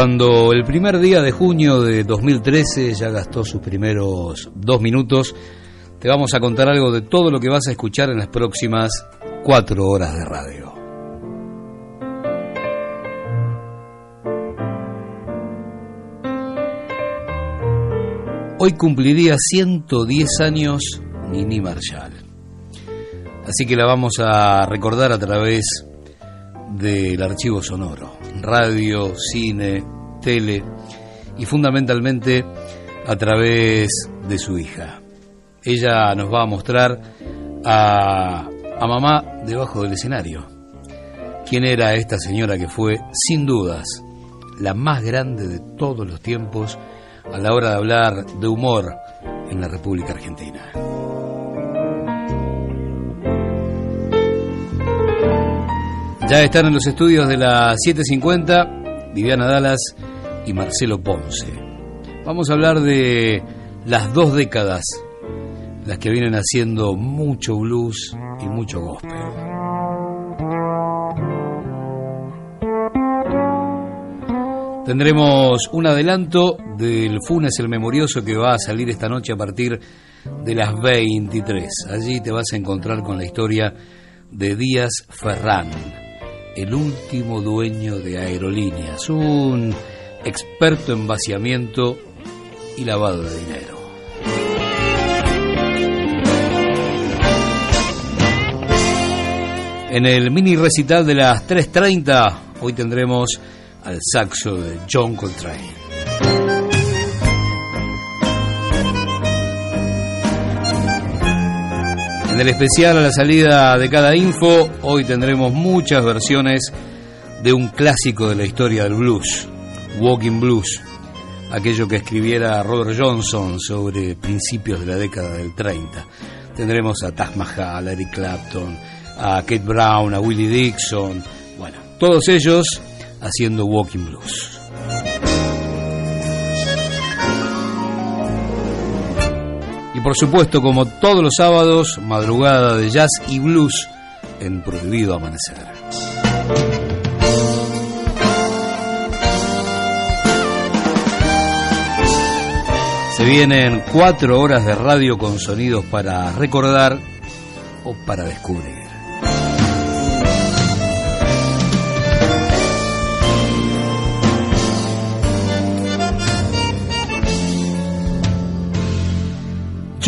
cuando el primer día de junio de 2013 ya gastó sus primeros dos minutos, te vamos a contar algo de todo lo que vas a escuchar en las próximas cuatro horas de radio. Hoy cumpliría 110 años Nini Marshall. Así que la vamos a recordar a través del archivo sonoro, radio, cine, tele y fundamentalmente a través de su hija. Ella nos va a mostrar a, a mamá debajo del escenario. ¿Quién era esta señora que fue, sin dudas, la más grande de todos los tiempos a la hora de hablar de humor en la República Argentina? Ya están en los estudios de la 750 Viviana Dallas y Marcelo Ponce. Vamos a hablar de las dos décadas, las que vienen haciendo mucho blues y mucho gospel. Tendremos un adelanto del Funes el Memorioso que va a salir esta noche a partir de las 23. Allí te vas a encontrar con la historia de Díaz Ferrán el último dueño de aerolíneas, un experto en vaciamiento y lavado de dinero. En el mini recital de las 3.30, hoy tendremos al saxo de John Coltrane. El especial a la salida de cada info, hoy tendremos muchas versiones de un clásico de la historia del blues, Walking Blues, aquello que escribiera Robert Johnson sobre principios de la década del 30. Tendremos a Taj Mahal, a Eric Clapton, a Kate Brown, a Willie Dixon, bueno, todos ellos haciendo Walking Blues. Por supuesto, como todos los sábados, madrugada de jazz y blues en Prohibido Amanecer. Se vienen cuatro horas de radio con sonidos para recordar o para descubrir.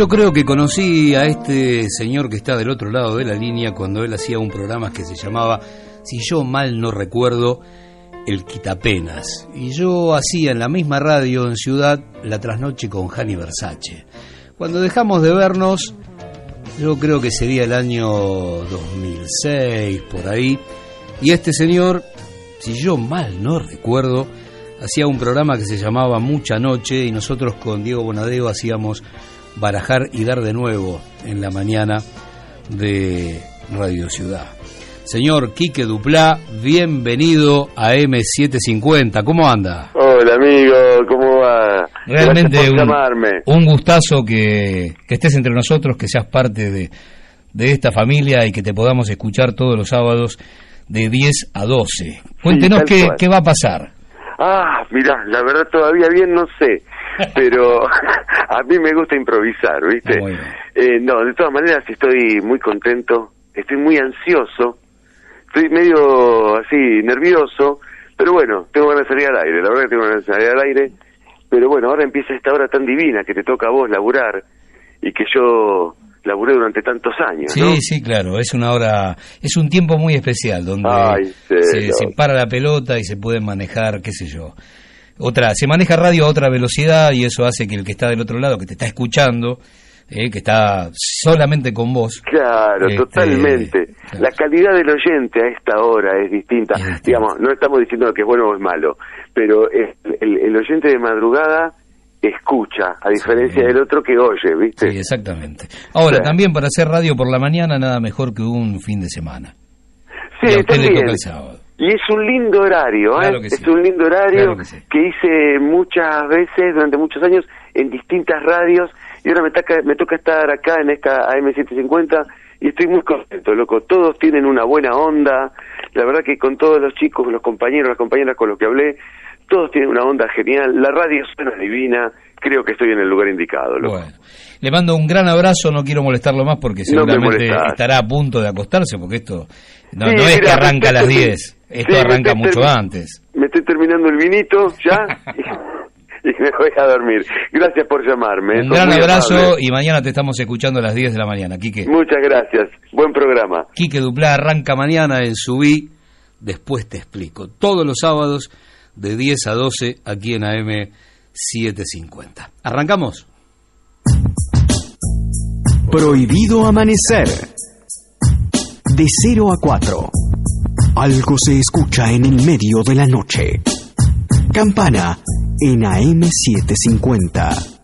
Yo creo que conocí a este señor que está del otro lado de la línea cuando él hacía un programa que se llamaba, si yo mal no recuerdo, El Quitapenas. Y yo hacía en la misma radio en Ciudad la trasnoche con Jani Versace. Cuando dejamos de vernos, yo creo que sería el año 2006, por ahí. Y este señor, si yo mal no recuerdo, hacía un programa que se llamaba Mucha Noche y nosotros con Diego Bonadeo hacíamos barajar y dar de nuevo en la mañana de Radio Ciudad. Señor Quique Duplá, bienvenido a M750. ¿Cómo anda? Hola amigo, ¿cómo va? Realmente un, un, gustazo que, que, estés entre nosotros, que seas parte de, de, esta familia y que te podamos escuchar todos los sábados de 10 a 12. Cuéntenos qué, qué, va a pasar. Ah, mira, la verdad todavía bien no sé pero a mí me gusta improvisar, ¿viste? Eh, no, de todas maneras estoy muy contento, estoy muy ansioso, estoy medio así nervioso, pero bueno, tengo ganas de salir al aire, la verdad que tengo ganas de salir al aire, pero bueno, ahora empieza esta hora tan divina que te toca a vos laburar y que yo laburé durante tantos años. Sí, sí, claro, es una hora, es un tiempo muy especial donde se, se, para la pelota y se puede manejar, qué sé yo, otra, se maneja radio a otra velocidad y eso hace que el que está del otro lado, que te está escuchando, eh, que está solamente con vos. Claro, este, totalmente. La calidad del oyente a esta hora es distinta. Digamos, no estamos diciendo que es bueno o es malo, pero el, el, oyente de madrugada escucha, a diferencia del otro que oye, ¿viste? Sí, exactamente. Ahora, también para hacer radio por la mañana, nada mejor que un fin de semana. Sí, también. Y es un lindo horario, ¿eh? es un lindo horario que, hice muchas veces durante muchos años en distintas radios y ahora me toca, me toca estar acá en esta AM750 y estoy muy contento, loco. Todos tienen una buena onda. La verdad que con todos los chicos, los compañeros, las compañeras con los que hablé, todos tienen una onda genial, la radio suena divina, creo que estoy en el lugar indicado. Bueno, le mando un gran abrazo, no quiero molestarlo más porque seguramente estará a punto de acostarse, porque esto no, es que arranca a las 10, esto arranca mucho antes. Me estoy terminando el vinito ya. y me voy a dormir. Gracias por llamarme. Un gran abrazo y mañana te estamos escuchando a las 10 de la mañana, Quique. Muchas gracias. Buen programa. Quique Duplá arranca mañana en Subí. Después te explico. Todos los sábados de 10 a 12 aquí en AM 750. ¿Arrancamos? Prohibido amanecer. De 0 a 4. Algo se escucha en el medio de la noche. Campana en AM750.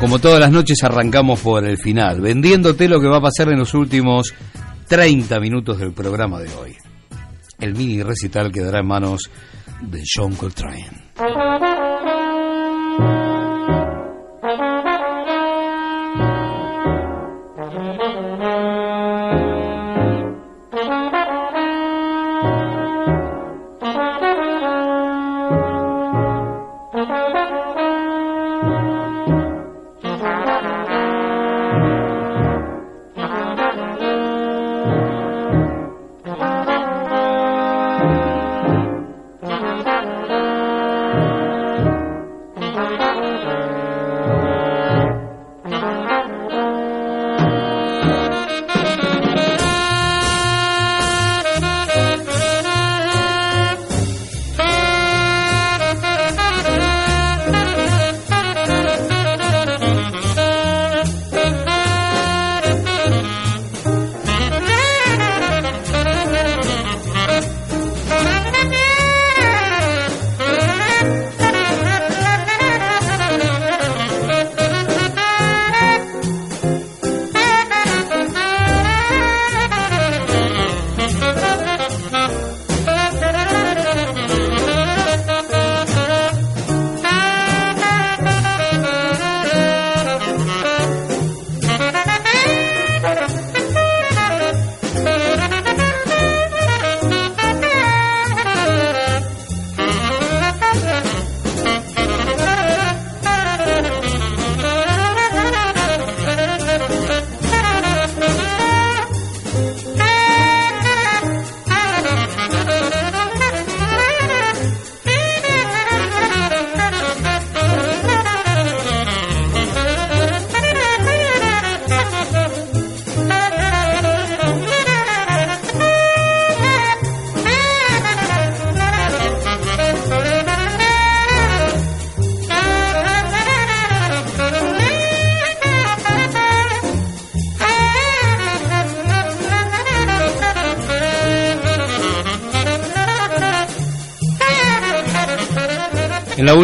Como todas las noches arrancamos por el final, vendiéndote lo que va a pasar en los últimos 30 minutos del programa de hoy. El mini recital quedará en manos de John Coltrane.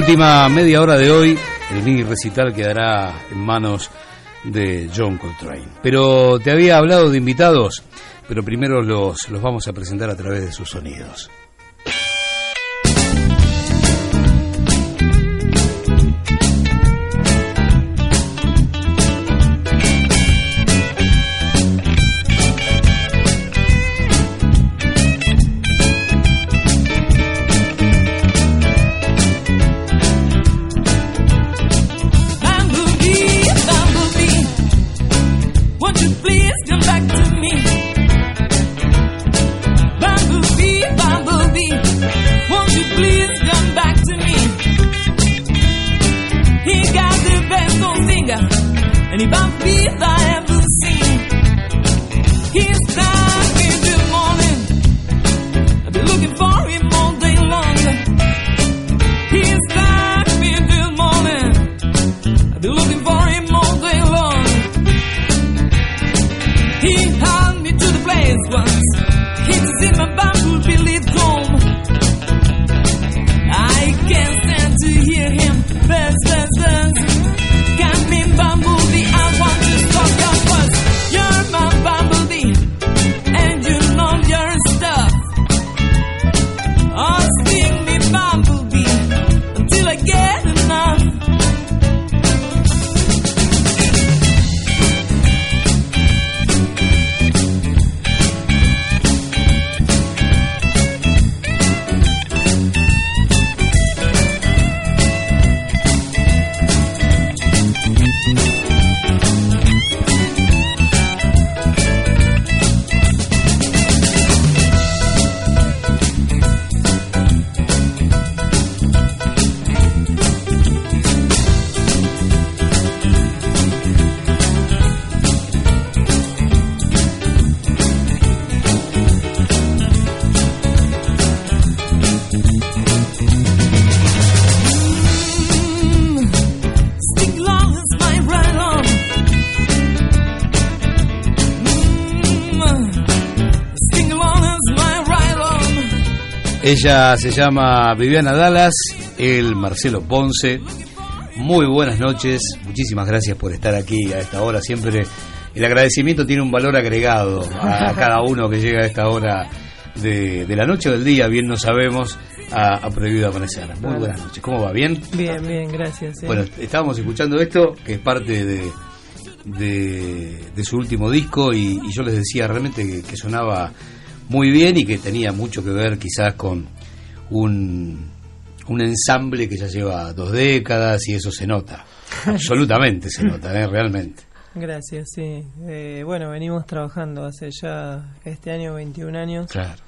Última media hora de hoy, el mini recital quedará en manos de John Coltrane. Pero te había hablado de invitados, pero primero los, los vamos a presentar a través de sus sonidos. Ella se llama Viviana Dallas, el Marcelo Ponce. Muy buenas noches, muchísimas gracias por estar aquí a esta hora. Siempre el agradecimiento tiene un valor agregado a cada uno que llega a esta hora de, la noche o del día, bien no sabemos, a, Prohibido Amanecer. Muy buenas noches, ¿cómo va? ¿Bien? Bien, bien, gracias. Bueno, estábamos escuchando esto, que es parte de, de, su último disco, y, yo les decía realmente que sonaba muy bien y que tenía mucho que ver quizás con un, un ensamble que ya lleva dos décadas y eso se nota, absolutamente se nota, ¿eh? realmente. Gracias, sí. Eh, bueno, venimos trabajando hace ya este año 21 años. Claro.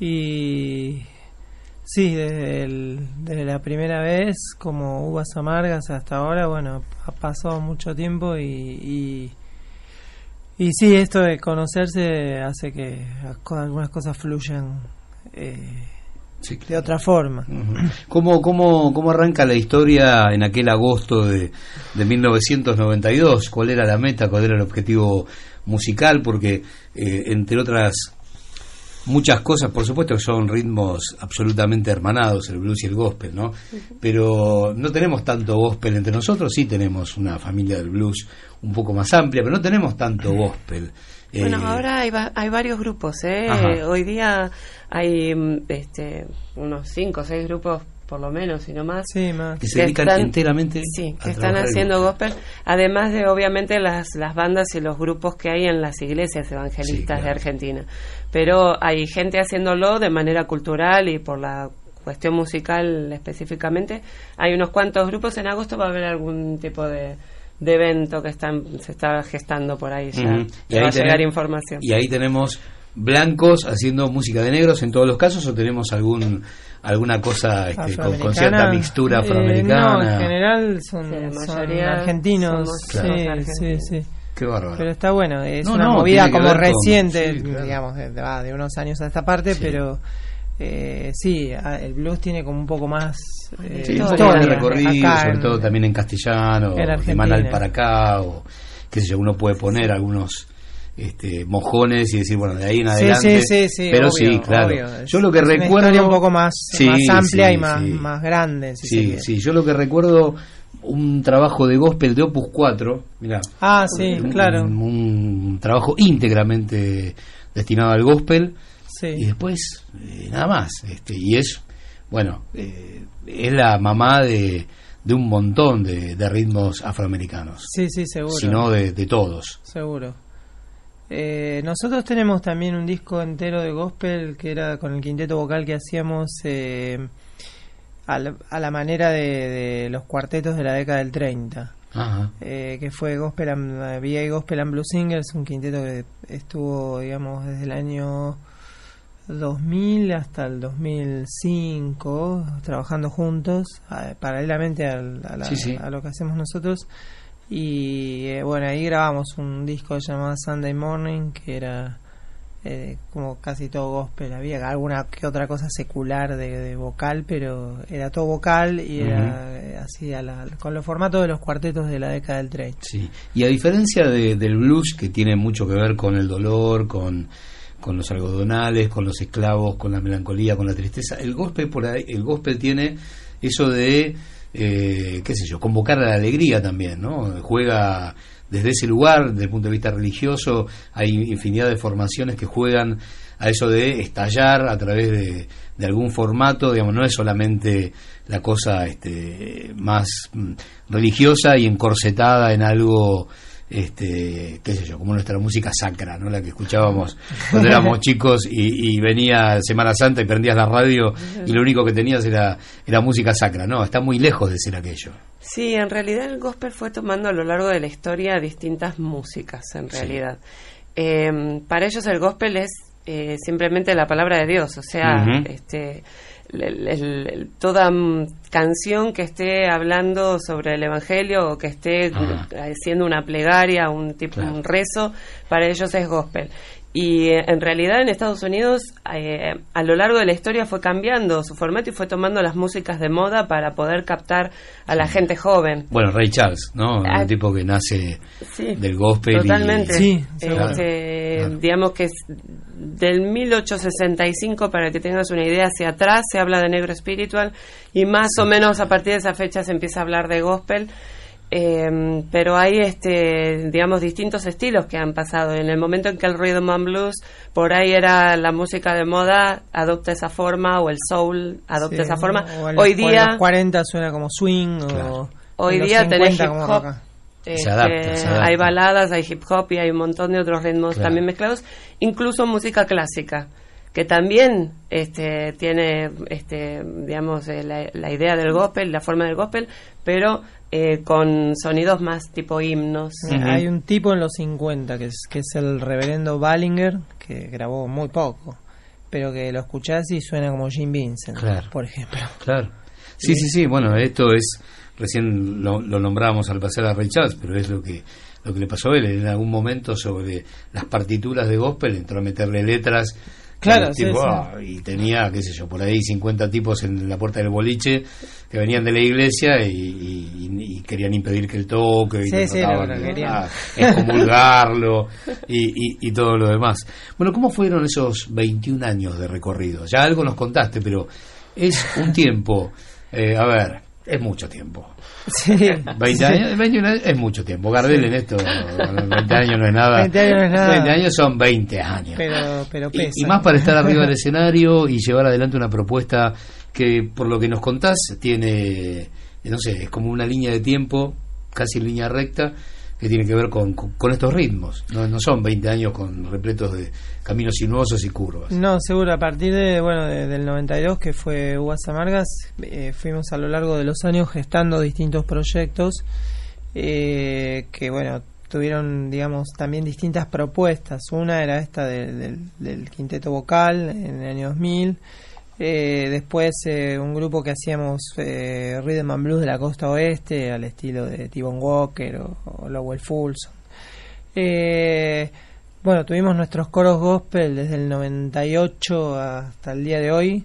Y sí, desde, desde la primera vez, como uvas amargas hasta ahora, bueno, ha pasado mucho tiempo y y sí, esto de conocerse hace que algunas cosas fluyan eh, de otra forma. ¿Cómo, cómo, ¿Cómo arranca la historia en aquel agosto de, de 1992? ¿Cuál era la meta? ¿Cuál era el objetivo musical? Porque, eh, entre otras muchas cosas, por supuesto que son ritmos absolutamente hermanados, el blues y el gospel, ¿no? Pero no tenemos tanto gospel entre nosotros, sí tenemos una familia del blues un poco más amplia, pero no tenemos tanto gospel. Bueno, eh, ahora hay, hay varios grupos, ¿eh? Hoy día hay mm, este, unos cinco o seis grupos por lo menos, y no más, que se dedican enteramente sí, que están haciendo gospel, además de obviamente las, las bandas y los grupos que hay en las iglesias evangelistas de Argentina. Pero hay gente haciéndolo de manera cultural y por la cuestión musical específicamente. Hay unos cuantos grupos, en agosto va a haber algún tipo de, de evento que están, se está gestando por ahí ya. y va a llegar información. Y ahí tenemos blancos haciendo música de negros en todos los casos o tenemos algún alguna cosa este, con, cierta mixtura afroamericana? no, en general son, argentinos. sí, sí, Qué bárbaro. Pero está bueno, es una movida como reciente, digamos, de, de, unos años a esta parte, pero eh, sí, el blues tiene como un poco más eh, historia, de recorrido, sobre todo también en castellano, de Manal para acá, o qué sé yo, uno puede poner algunos este, mojones y decir, bueno, de ahí en adelante. Sí, sí, pero sí, claro. Yo lo que recuerdo. un poco más, más amplia y más, más grande. sí, sí, yo lo que recuerdo. Un trabajo de gospel de Opus 4, mira Ah, sí, claro. Un, trabajo íntegramente destinado al gospel. Y después, eh, nada más. Este, y es, bueno, eh, es la mamá de, de un montón de, de, ritmos afroamericanos. Sí, sí, seguro. Sino de, de todos. Seguro. Eh, nosotros tenemos también un disco entero de gospel que era con el quinteto vocal que hacíamos eh, a, la, manera de, los cuartetos de la década del 30. Eh, que fue Gospel and, VA Gospel and Blues Singers, un quinteto que estuvo, digamos, desde el año 2000 hasta el 2005 trabajando juntos, paralelamente a, a, lo que hacemos nosotros. Y eh, bueno, ahí grabamos un disco llamado Sunday Morning, que era eh, como casi todo gospel. Había alguna que otra cosa secular de, vocal, pero era todo vocal y era eh, así con los formatos de los cuartetos de la década del 30. Sí, y a diferencia del blues, que tiene mucho que ver con el dolor, con con los algodonales, con los esclavos, con la melancolía, con la tristeza. El gospel por ahí, el gospel tiene eso de eh, qué sé yo, convocar a la alegría también, ¿no? Juega desde ese lugar, desde el punto de vista religioso, hay infinidad de formaciones que juegan a eso de estallar a través de, algún formato, digamos, no es solamente la cosa este, más mm, religiosa y encorsetada en algo este, qué sé yo, como nuestra música sacra, ¿no? La que escuchábamos cuando éramos chicos y, venía Semana Santa y prendías la radio y lo único que tenías era, era música sacra, ¿no? Está muy lejos de ser aquello. Sí, en realidad el gospel fue tomando a lo largo de la historia distintas músicas, en realidad. Eh, para ellos el gospel es eh, simplemente la palabra de Dios, o sea, este toda canción que esté hablando sobre el Evangelio o que esté haciendo una plegaria, un tipo un rezo, para ellos es gospel. Y eh, en realidad en Estados Unidos eh, a lo largo de la historia fue cambiando su formato y fue tomando las músicas de moda para poder captar a la gente joven. Bueno, Ray Charles, ¿no? Un ah, tipo que nace del gospel. Totalmente. Sí, este, Digamos que del 1865, para que tengas una idea, hacia atrás se habla de negro espiritual y más o menos a partir de esa fecha se empieza a hablar de gospel. Eh, pero hay, este, digamos, distintos estilos que han pasado. En el momento en que el rhythm and blues, por ahí era la música de moda, adopta esa forma, o el soul adopta esa forma. hoy día... En los 40 suena como swing, o Hoy día tenés hip hop. Este, hay baladas, hay hip hop y hay un montón de otros ritmos también mezclados, incluso música clásica que también este, tiene, este, digamos, eh, la, idea del gospel, la forma del gospel, pero eh, con sonidos más tipo himnos. Hay un tipo en los 50 que es, que es el reverendo Ballinger, que grabó muy poco, pero que lo escuchás y suena como Jim Vincent, por ejemplo. Claro. Sí, sí, sí, bueno, esto es, recién lo, lo nombrábamos al pasar a Ray pero es lo que lo que le pasó a él en algún momento sobre las partituras de gospel, entró a meterle letras Claro, ah, y tenía, qué sé yo, por ahí 50 tipos en la puerta del boliche que venían de la iglesia y, querían impedir que él toque, y sí, ah, excomulgarlo y, todo lo demás. Bueno, ¿cómo fueron esos 21 años de recorrido? Ya algo nos contaste, pero es un tiempo, eh, a ver, es mucho tiempo. Sí, 20 años, 21 años es mucho tiempo. Gardel en esto, 20 años no es nada. 20 años no es nada. 20 años son 20 años. Pero, pero pesa. Y, más para estar arriba del escenario y llevar adelante una propuesta que, por lo que nos contás, tiene, no sé, es como una línea de tiempo, casi línea recta, que tiene que ver con, con, estos ritmos. No, no, son 20 años con repletos de caminos sinuosos y curvas. No, seguro. A partir de bueno del 92, que fue Uvas Amargas, eh, fuimos a lo largo de los años gestando distintos proyectos eh, que, bueno, tuvieron, digamos, también distintas propuestas. Una era esta del, del quinteto vocal en el año 2000. Eh, después eh, un grupo que hacíamos eh, Rhythm and Blues de la costa oeste al estilo de T-Bone Walker o, Lowell Fulson. Eh, bueno, tuvimos nuestros coros gospel desde el 98 hasta el día de hoy,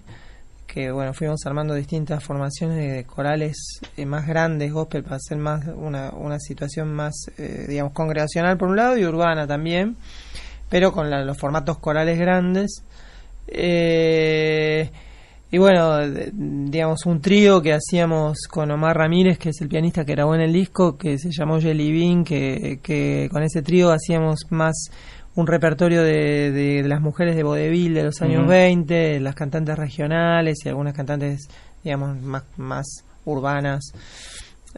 que bueno, fuimos armando distintas formaciones de corales más grandes gospel para hacer más una, una situación más, digamos, congregacional por un lado y urbana también, pero con los formatos corales grandes. Eh, y bueno, digamos, un trío que hacíamos con Omar Ramírez, que es el pianista que grabó en el disco, que se llamó Jelly Bean, que, que con ese trío hacíamos más un repertorio de, de, las mujeres de vodevil de los años 20, las cantantes regionales y algunas cantantes, digamos, más, más urbanas.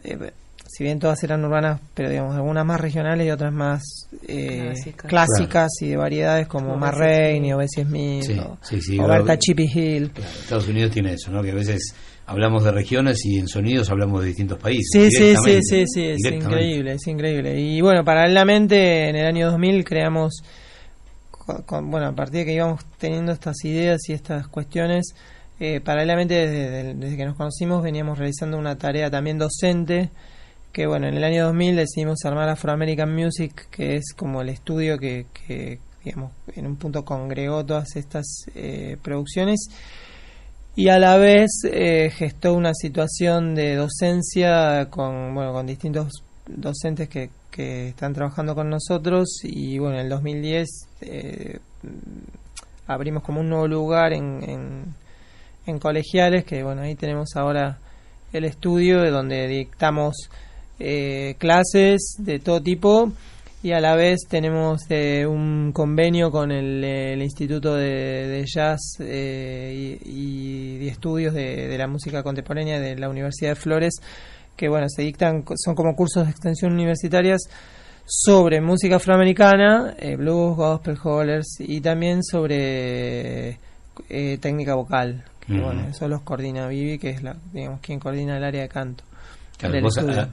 Eh, si bien todas eran urbanas, pero digamos, algunas más regionales y otras más eh, clásicas, y de variedades como Marraine o Bessie Smith o, Berta Chippy Hill. Estados Unidos tiene eso, ¿no? Que a veces hablamos de regiones y en sonidos hablamos de distintos países. Sí, sí, sí, sí, sí, es increíble, es increíble. Y bueno, paralelamente en el año 2000 creamos, bueno, a partir de que íbamos teniendo estas ideas y estas cuestiones, eh, paralelamente desde, desde que nos conocimos veníamos realizando una tarea también docente que bueno, en el año 2000 decidimos armar Afro American Music, que es como el estudio que, digamos, en un punto congregó todas estas eh, producciones. Y a la vez eh, gestó una situación de docencia con, bueno, con distintos docentes que, que están trabajando con nosotros. Y bueno, en el 2010 eh, abrimos como un nuevo lugar en, en, en colegiales, que bueno, ahí tenemos ahora el estudio donde dictamos eh, clases de todo tipo y a la vez tenemos eh, un convenio con el, Instituto de, Jazz eh, y, de Estudios de, la Música Contemporánea de la Universidad de Flores, que bueno, se dictan, son como cursos de extensión universitarias sobre música afroamericana, blues, gospel, hollers y también sobre técnica vocal. Que, bueno, eso los coordina Vivi, que es la, digamos, quien coordina el área de canto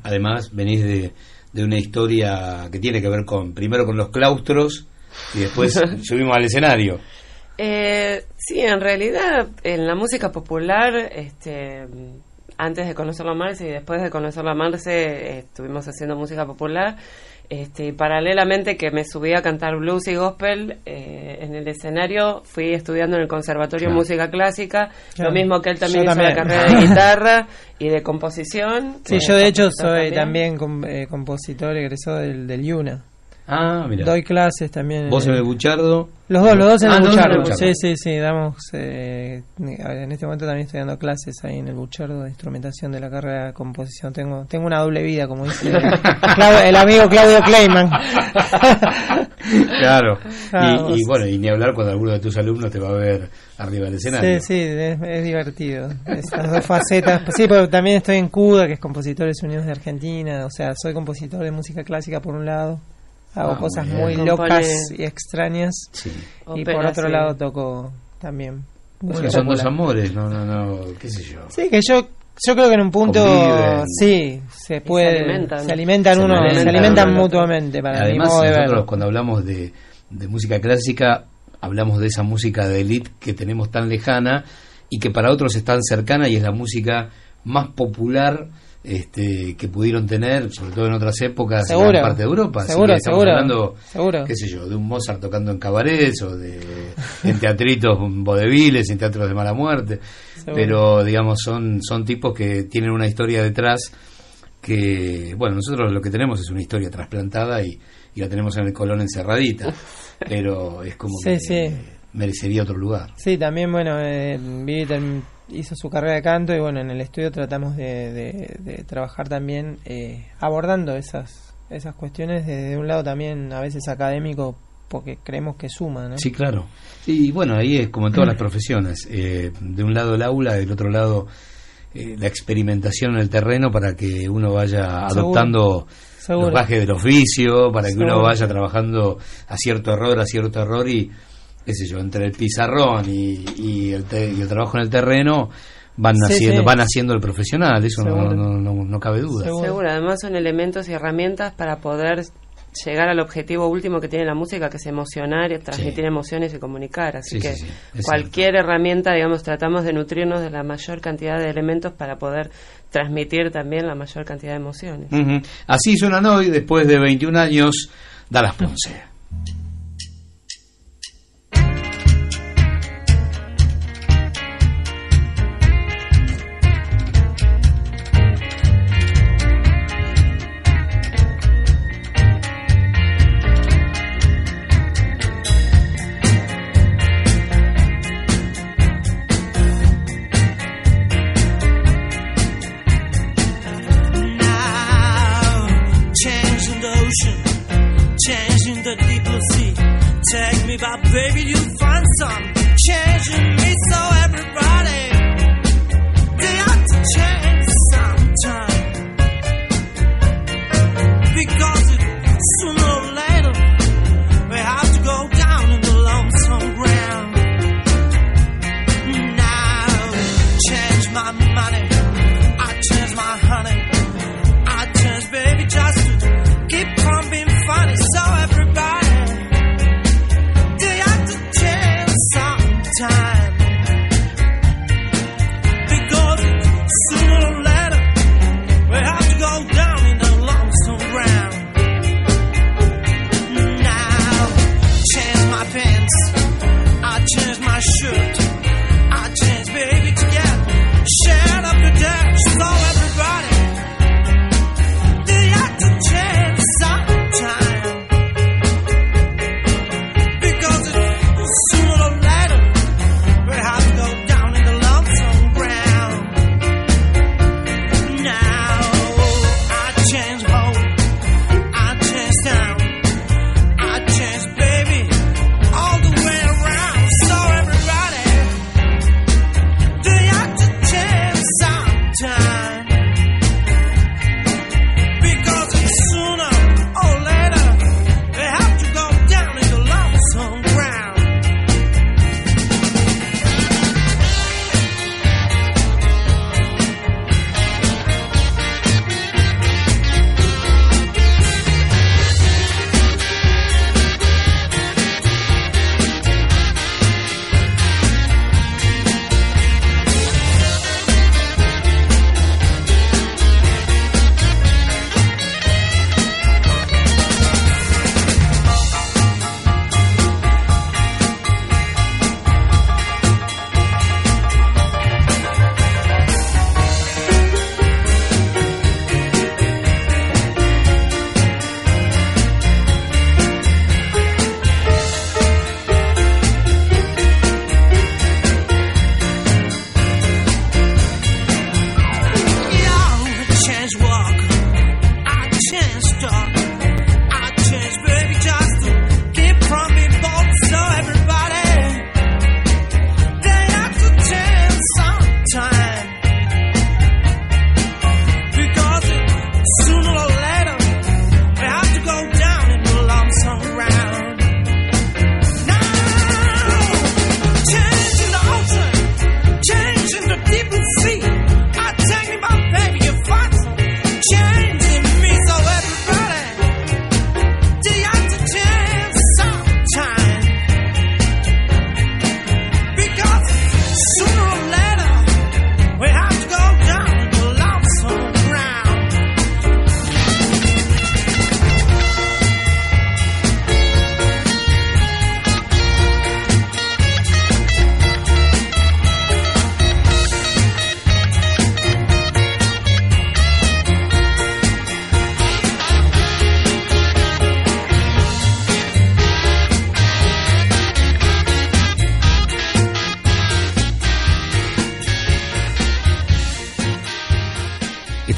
además venís de, de, una historia que tiene que ver con primero con los claustros y después subimos al escenario. Eh, sí, en realidad en la música popular, este, antes de conocerlo a Marce y después de conocerlo a Marce, eh, estuvimos haciendo música popular Este, paralelamente que me subí a cantar blues y gospel eh, en el escenario, fui estudiando en el Conservatorio de Música Clásica, lo mismo que él también hizo la carrera de guitarra y de composición. Sí, yo de hecho soy también, eh, compositor egresado del, del IUNA. Ah, mira. Doy clases también. ¿Vos en el Buchardo? Los dos, los dos en el, ah, Buchardo. Sí, sí, sí, damos. Eh, en este momento también estoy dando clases ahí en el Buchardo de instrumentación de la carrera de composición. Tengo tengo una doble vida, como dice el, amigo Claudio Kleiman. claro. y, bueno, y ni hablar cuando alguno de tus alumnos te va a ver arriba del escenario. Sí, sí, es, divertido. Esas dos facetas. Sí, pero también estoy en CUDA, que es Compositores Unidos de Argentina. O sea, soy compositor de música clásica por un lado hago ah, cosas muy, locas y extrañas. Y por otro lado toco también. Son dos amores no no no qué sé yo. Sí que yo yo creo que en un punto sí se puede se alimentan, uno se alimentan, mutuamente para además nosotros cuando hablamos de, de música clásica hablamos de esa música de elite que tenemos tan lejana y que para otros es tan cercana y es la música más popular este, que pudieron tener, sobre todo en otras épocas, en parte de Europa. Seguro, estamos hablando, qué sé yo, de un Mozart tocando en cabarets o de en teatritos vodeviles, en teatros de mala muerte. Pero, digamos, son, son tipos que tienen una historia detrás que, bueno, nosotros lo que tenemos es una historia trasplantada y, y la tenemos en el Colón encerradita. pero es como que merecería otro lugar. Sí, también, bueno, eh, hizo su carrera de canto y bueno, en el estudio tratamos de, trabajar también eh, abordando esas, esas cuestiones desde un lado también a veces académico porque creemos que suma, ¿no? Sí, claro. Y bueno, ahí es como en todas las profesiones, eh, de un lado el aula, del otro lado eh, la experimentación en el terreno para que uno vaya adoptando los bajes del oficio, para que uno vaya trabajando a cierto error, a cierto error y qué sé yo, entre el pizarrón y, el, trabajo en el terreno, van haciendo van haciendo el profesional, eso no, no, cabe duda. Seguro. además son elementos y herramientas para poder llegar al objetivo último que tiene la música, que es emocionar, y transmitir emociones y comunicar. Así que cualquier herramienta, digamos, tratamos de nutrirnos de la mayor cantidad de elementos para poder transmitir también la mayor cantidad de emociones. Así suenan hoy, después de 21 años, Dallas Ponce.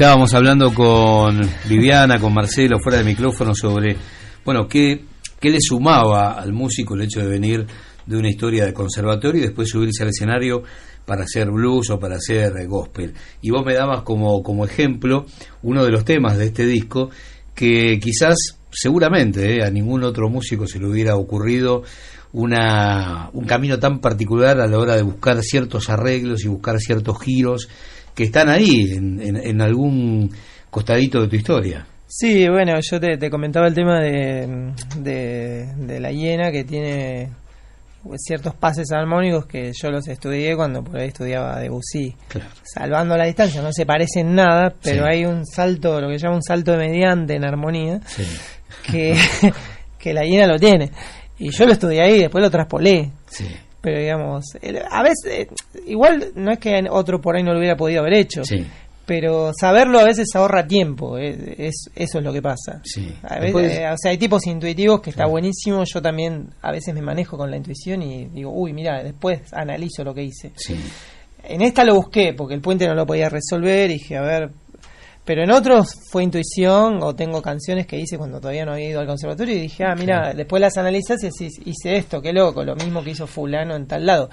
Estábamos hablando con Viviana, con Marcelo, fuera de micrófono, sobre, bueno, qué, qué le sumaba al músico el hecho de venir de una historia de conservatorio y después subirse al escenario para hacer blues o para hacer gospel. Y vos me dabas como, como ejemplo uno de los temas de este disco que quizás, seguramente, eh, a ningún otro músico se le hubiera ocurrido una, un camino tan particular a la hora de buscar ciertos arreglos y buscar ciertos giros que están ahí, en, en, algún costadito de tu historia. Sí, bueno, yo te, comentaba el tema de, de, la hiena que tiene ciertos pases armónicos que yo los estudié cuando por ahí estudiaba Debussy. Salvando la distancia, no se parecen nada, pero hay un salto, lo que llama un salto de mediante en armonía, que, que la hiena lo tiene. Y yo lo estudié ahí, después lo traspolé. Sí pero digamos, a veces, eh, igual no es que otro por ahí no lo hubiera podido haber hecho, pero saberlo a veces ahorra tiempo, eh, es, eso es lo que pasa. A veces, eh, o sea, hay tipos intuitivos que está buenísimo, yo también a veces me manejo con la intuición y digo, uy, mira, después analizo lo que hice. En esta lo busqué porque el puente no lo podía resolver y dije, a ver, pero en otros fue intuición o tengo canciones que hice cuando todavía no había ido al conservatorio y dije, ah, mira, después las analizas y hice esto, qué loco, lo mismo que hizo fulano en tal lado.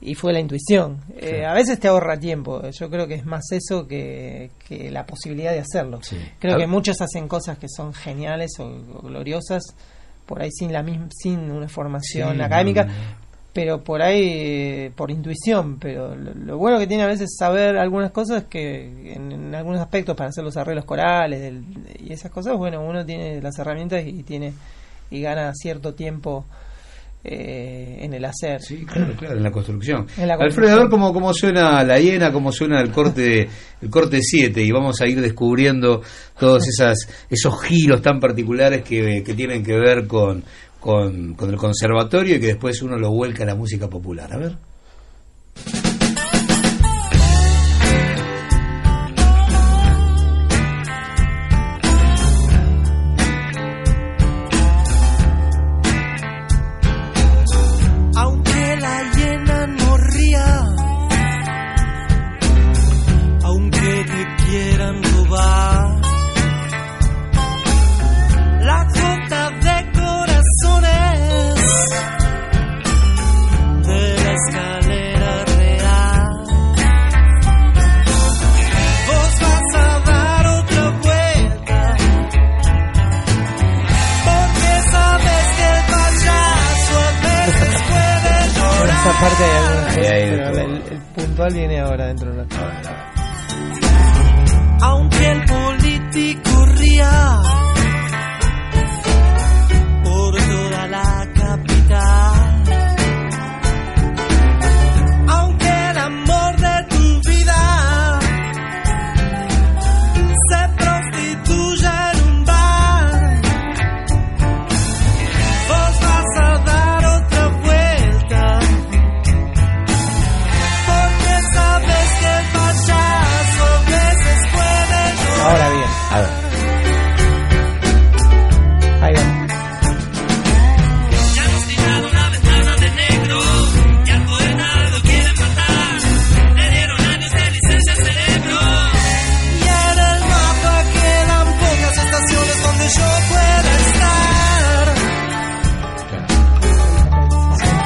Y fue la intuición. Eh, a veces te ahorra tiempo. Yo creo que es más eso que, la posibilidad de hacerlo. Creo que muchos hacen cosas que son geniales o, gloriosas por ahí sin la misma, sin una formación académica, pero por ahí por intuición, pero lo, bueno que tiene a veces saber algunas cosas que en, algunos aspectos para hacer los arreglos corales y esas cosas, bueno, uno tiene las herramientas y tiene y gana cierto tiempo eh, en el hacer. Sí, claro, claro, en la construcción. Alfredo, a ver cómo, cómo suena la hiena, cómo suena el corte el corte 7 y vamos a ir descubriendo todos esas, esos giros tan particulares que, que tienen que ver con con, con el conservatorio y que después uno lo vuelca a la música popular. A ver. Viene ahora dentro de la Aunque el político ría por toda la capital.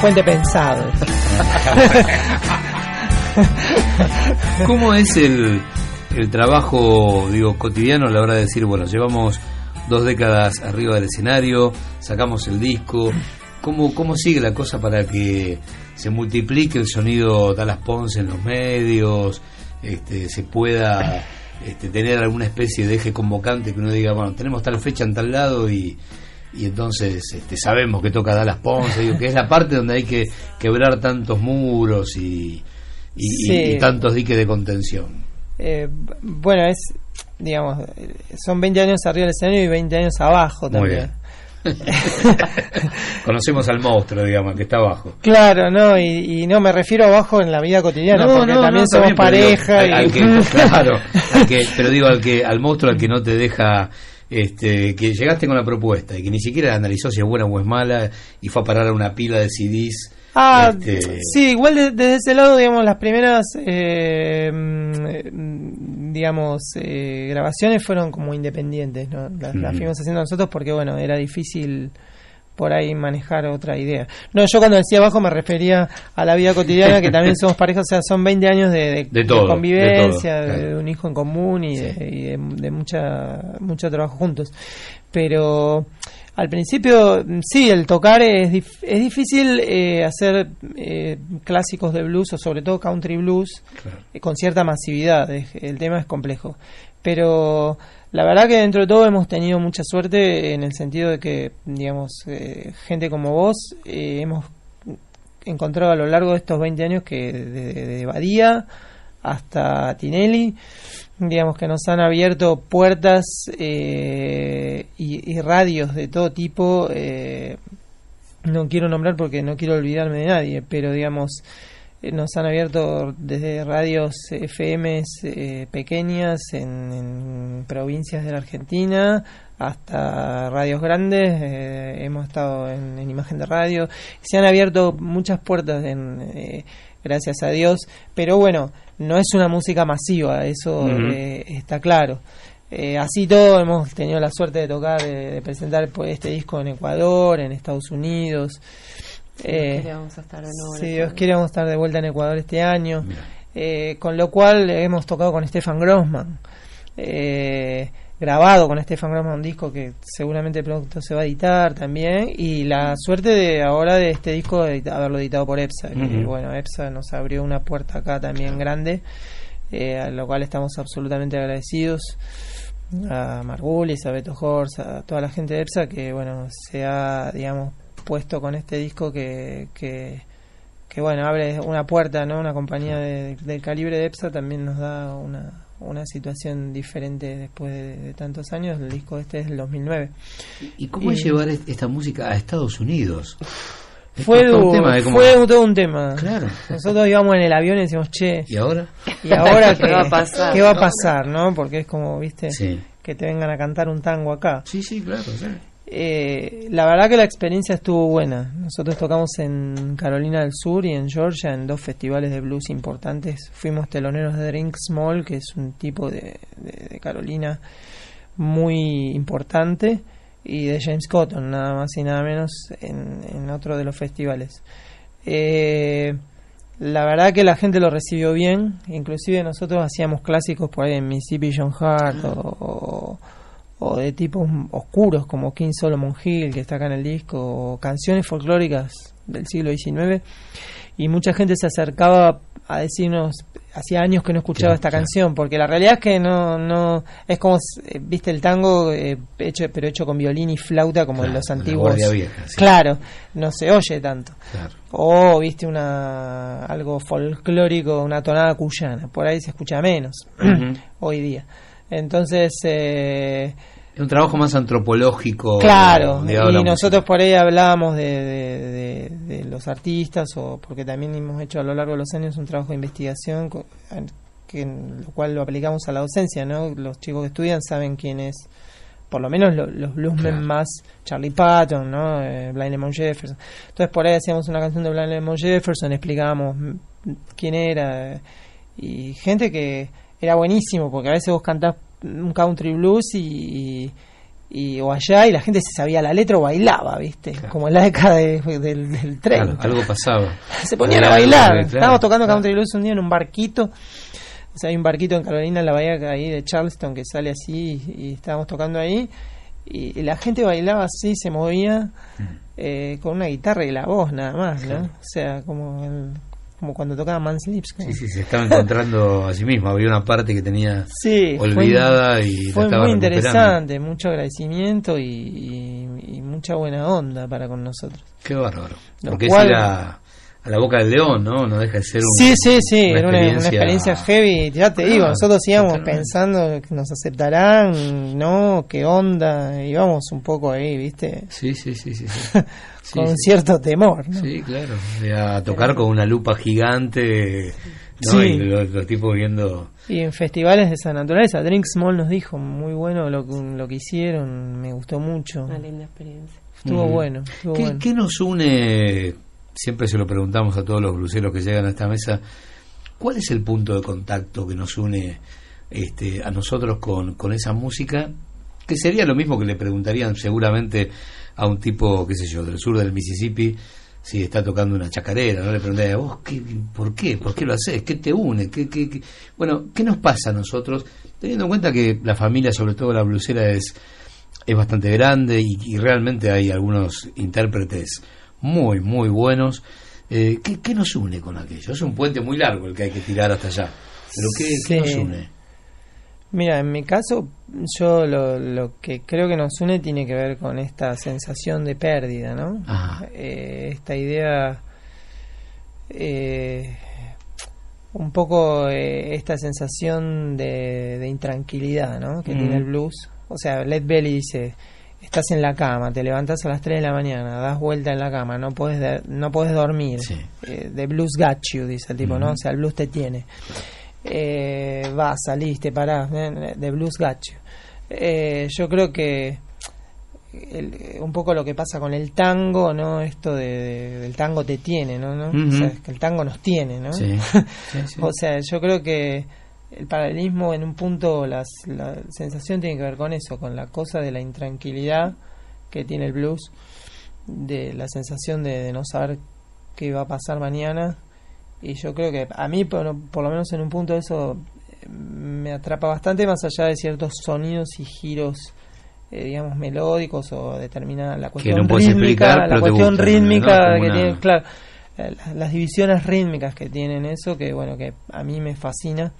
Fuente pensado. ¿Cómo es el, el trabajo, digo, cotidiano a la hora de decir, bueno, llevamos dos décadas arriba del escenario, sacamos el disco, ¿cómo, cómo sigue la cosa para que se multiplique el sonido Dallas Ponce en los medios, este, se pueda este, tener alguna especie de eje convocante que uno diga, bueno, tenemos tal fecha en tal lado y, y entonces este, sabemos que toca Dallas Ponce, digo, que es la parte donde hay que quebrar tantos muros y, y, tantos diques de contención. Eh, bueno, es, digamos, son 20 años arriba del escenario y 20 años abajo también. Conocemos al monstruo, digamos, que está abajo. Claro, no, y, no me refiero abajo en la vida cotidiana, porque también somos pareja. claro, pero digo al que al monstruo al que no te deja este, que llegaste con la propuesta y que ni siquiera analizó si es buena o es mala y fue a parar a una pila de CDs. Ah, este, sí, igual desde ese lado, digamos, las primeras eh, mm, digamos, eh, grabaciones fueron como independientes, ¿no? Las, las fuimos haciendo nosotros porque, bueno, era difícil por ahí manejar otra idea. No, yo cuando decía abajo me refería a la vida cotidiana, que también somos pareja, o sea, son 20 años de, de- De de todo, convivencia, de todo, claro. de un hijo en común y, de, y de- de mucha, mucho trabajo juntos. Pero al principio, sí, el tocar es, dif- es difícil eh, hacer eh, clásicos de blues o sobre todo country blues Claro. eh, con cierta masividad. El tema es complejo. Pero la verdad que dentro de todo hemos tenido mucha suerte en el sentido de que, digamos, eh, gente como vos eh, hemos encontrado a lo largo de estos 20 años que de, de Badía hasta Tinelli, digamos que nos han abierto puertas eh, y, y radios de todo tipo. eh, no quiero nombrar porque no quiero olvidarme de nadie, pero digamos, nos han abierto desde radios FM eh, pequeñas en, en provincias de la Argentina hasta radios grandes, eh, hemos estado en, en imagen de radio, se han abierto muchas puertas en, eh, gracias a Dios, pero bueno, no es una música masiva, eso eh, está claro. Eh, así todo hemos tenido la suerte de tocar, eh, de presentar pues, este disco en Ecuador, en Estados Unidos. Eh, Queríamos estar de nuevo en si. Dios quiere vamos a estar de vuelta en Ecuador este año. Eh, con lo cual eh, hemos tocado con Stefan Grossman. Eh, grabado con Stefan Grossman un disco que seguramente pronto se va a editar también. Y la suerte de ahora de este disco de edita- haberlo editado por EPSA. que, bueno, EPSA nos abrió una puerta acá también grande. eh, a lo cual estamos absolutamente agradecidos a Margulis, a Beto Horst, a toda la gente de EPSA que bueno se ha digamos puesto con este disco que, que, que, bueno abre una puerta no una compañía de- del calibre de EPSA también nos da una, una situación diferente después de, de tantos años el disco este es del 2009 ¿Y cómo es llevar est- esta música a Estados Unidos? Fue, todo un tema fue todo un tema Claro. nosotros íbamos en el avión y decimos che ¿Y ahora? y ahora ¿Qué va a pasar, qué va a no? pasar no porque es como viste Sí. que te vengan a cantar un tango acá Sí, sí, claro. sí. Eh, la verdad que la experiencia estuvo buena. Nosotros tocamos en Carolina del Sur y en Georgia en dos festivales de blues importantes. Fuimos teloneros de Drink Small, que es un tipo de, Carolina muy importante, y de James Cotton, nada más y nada menos, en, otro de los festivales. Eh, la verdad que la gente lo recibió bien, inclusive nosotros hacíamos clásicos por ahí en Mississippi John Hart o- o de tipos oscuros como King Solomon Hill que está acá en el disco, o canciones folclóricas del siglo XIX y mucha gente se acercaba a decirnos hacía años que no escuchaba Claro, esta claro. canción porque la realidad es que no no es como eh, viste el tango eh, hecho pero hecho con violín y flauta como en los antiguos vieja, sí. claro no se oye tanto o viste una algo folclórico, una tonada cuyana, por ahí se escucha menos hoy día. Entonces, eh, Es un trabajo más antropológico. claro, y nosotros por ahí hablábamos de, de- de- de los artistas, o porque también hemos hecho a lo largo de los años un trabajo de investigación, que en lo cual lo aplicamos a la docencia, ¿no? Los chicos que estudian saben quién es, por lo menos lo- los bluesmen Claro. más Charlie Patton, ¿no? Eh, Blind Lemon Jefferson. Entonces por ahí hacíamos una canción de Blind Lemon Jefferson, explicábamos mm, quién era eh, y gente que era buenísimo porque a veces vos cantás un country blues y, y- o allá y la gente se sabía la letra o bailaba, ¿viste? Claro. Como en la década de- del, del 30. Claro, algo pasaba. Se ponían a bailar. claro, Estábamos tocando country blues un día en un barquito. O sea, hay un barquito en Carolina, en la bahía ahí de Charleston, que sale así y, y estábamos tocando ahí. Y, y la gente bailaba así, se movía eh, con una guitarra y la voz nada más, ¿no? O sea, como el- como cuando tocaba Man's Lips. como- Sí, sí, se estaba encontrando a sí mismo. Había una parte que tenía Sí, fue- olvidada y fue muy interesante, mucho agradecimiento y, y- y mucha buena onda para con nosotros. Qué bárbaro. Lo Porque cual- es ir a, la boca del león, ¿no? No deja de ser un, Sí, sí, sí, una era una, una experiencia heavy, ya te digo, nosotros íbamos pensando que nos aceptarán, ¿no? ¿Qué onda? Íbamos un poco ahí, ¿viste? Sí, sí, sí, sí. con sí. cierto temor, ¿no? Sí, claro. A tocar con una lupa gigante, ¿no? Sí. Y los, los tipos viendo... Y en festivales de esa naturaleza, Drink Small nos dijo, muy bueno lo, que- lo que hicieron, me gustó mucho, Una linda experiencia. estuvo bueno, estuvo ¿Qué, bueno. qué nos une? Siempre se lo preguntamos a todos los bruceros que llegan a esta mesa. ¿Cuál es el punto de contacto que nos une este, a nosotros con, con esa música, que sería lo mismo que le preguntarían seguramente a un tipo, qué sé yo, del sur del Mississippi, si está tocando una chacarera, no le preguntaría, vos, ¿qué, ¿por qué? ¿Por qué lo haces? ¿Qué te une? ¿Qué, qué, qué? Bueno, ¿qué nos pasa a nosotros? Teniendo en cuenta que la familia, sobre todo la blusera, es, es bastante grande y, y realmente hay algunos intérpretes muy, muy buenos. Eh, ¿qué, ¿Qué nos une con aquello? Es un puente muy largo el que hay que tirar hasta allá. Pero ¿qué, qué nos une? Mira, en mi caso, yo lo, lo que creo que nos une tiene que ver con esta sensación de pérdida, ¿no? Ajá. Eh, esta idea, eh, un poco esta sensación de, de intranquilidad, ¿no? Que Mm. tiene el blues. O sea, Led Belly dice, estás en la cama, te levantas a las 3 de la mañana, das vuelta en la cama, no puedes, de- no puedes dormir. Sí. Eh, the blues got you, dice el tipo, ¿no? O sea, el blues te tiene. Eh, vas, saliste, parás, eh, the blues got you. Eh, yo creo que el- un poco lo que pasa con el tango, ¿no? Esto de, de- del tango te tiene, ¿no? ¿no? O sea, es que el tango nos tiene, ¿no? Sí. O sea, yo creo que el paralelismo en un punto, las, la sensación tiene que ver con eso, con la cosa de la intranquilidad que tiene el blues, de la sensación de, de no saber qué va a pasar mañana. Y yo creo que a mí, por, por lo menos en un punto, eso eh, me atrapa bastante, más allá de ciertos sonidos y giros. eh, digamos melódicos o determinada la cuestión no rítmica explicar, la cuestión gusta, rítmica que una- tiene claro eh, las, las divisiones rítmicas que tienen eso, que bueno, que a mí me fascina,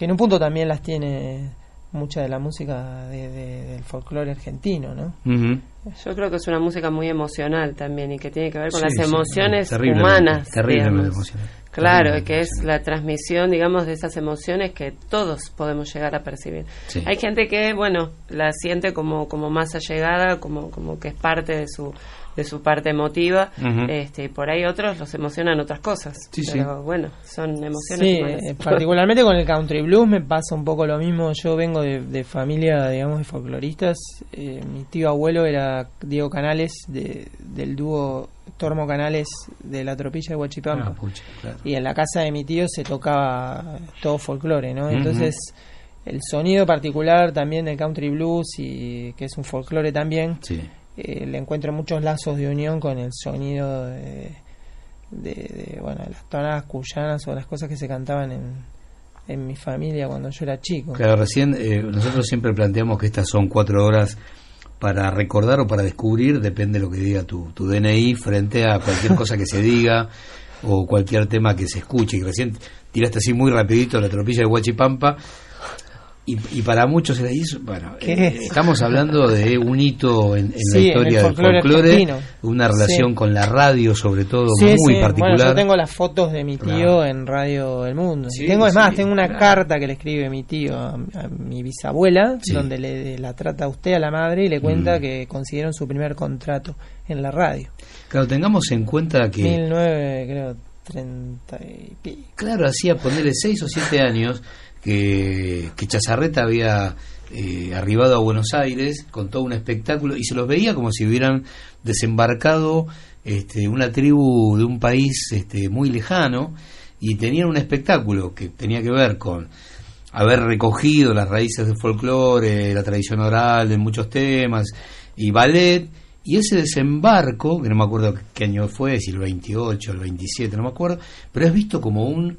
que en un punto también las tiene mucha de la música de- de- del folclore argentino, ¿no? Ujú. Yo creo que es una música muy emocional también y que tiene que ver con Sí, las sí, emociones humanas. terriblemente digamos. emocional. Claro, Terriblemente que es la transmisión, digamos, de esas emociones que todos podemos llegar a percibir. Sí. Hay gente que, bueno, la siente como, como más allegada, como, como que es parte de su de su parte emotiva, este, por ahí otros los emocionan otras cosas. Sí, sí. pero bueno, son emociones Sí, eh, particularmente con el country blues me pasa un poco lo mismo. Yo vengo de, de familia, digamos, de folcloristas. Eh, mi tío abuelo era Diego Canales, de, del dúo Tormo Canales de la tropilla de Huachipampa. Ah, pucha, claro. y en la casa de mi tío se tocaba todo folclore, ¿no? Entonces el sonido particular también del country blues y que es un folclore también Sí. Eh, le encuentro muchos lazos de unión con el sonido de, de, de, bueno las tonadas cuyanas o las cosas que se cantaban en, en mi familia cuando yo era chico. Claro, recién eh, nosotros siempre planteamos que estas son cuatro horas para recordar o para descubrir, depende de lo que diga tu, tu DNI, frente a cualquier cosa que se diga o cualquier tema que se escuche. Y recién tiraste así muy rapidito la tropilla de Huachipampa. Y, y para muchos. Bueno, ¿Qué eh, es? estamos hablando de un hito en, en la Sí, en historia del folclore folclore, argentino. una relación Sí. con la radio, sobre todo, Sí, muy sí. particular. Bueno, yo tengo las fotos de mi tío Claro. en Radio El Mundo. Sí, tengo, es más, sí, tengo una claro. carta que le escribe mi tío a, a mi bisabuela, Sí. donde le la trata a usted a la madre y le cuenta Mm. que consiguieron su primer contrato en la radio. Claro, tengamos en cuenta que... 1900, creo, 30 y pico. Claro, hacía ponerle seis o siete años que, Chazarreta había eh, arribado a Buenos Aires con todo un espectáculo y se los veía como si hubieran desembarcado este, una tribu de un país este, muy lejano y tenían un espectáculo que tenía que ver con haber recogido las raíces del folclore, la tradición oral en muchos temas y ballet y ese desembarco, que no me acuerdo qué año fue, si el 28, el 27, no me acuerdo, pero es visto como un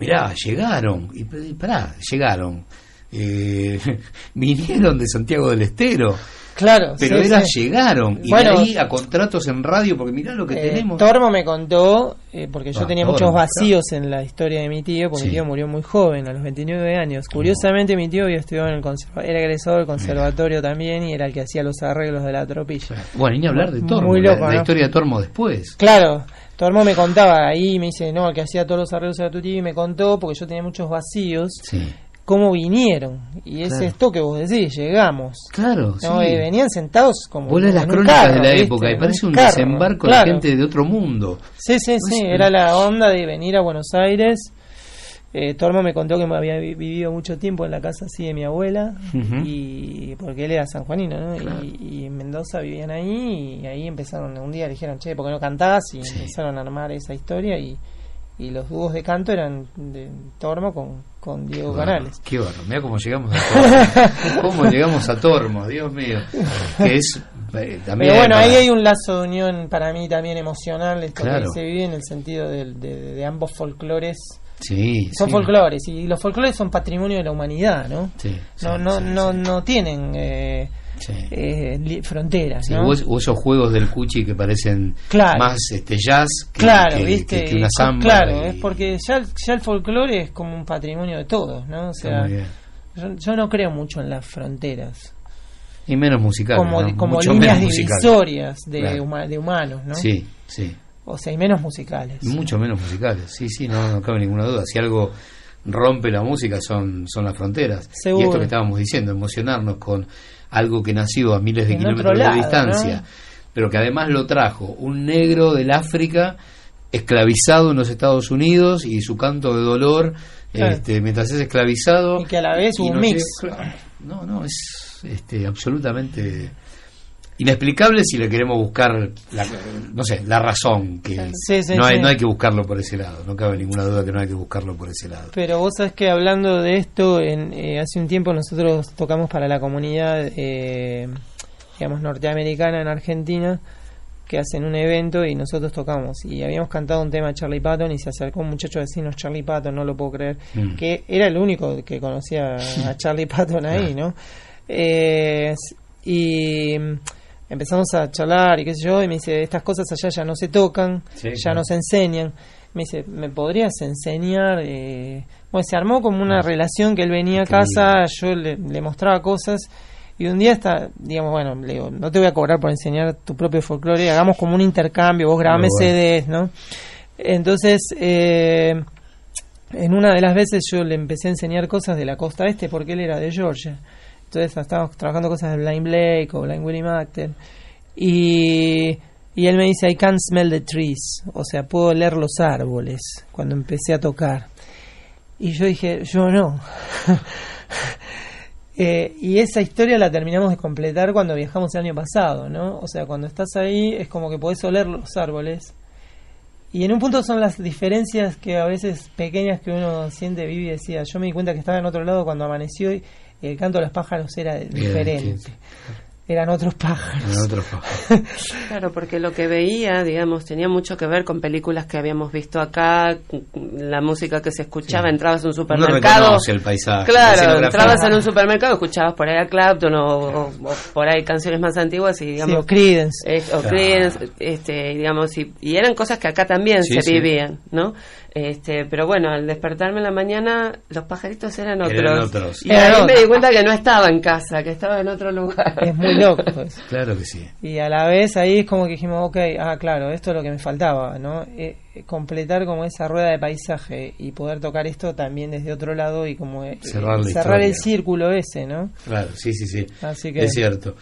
mirá, llegaron, y, y pará, llegaron, eh, vinieron de Santiago del Estero, Claro, pero sí, era sí. llegaron, y Bueno, de ahí a contratos en radio, porque mirá lo que Eh, tenemos. Tormo me contó, eh, porque yo Ah, tenía Tormo, muchos vacíos en la historia de mi tío, porque Sí. mi tío murió muy joven, a los 29 años. Curiosamente, mi tío había estudiado en el conserva era egresado del conservatorio también y era el que hacía los arreglos de la tropilla. Bueno, y ni hablar de Tormo, Muy la- loco, la, ¿no? historia de Tormo después. Claro, Tormo me contaba ahí, me dice, no, que hacía todos los arreglos era tu tío, y me contó, porque yo tenía muchos vacíos, Sí. cómo vinieron. Y es esto que vos decís, llegamos. Claro, No, sí. y venían sentados como. Vos las en un crónicas carro, de la ¿viste? época y parece un carro, desembarco claro. de gente de otro mundo. Sí, sí, sí, era la onda de venir a Buenos Aires. Eh, Tormo me contó que me había vi- vivido mucho tiempo en la casa así de mi abuela, y porque él era sanjuanino, ¿no? Claro. Y, y en Mendoza vivían ahí, y ahí empezaron, un día le dijeron, che, ¿por qué no cantás? Y Sí. empezaron a armar esa historia, y, y los dúos de canto eran de Tormo con, con Diego Canales. Qué bueno, mira cómo llegamos a Tormo. cómo llegamos a Tormo, Dios mío. Que es eh, también Pero bueno, ahí hay un lazo de unión para mí también emocional, esto que se vive en el sentido de, de, ambos folclores. Sí, son folclores y los folclores son patrimonio de la humanidad, ¿no? Sí, no, no, no, no tienen eh, eh, fronteras. ¿no? O, esos juegos del cuchi que parecen más este jazz que, claro, ¿viste? una samba. Claro, es porque ya, ya el folclore es como un patrimonio de todos, ¿no? O sea, yo, no creo mucho en las fronteras. Y menos musicales. Como, como líneas divisorias de, de humanos, ¿no? Sí, sí. O sea, y menos musicales. Mucho menos musicales, sí, sí, no, no cabe ninguna duda. Si algo rompe la música son, son las fronteras. Y esto que estábamos diciendo, emocionarnos con algo que nació a miles de kilómetros de distancia, pero que además lo trajo un negro del África esclavizado en los Estados Unidos y su canto de dolor este, mientras es esclavizado. Y que a la vez un mix. no, no, es este, absolutamente inexplicable si le queremos buscar la, no sé la razón que no hay no hay que buscarlo por ese lado no cabe ninguna duda que no hay que buscarlo por ese lado. Pero vos sabés que hablando de esto en, eh, hace un tiempo nosotros tocamos para la comunidad eh, digamos norteamericana en Argentina que hacen un evento y nosotros tocamos. Y habíamos cantado un tema de Charlie Patton y se acercó un muchacho a decirnos Charlie Patton no lo puedo creer mm. que era el único que conocía a Charlie Patton ahí no eh, y empezamos a charlar y qué sé yo, y me dice, estas cosas allá ya no se tocan, ya no se enseñan. Me dice, ¿me podrías enseñar? Eh, bueno, se armó como una relación que él venía a casa, yo le, mostraba cosas. Y un día está, digamos, bueno, le digo, no te voy a cobrar por enseñar tu propio folclore, hagamos como un intercambio, vos grabame CDs, ¿no? Entonces, eh, en una de las veces yo le empecé a enseñar cosas de la costa este porque él era de Georgia. Entonces estábamos trabajando cosas de Blind Blake o Blind Willie Mactel. Y, y él me dice, I can't smell the trees. O sea, puedo oler los árboles cuando empecé a tocar. Y yo dije, yo no. Eh, y esa historia la terminamos de completar cuando viajamos el año pasado, ¿no? O sea, cuando estás ahí es como que podés oler los árboles. Y en un punto son las diferencias que a veces pequeñas que uno siente, vive y decía, yo me di cuenta que estaba en otro lado cuando amaneció y, el canto de los pájaros era diferente. Eran otros pájaros. Eran otros pájaros. claro, porque lo que veía, digamos, tenía mucho que ver con películas que habíamos visto acá, la música que se escuchaba, entrabas en un supermercado. el paisaje. Claro, entrabas en un supermercado, escuchabas por ahí a Clapton o, por ahí canciones más antiguas y digamos. o Creedence. o Creedence, este, digamos, y, y, eran cosas que acá también se vivían, ¿no? Este, pero bueno, al despertarme en la mañana, los pajaritos eran otros. Y ahí me di cuenta que no estaba en casa, que estaba en otro lugar. Es muy loco. Pues. claro que sí. Y a la vez ahí es como que dijimos, ok, ah, claro, esto es lo que me faltaba, ¿no? Eh, completar como esa rueda de paisaje y poder tocar esto también desde otro lado y como eh, cerrar, el círculo ese, ¿no? Claro, sí, sí, sí. Así que... Es cierto.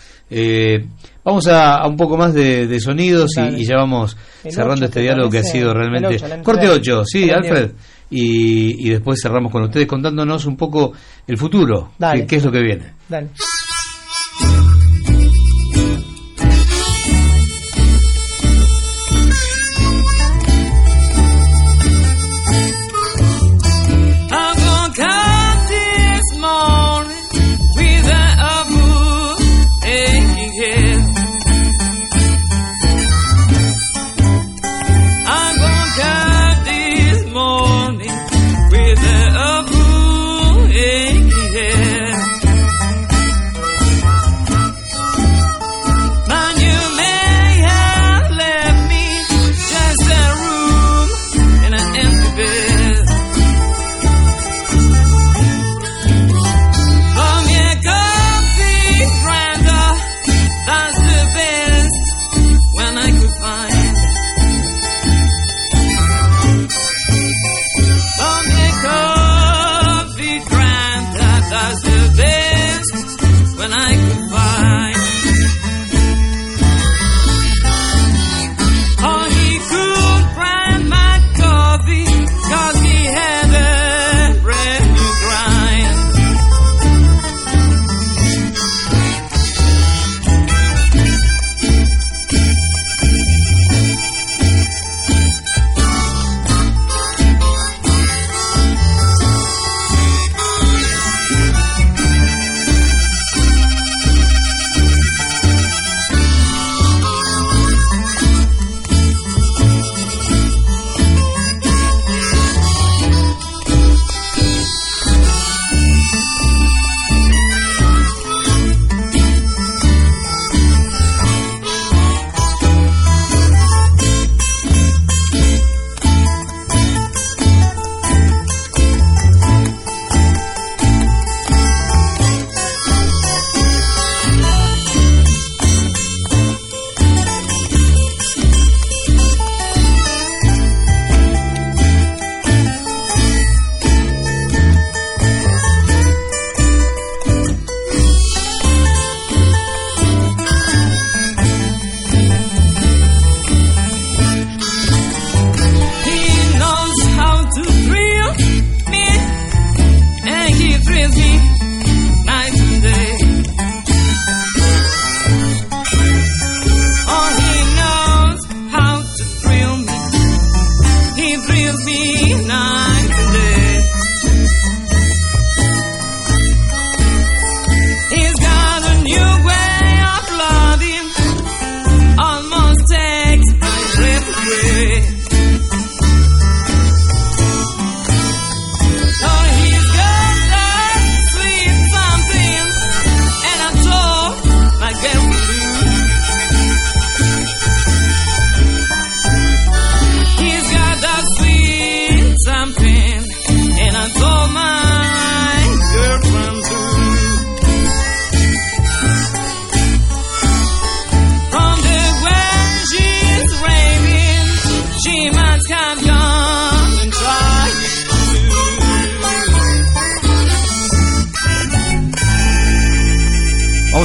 vamos a, un poco más de, sonidos y, ya vamos cerrando este diálogo que ha sido realmente... Corte 8, sí, Alfred. Y, y, después cerramos con ustedes contándonos un poco el futuro, qué, qué es lo que viene. Dale.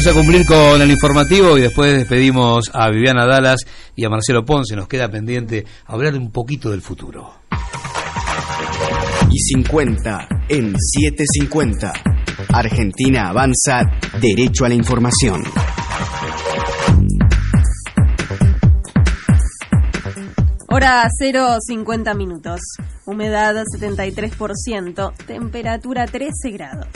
Vamos a cumplir con el informativo y después despedimos a Viviana Dallas y a Marcelo Ponce. Nos queda pendiente hablar un poquito del futuro. Y 50 en 750. Argentina avanza derecho a la información. Hora 0, 50 minutos. Humedad 73%. Temperatura 13 grados.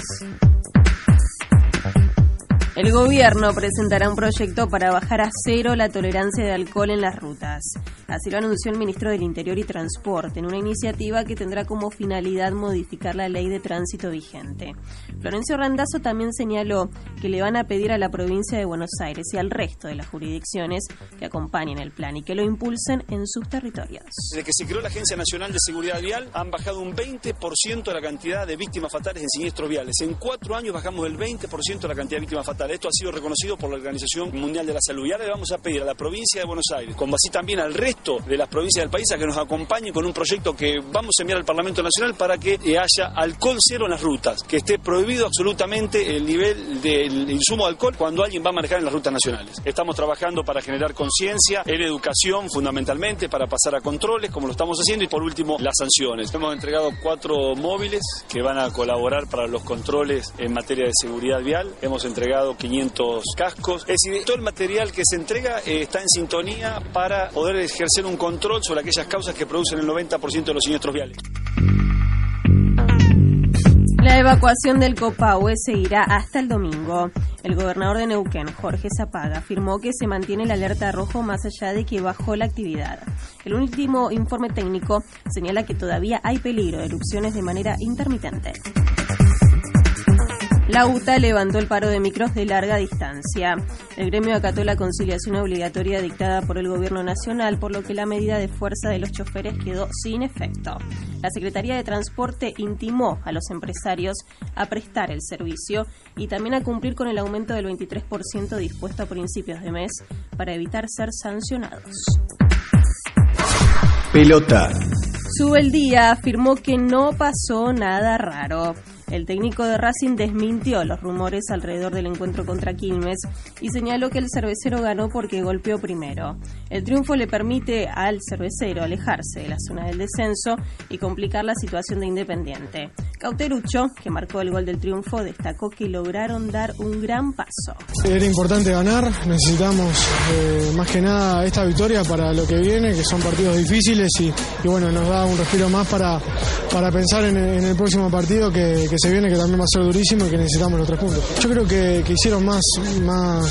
El gobierno presentará un proyecto para bajar a cero la tolerancia de alcohol en las rutas. Así lo anunció el ministro del Interior y Transporte en una iniciativa que tendrá como finalidad modificar la ley de tránsito vigente. Florencio Randazzo también señaló que le van a pedir a la provincia de Buenos Aires y al resto de las jurisdicciones que acompañen el plan y que lo impulsen en sus territorios. Desde que se creó la Agencia Nacional de Seguridad Vial han bajado un 20% la cantidad de víctimas fatales en siniestros viales. En cuatro años bajamos el 20% la cantidad de víctimas fatales. Esto ha sido reconocido por la Organización Mundial de la Salud. Y ahora le vamos a pedir a la provincia de Buenos Aires, como así también al resto de las provincias del país, a que nos acompañen con un proyecto que vamos a enviar al Parlamento Nacional para que haya alcohol cero en las rutas, que esté prohibido absolutamente el nivel del insumo de alcohol cuando alguien va a manejar en las rutas nacionales. Estamos trabajando para generar conciencia en educación fundamentalmente, para pasar a controles, como lo estamos haciendo, y por último, las sanciones. Hemos entregado cuatro móviles que van a colaborar para los controles en materia de seguridad vial. Hemos entregado 500 cascos. Es decir, todo el material que se entrega eh, está en sintonía para poder ejercer un control sobre aquellas causas que producen el 90% de los siniestros viales. La evacuación del Copahue seguirá hasta el domingo. El gobernador de Neuquén, Jorge Zapaga, afirmó que se mantiene el alerta rojo más allá de que bajó la actividad. El último informe técnico señala que todavía hay peligro de erupciones de manera intermitente. La UTA levantó el paro de micros de larga distancia. El gremio acató la conciliación obligatoria dictada por el Gobierno Nacional, por lo que la medida de fuerza de los choferes quedó sin efecto. La Secretaría de Transporte intimó a los empresarios a prestar el servicio y también a cumplir con el aumento del 23% dispuesto a principios de mes para evitar ser sancionados. Pelota. Sube el día afirmó que no pasó nada raro. El técnico de Racing desmintió los rumores alrededor del encuentro contra Quilmes y señaló que el cervecero ganó porque golpeó primero. El triunfo le permite al cervecero alejarse de la zona del descenso y complicar la situación de Independiente. Cauterucho, que marcó el gol del triunfo, destacó que lograron dar un gran paso. Era importante ganar, necesitamos eh, más que nada esta victoria para lo que viene, que son partidos difíciles y, bueno, nos da un respiro más para, para pensar en, en el próximo partido que, que se viene, que también va a ser durísimo y que necesitamos los tres puntos. Yo creo que, que hicieron más, más,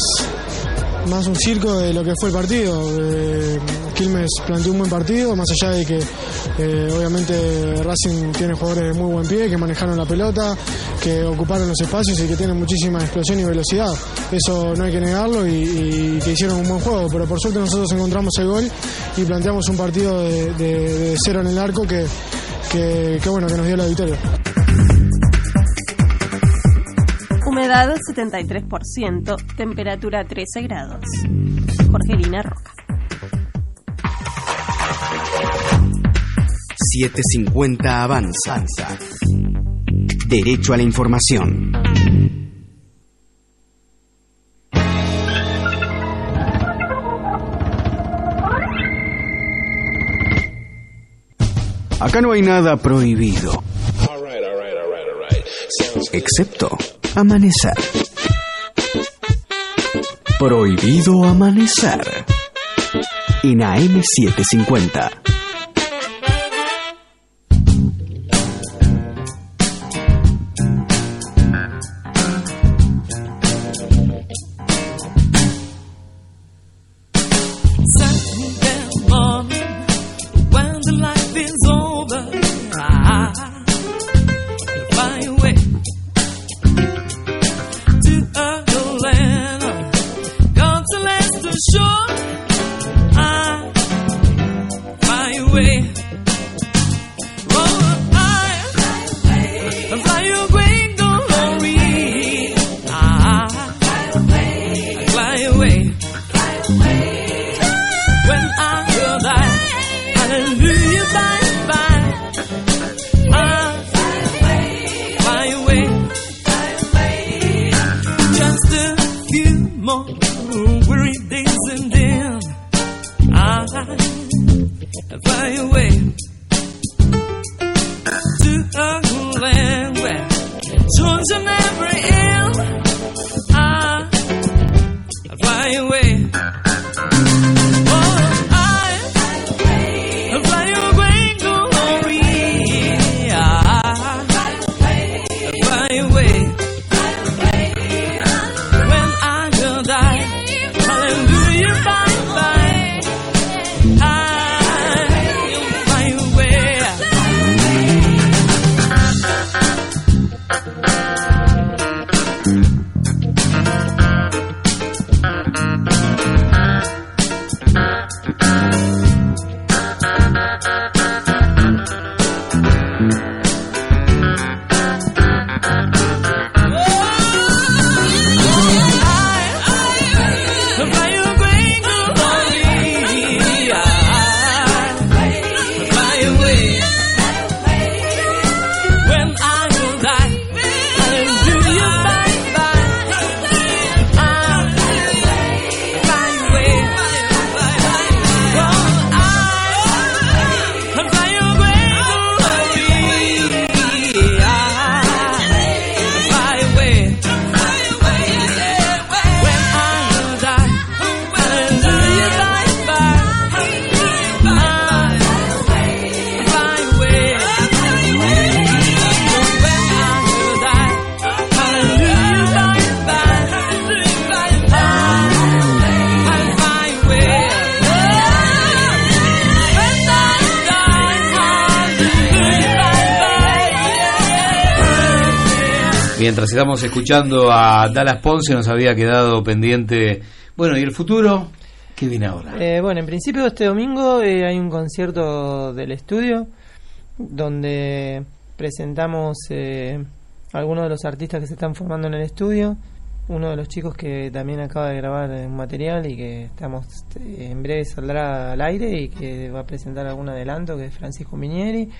más un circo de lo que fue el partido. Eh, Quilmes planteó un buen partido, más allá de que eh, obviamente Racing tiene jugadores de muy buen pie, que manejaron la pelota, que ocuparon los espacios y que tienen muchísima explosión y velocidad. Eso no hay que negarlo y, que hicieron un buen juego, pero por suerte nosotros encontramos el gol y planteamos un partido de, de- de cero en el arco que, que, que bueno, que nos dio la victoria. Humedad 73%, temperatura 13 grados. Jorgelina Roca. 750 avanza. Derecho a la información. Acá no hay nada prohibido. Excepto amanecer. Prohibido amanecer. En AM750. Estamos escuchando a Dallas Ponce nos había quedado pendiente, bueno, ¿y el futuro? ¿Qué viene ahora? Eh, bueno, en principio este domingo eh, hay un concierto del estudio donde presentamos eh, algunos de los artistas que se están formando en el estudio. Uno de los chicos que también acaba de grabar un material y que estamos este, en breve saldrá al aire y que va a presentar algún adelanto, que es Francisco Minieri.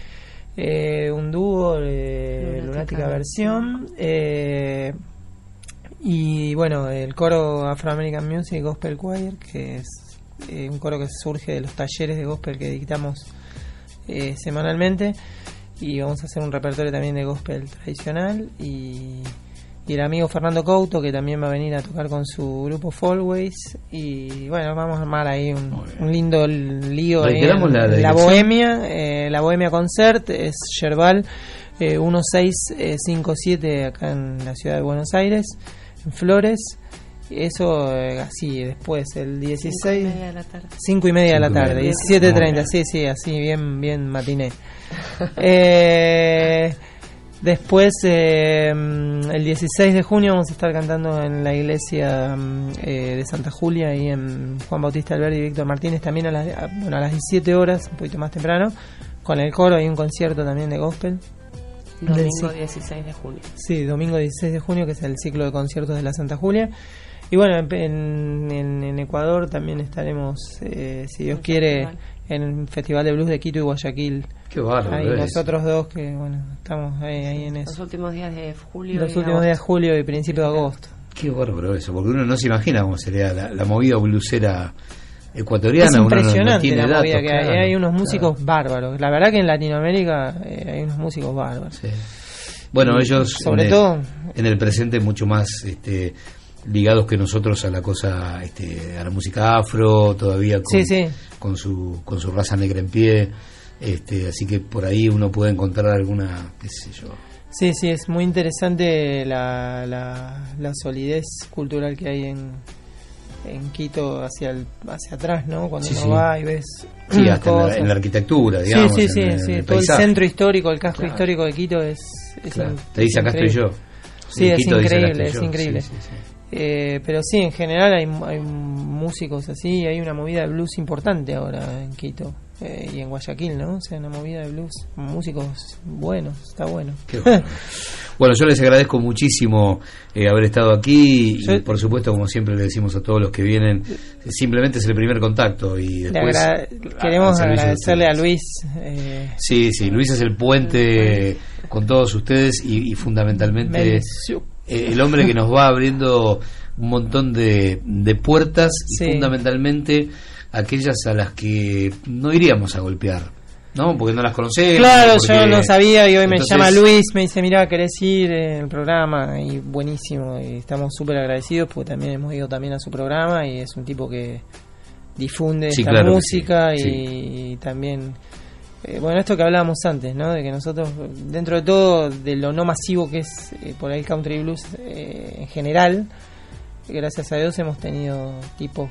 Eh, un dúo de Lunática Lunática Versión. eh, y bueno, el coro Afro American Music Gospel Choir, que es eh, un coro que surge de los talleres de gospel que dictamos eh, semanalmente. Y vamos a hacer un repertorio también de gospel tradicional. Y, y el amigo Fernando Couto, que también va a venir a tocar con su grupo Fallways. Y bueno, vamos a armar ahí un, un lindo lío. ahí Reiteramos en la- la la dirección. Bohemia. eh, la Bohemia Concert es Yerbal eh, 1657 acá en la ciudad de Buenos Aires, en Flores. Eso eh, así, después el 16. Cinco y media de la tarde. 5 y media de la Cinco y tarde, media. 17.30, sí, sí, así, bien, bien matiné. Eh, después, eh, el 16 de junio vamos a estar cantando en la iglesia eh, de Santa Julia, ahí en Juan Bautista Alberdi y Víctor Martínez, también a las, a- bueno, a las 17 horas, un poquito más temprano, con el coro, hay un concierto también de gospel. Del Domingo ci- 16 de junio. Sí, domingo 16 de junio, que es el ciclo de conciertos de la Santa Julia. Y bueno, en, en- Ecuador también estaremos, eh, si Dios quiere. En el Festival de Blues de Quito y Guayaquil. Qué bárbaro. Ahí nosotros dos que, bueno, estamos ahí, ahí en Los eso. últimos días de julio. Los y últimos días de agosto. julio y principio de agosto. Qué bárbaro eso, porque uno no se imagina cómo sería la, la movida blusera ecuatoriana. Es uno no- no impresionante tiene la movida datos, que hay. claro, Hay unos claro. músicos bárbaros. La verdad que en Latinoamérica eh, hay unos músicos bárbaros. Sí. Bueno, Y ellos sobre en el- todo- en el presente mucho más este, ligados que nosotros a la cosa, este, a la música afro, todavía con, Sí, sí. Con su con su raza negra en pie, este, así que por ahí uno puede encontrar alguna, qué sé yo. Sí, sí, es muy interesante la, la, la solidez cultural que hay en, en Quito hacia el, hacia atrás, ¿no? Cuando Sí, uno sí. va y ves Sí, hasta en la, cosas. en la arquitectura, digamos. sí, en- sí, en sí. el Todo el centro histórico, el casco Claro. histórico de Quito es... es Claro. in- Te dice acá estoy yo. Sí, es Quito increíble. Eh, pero sí, en general hay, hay músicos así, hay una movida de blues importante ahora en Quito eh, y en Guayaquil, ¿no? O sea, una movida de blues, músicos buenos, está bueno. Qué bueno. Bueno, yo les agradezco muchísimo eh, haber estado aquí y por supuesto, como siempre le decimos a todos los que vienen, simplemente es el primer contacto y después agra- queremos agradecerle a. Luis. eh, Sí, sí, Luis es el puente con todos ustedes y, y fundamentalmente. Eh, el hombre que nos va abriendo un montón de, de puertas y fundamentalmente aquellas a las que no iríamos a golpear, ¿no? Porque no las conocemos. Claro, yo no sabía y hoy me llama Luis, me dice, mira, querés ir en el programa y buenísimo y estamos súper agradecidos porque también hemos ido también a su programa y es un tipo que difunde Sí, esta claro música sí, y, también, eh, bueno, esto que hablábamos antes, ¿no? De que nosotros, dentro de todo, de lo no masivo que es eh, por ahí el country blues eh, en general, gracias a Dios hemos tenido tipos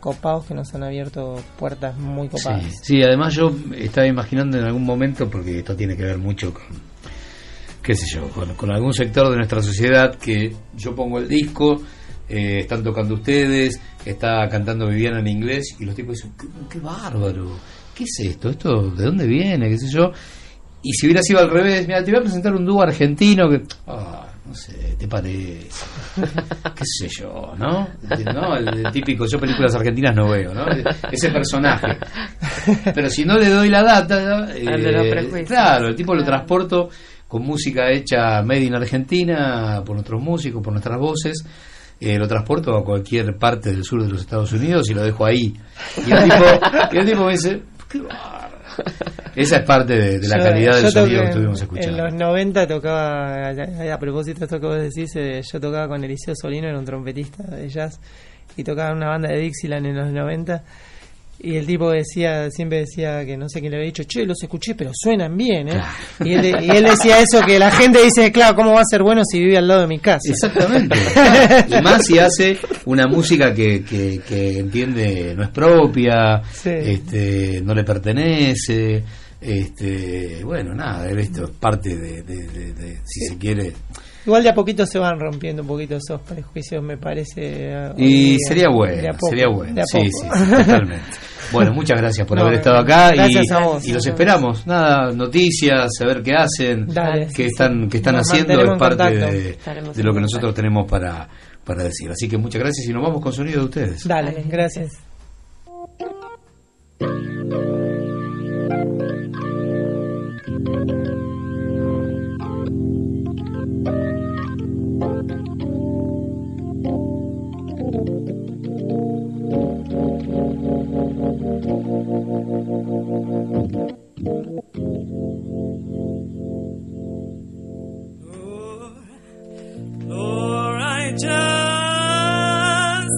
copados que nos han abierto puertas muy copadas. Sí, sí, además yo estaba imaginando en algún momento, porque esto tiene que ver mucho con, qué sé yo, con, con algún sector de nuestra sociedad que yo pongo el disco, eh, están tocando ustedes, está cantando Viviana en inglés y los tipos dicen, qué, qué bárbaro, ¿qué es esto? ¿Esto de dónde viene? ¿Qué sé yo? Y si hubiera sido al revés, mira, te voy a presentar un dúo argentino que, ah, no sé, te parece, qué sé yo, ¿no? ¿No? El, típico, yo películas argentinas no veo, ¿no? Ese personaje. Pero si no le doy la data, eh, claro, el tipo lo transporto con música hecha made in Argentina, por nuestros músicos, por nuestras voces. eh, lo transporto a cualquier parte del sur de los Estados Unidos y lo dejo ahí. Y el tipo, y el tipo me dice, Esa es parte de, de la Yo- calidad del sonido que estuvimos escuchando. En los 90 tocaba, a, a propósito de esto que vos decís, eh, yo tocaba con Eliseo Solino, era un trompetista de jazz, y tocaba en una banda de Dixieland en los 90. Y el tipo decía, siempre decía que no sé quién le había dicho, che, los escuché, pero suenan bien, ¿eh? Y, él, y él decía eso, que la gente dice, claro, ¿cómo va a ser bueno si vive al lado de mi casa? Exactamente. y más si hace una música que, que, que entiende no es propia, Sí. este, no le pertenece. Este, bueno, nada, esto es parte de, de- de- de- si se quiere. Igual de a poquito se van rompiendo un poquito esos prejuicios, me parece. Y día. sería bueno, poco, sería bueno. Sí, sí, totalmente. Bueno, muchas gracias por No, haber estado acá y, gracias a vos. y los esperamos. Nada, noticias, saber qué hacen, Dale, qué sí, están, qué están Nos haciendo, es parte contacto. de, de lo que nosotros tenemos para, para decir. Así que muchas gracias y nos vamos con sonido de ustedes. Dale, gracias. Just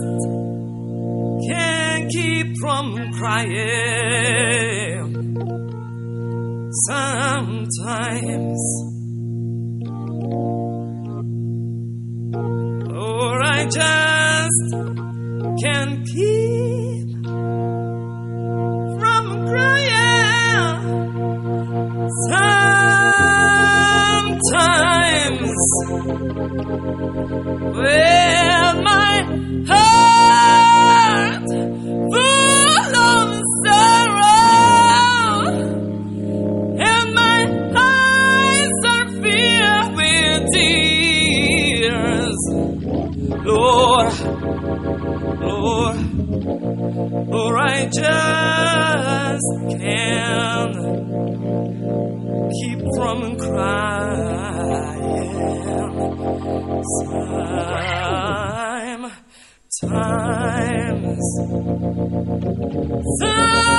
can't keep from crying. Sometimes, Lord, I just can't keep Well, my heart full of sorrow, and my eyes are filled with tears. Lord, Lord, Lord, I just can't keep from crying. Time, times, sometimes.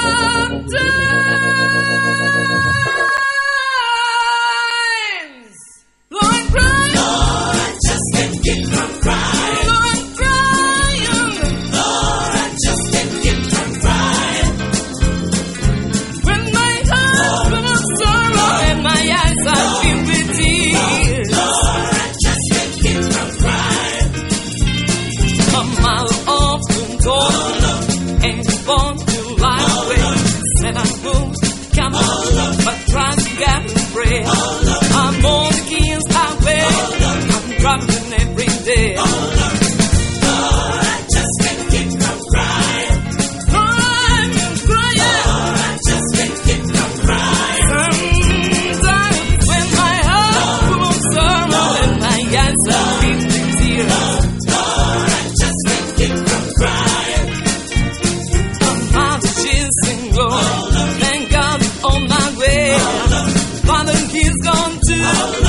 Way. Father, he's gone too.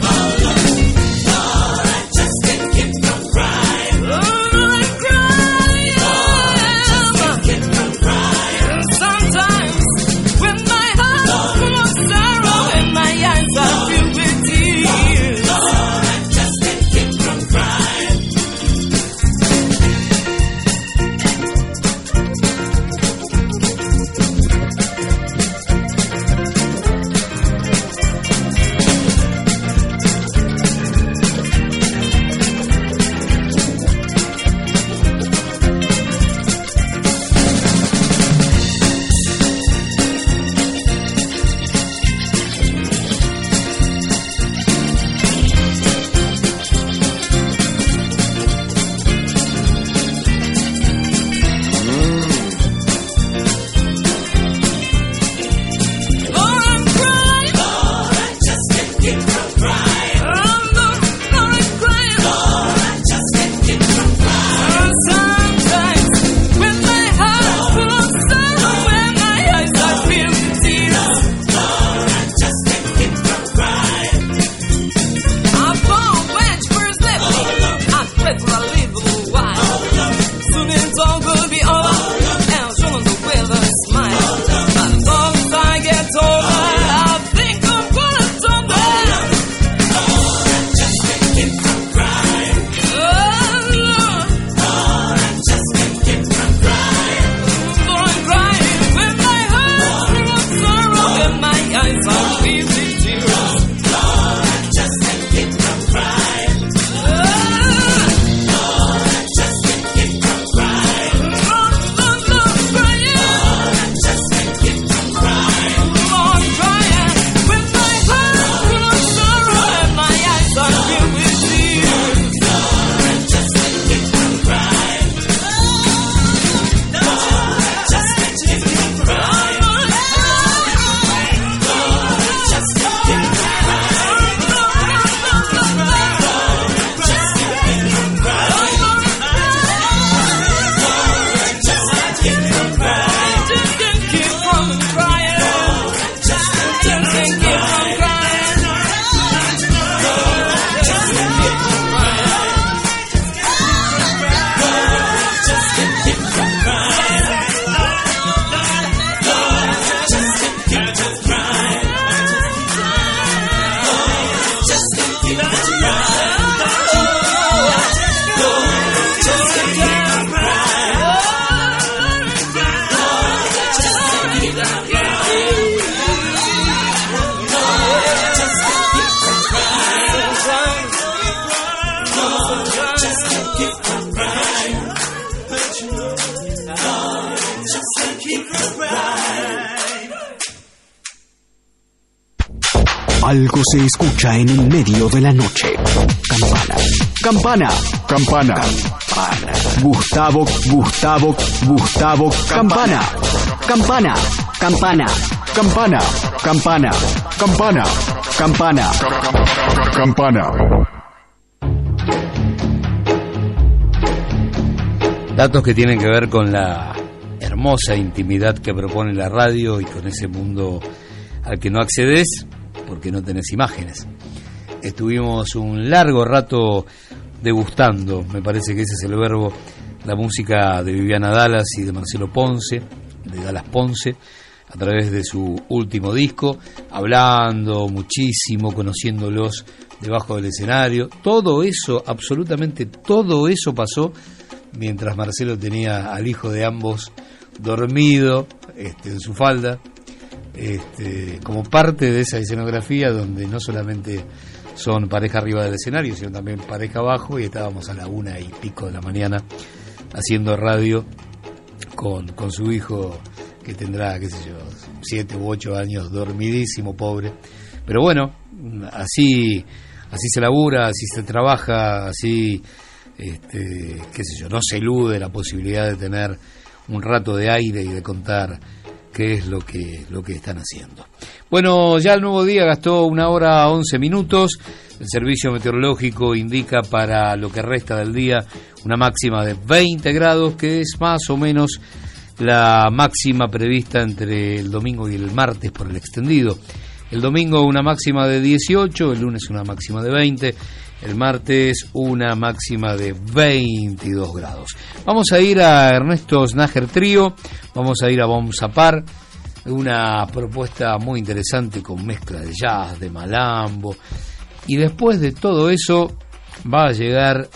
Bye. En el medio de la noche. Campana. Campana. Campana. Campana. Gustavo, Gustavo, Gustavo, Campana. Campana. Campana. Campana. Campana. Campana. Campana. Campana. Datos que tienen que ver con la hermosa intimidad que propone la radio y con ese mundo al que no accedes porque no tenés imágenes. Estuvimos un largo rato degustando, me parece que ese es el verbo, la música de Viviana Dallas y de Marcelo Ponce, de Dallas Ponce, a través de su último disco, hablando muchísimo, conociéndolos debajo del escenario. Todo eso, absolutamente todo eso pasó mientras Marcelo tenía al hijo de ambos dormido este, en su falda, este, como parte de esa escenografía donde no solamente son pareja arriba del escenario, sino también pareja abajo y estábamos a la una y pico de la mañana haciendo radio con, con su hijo que tendrá, qué sé yo, siete u ocho años, dormidísimo, pobre. Pero bueno, así, así se labura, así se trabaja, así, este, qué sé yo, no se elude la posibilidad de tener un rato de aire y de contar qué es lo que, lo que están haciendo. Bueno, ya el nuevo día gastó una hora 11 minutos. El servicio meteorológico indica para lo que resta del día una máxima de 20 grados, que es más o menos la máxima prevista entre el domingo y el martes por el extendido. El domingo una máxima de 18, el lunes una máxima de 20, el martes una máxima de 22 grados. Vamos a ir a Ernesto Snager Trío, vamos a ir a Bom Zapar, una propuesta muy interesante con mezcla de jazz, de malambo. Y después de todo eso va a llegar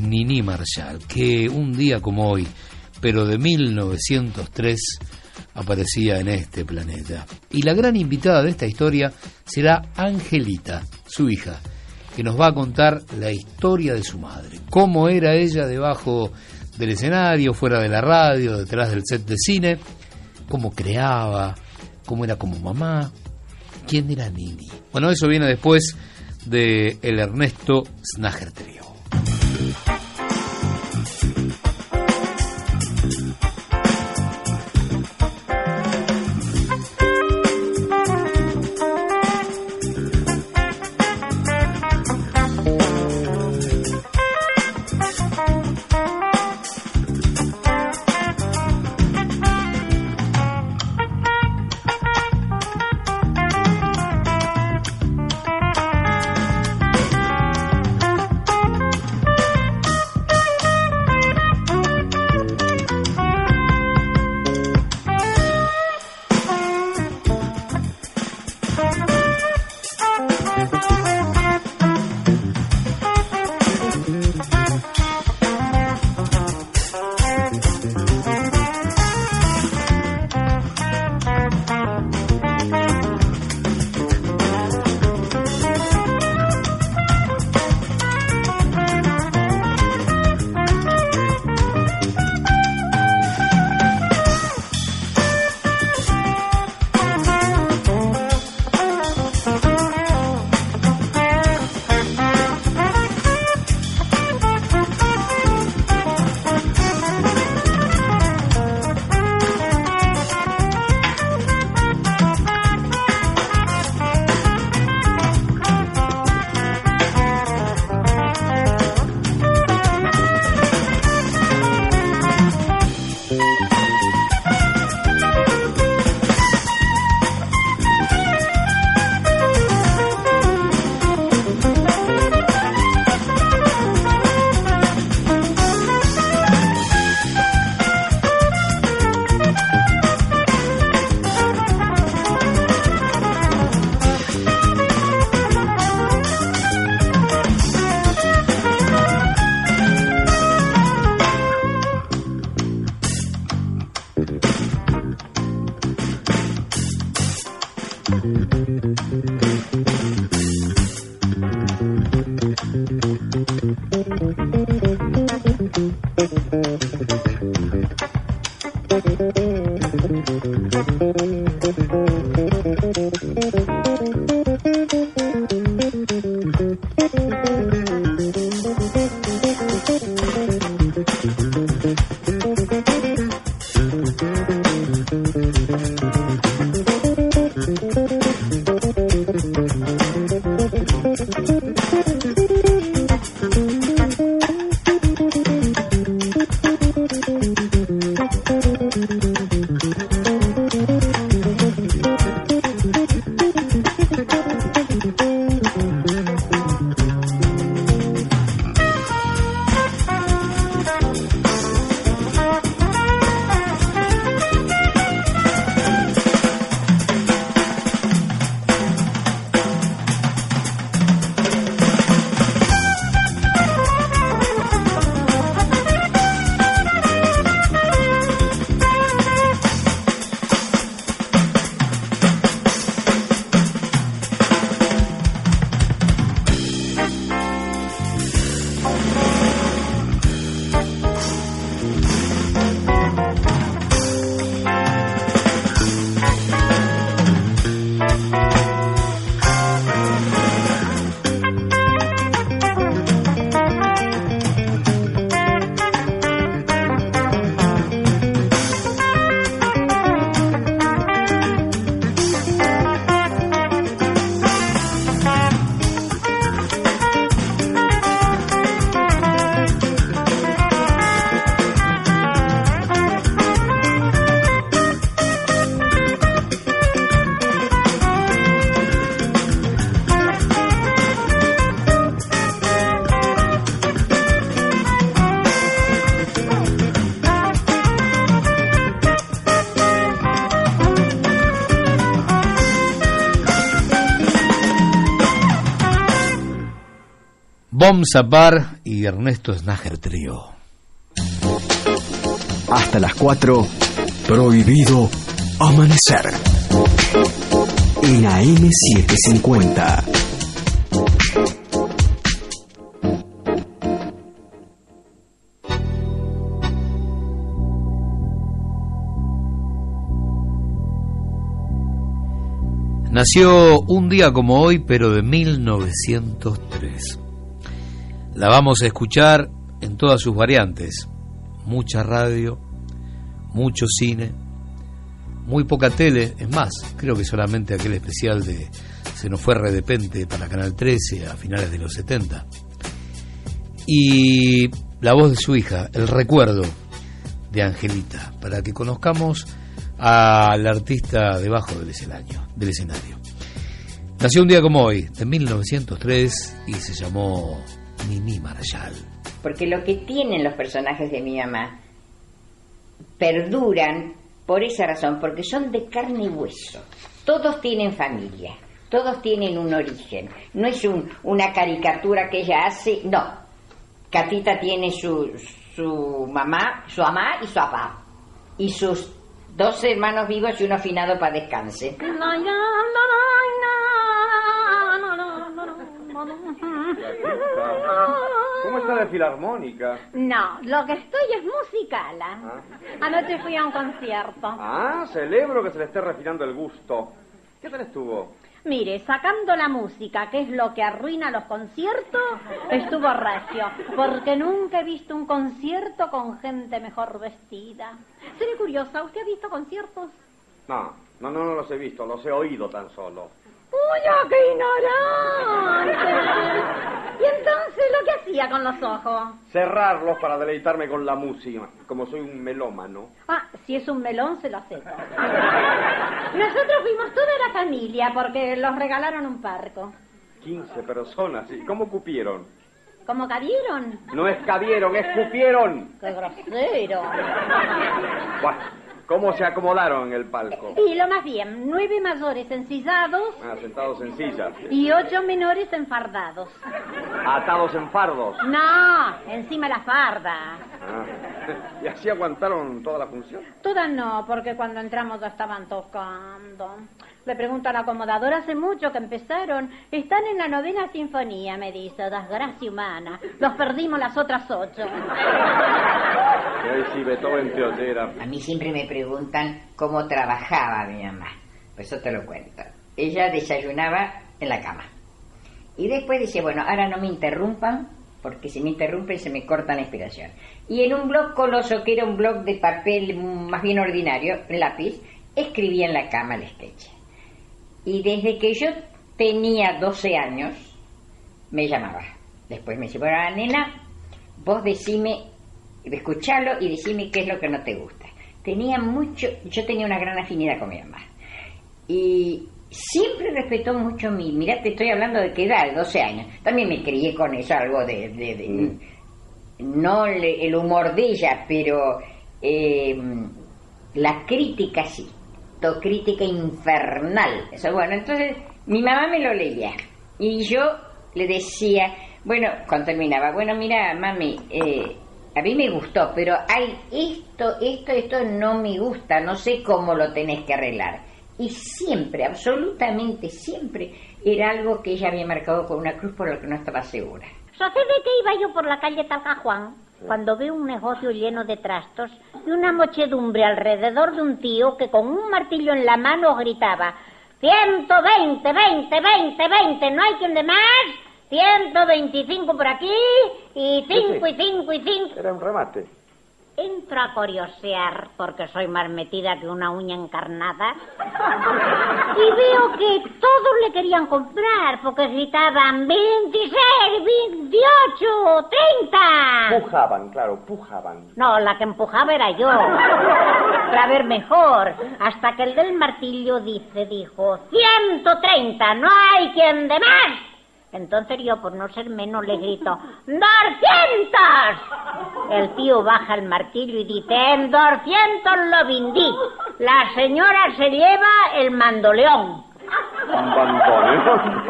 Nini Marshall, que un día como hoy, pero de 1903, aparecía en este planeta. Y la gran invitada de esta historia será Angelita, su hija, que nos va a contar la historia de su madre, cómo era ella debajo del escenario, fuera de la radio, detrás del set de cine, cómo creaba, cómo era como mamá, quién era Nini. Bueno, eso viene después de el Ernesto Snager Trio. Bom Zapar y Ernesto Snager Trío. Hasta las 4, prohibido amanecer. En AM750. Nació un día como hoy, pero de 1903. La vamos a escuchar en todas sus variantes. Mucha radio, mucho cine, muy poca tele. Es más, creo que solamente aquel especial de Se nos fue Redepente para Canal 13 a finales de los 70. Y la voz de su hija, el recuerdo de Angelita, para que conozcamos al artista debajo del escenario. Del escenario. Nació un día como hoy, de 1903, y se llamó Mimi Marshall. Porque lo que tienen los personajes de mi mamá perduran por esa razón, porque son de carne y hueso. Todos tienen familia, todos tienen un origen. No es un- una caricatura que ella hace, no. Catita tiene su, su mamá, su mamá y su papá. Y sus dos hermanos vivos y uno afinado para descanse. ¿Cómo está de filarmónica? No, lo que estoy es musicala. Anoche fui a un concierto. Ah, celebro que se le esté refinando el gusto. ¿Qué tal estuvo? Mire, sacando la música, que es lo que arruina los conciertos, estuvo recio, porque nunca he visto un concierto con gente mejor vestida. Seré curiosa, ¿usted ha visto conciertos? No, no, no, no los he visto, los he oído tan solo. ¡Uy, qué ignorante! ¿Y entonces lo que hacía con los ojos? Cerrarlos para deleitarme con la música, como soy un melómano. Ah, si es un melón, se lo acepto. Nosotros fuimos toda la familia porque los regalaron un parco. 15 personas, ¿y cómo cupieron? ¿Cómo cabieron? No es cabieron, es cupieron. ¡Qué grosero! Buah, ¿Cómo se acomodaron en el palco? Y lo más bien, nueve mayores ensillados Ah, sentados en sillas, y ocho menores enfardados. atados en fardos. No, encima la farda. Ah, ¿Y así aguantaron toda la función? Todas no, porque cuando entramos ya estaban tocando. Le pregunto a la acomodadora, hace mucho que empezaron. Están en la novena sinfonía, me dice, desgracia humana. Los perdimos las otras ocho. Sí, Beethoven te oyera. A mí siempre me preguntan cómo trabajaba mi mamá. Pues eso te lo cuento. Ella desayunaba en la cama. Y después dice, bueno, ahora no me interrumpan, porque si me interrumpen se me corta la inspiración. Y en un blog coloso, que era un blog de papel más bien ordinario, lápiz, escribía en la cama el sketch. Y desde que yo tenía 12 años, me llamaba. Después me dice, bueno, nena, vos decime, escuchalo y decime qué es lo que no te gusta. Tenía mucho, yo tenía una gran afinidad con mi mamá. Y siempre respetó mucho mi, mirá, te estoy hablando de qué edad, de 12 años. También me crié con eso, algo de, de- de- no le- el humor de ella, pero eh, la crítica sí, to crítica infernal. Eso, bueno, entonces mi mamá me lo leía y yo le decía, bueno, cuando terminaba, bueno, mira, mami, eh, a mí me gustó, pero hay esto, esto, esto no me gusta, no sé cómo lo tenés que arreglar. Y siempre, absolutamente siempre, era algo que ella había marcado con una cruz por lo que no estaba segura. ¿Sabes de qué iba yo por la calle Talca Juan? Cuando veo un negocio lleno de trastos y una muchedumbre alrededor de un tío que con un martillo en la mano gritaba 120, 20, 20, 20, ¿no hay quien de más? 125 por aquí y 5 y 5 y 5. Era un remate. Entro a curiosear porque soy más metida que una uña encarnada y veo que todos le querían comprar porque gritaban 26, 28, 30. Pujaban, claro, pujaban. No, la que empujaba era yo. Para ver mejor. Hasta que el del martillo dice, dijo, 130, no hay quien de más. Entonces yo, por no ser menos, le grito, ¡200! El tío baja el martillo y dice, en 200 lo vendí. La señora se lleva el mandoleón. Un bandoneón.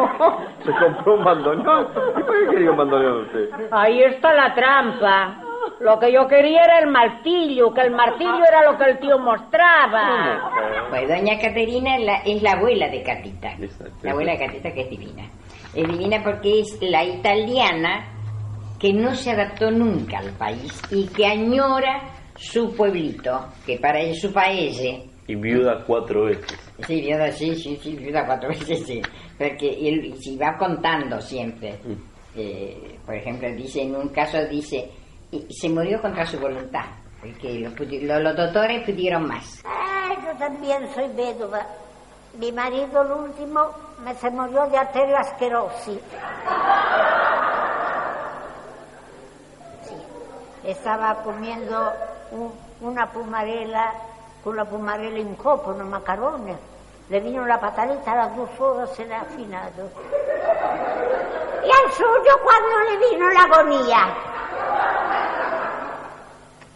Se compró un bandoneón. ¿Y por qué quería un bandoneón usted? Ahí está la trampa. Lo que yo quería era el martillo, que el martillo era lo que el tío mostraba. Pues doña Caterina es la, es la abuela de Catita. La abuela de Catita que es divina. Es divina porque es la italiana que no se adaptó nunca al país y que añora su pueblito, que para él es su paese. Y viuda cuatro veces. Sí, viuda, sí, sí, sí, viuda cuatro veces, sí. Porque él si va contando siempre. Eh, por ejemplo, dice, en un caso dice, y se murió contra su voluntad. Porque los, doctores pudieron más. Ah, yo también soy viuda. Mi marido, el último, me se murió de arteriosclerosis. Estaba comiendo un- una pumarela, con la pumarela in copo, unos macarrones. Le vino la pataleta a las dos horas, se le ha afinado. ¿Y al suyo cuando le vino la agonía?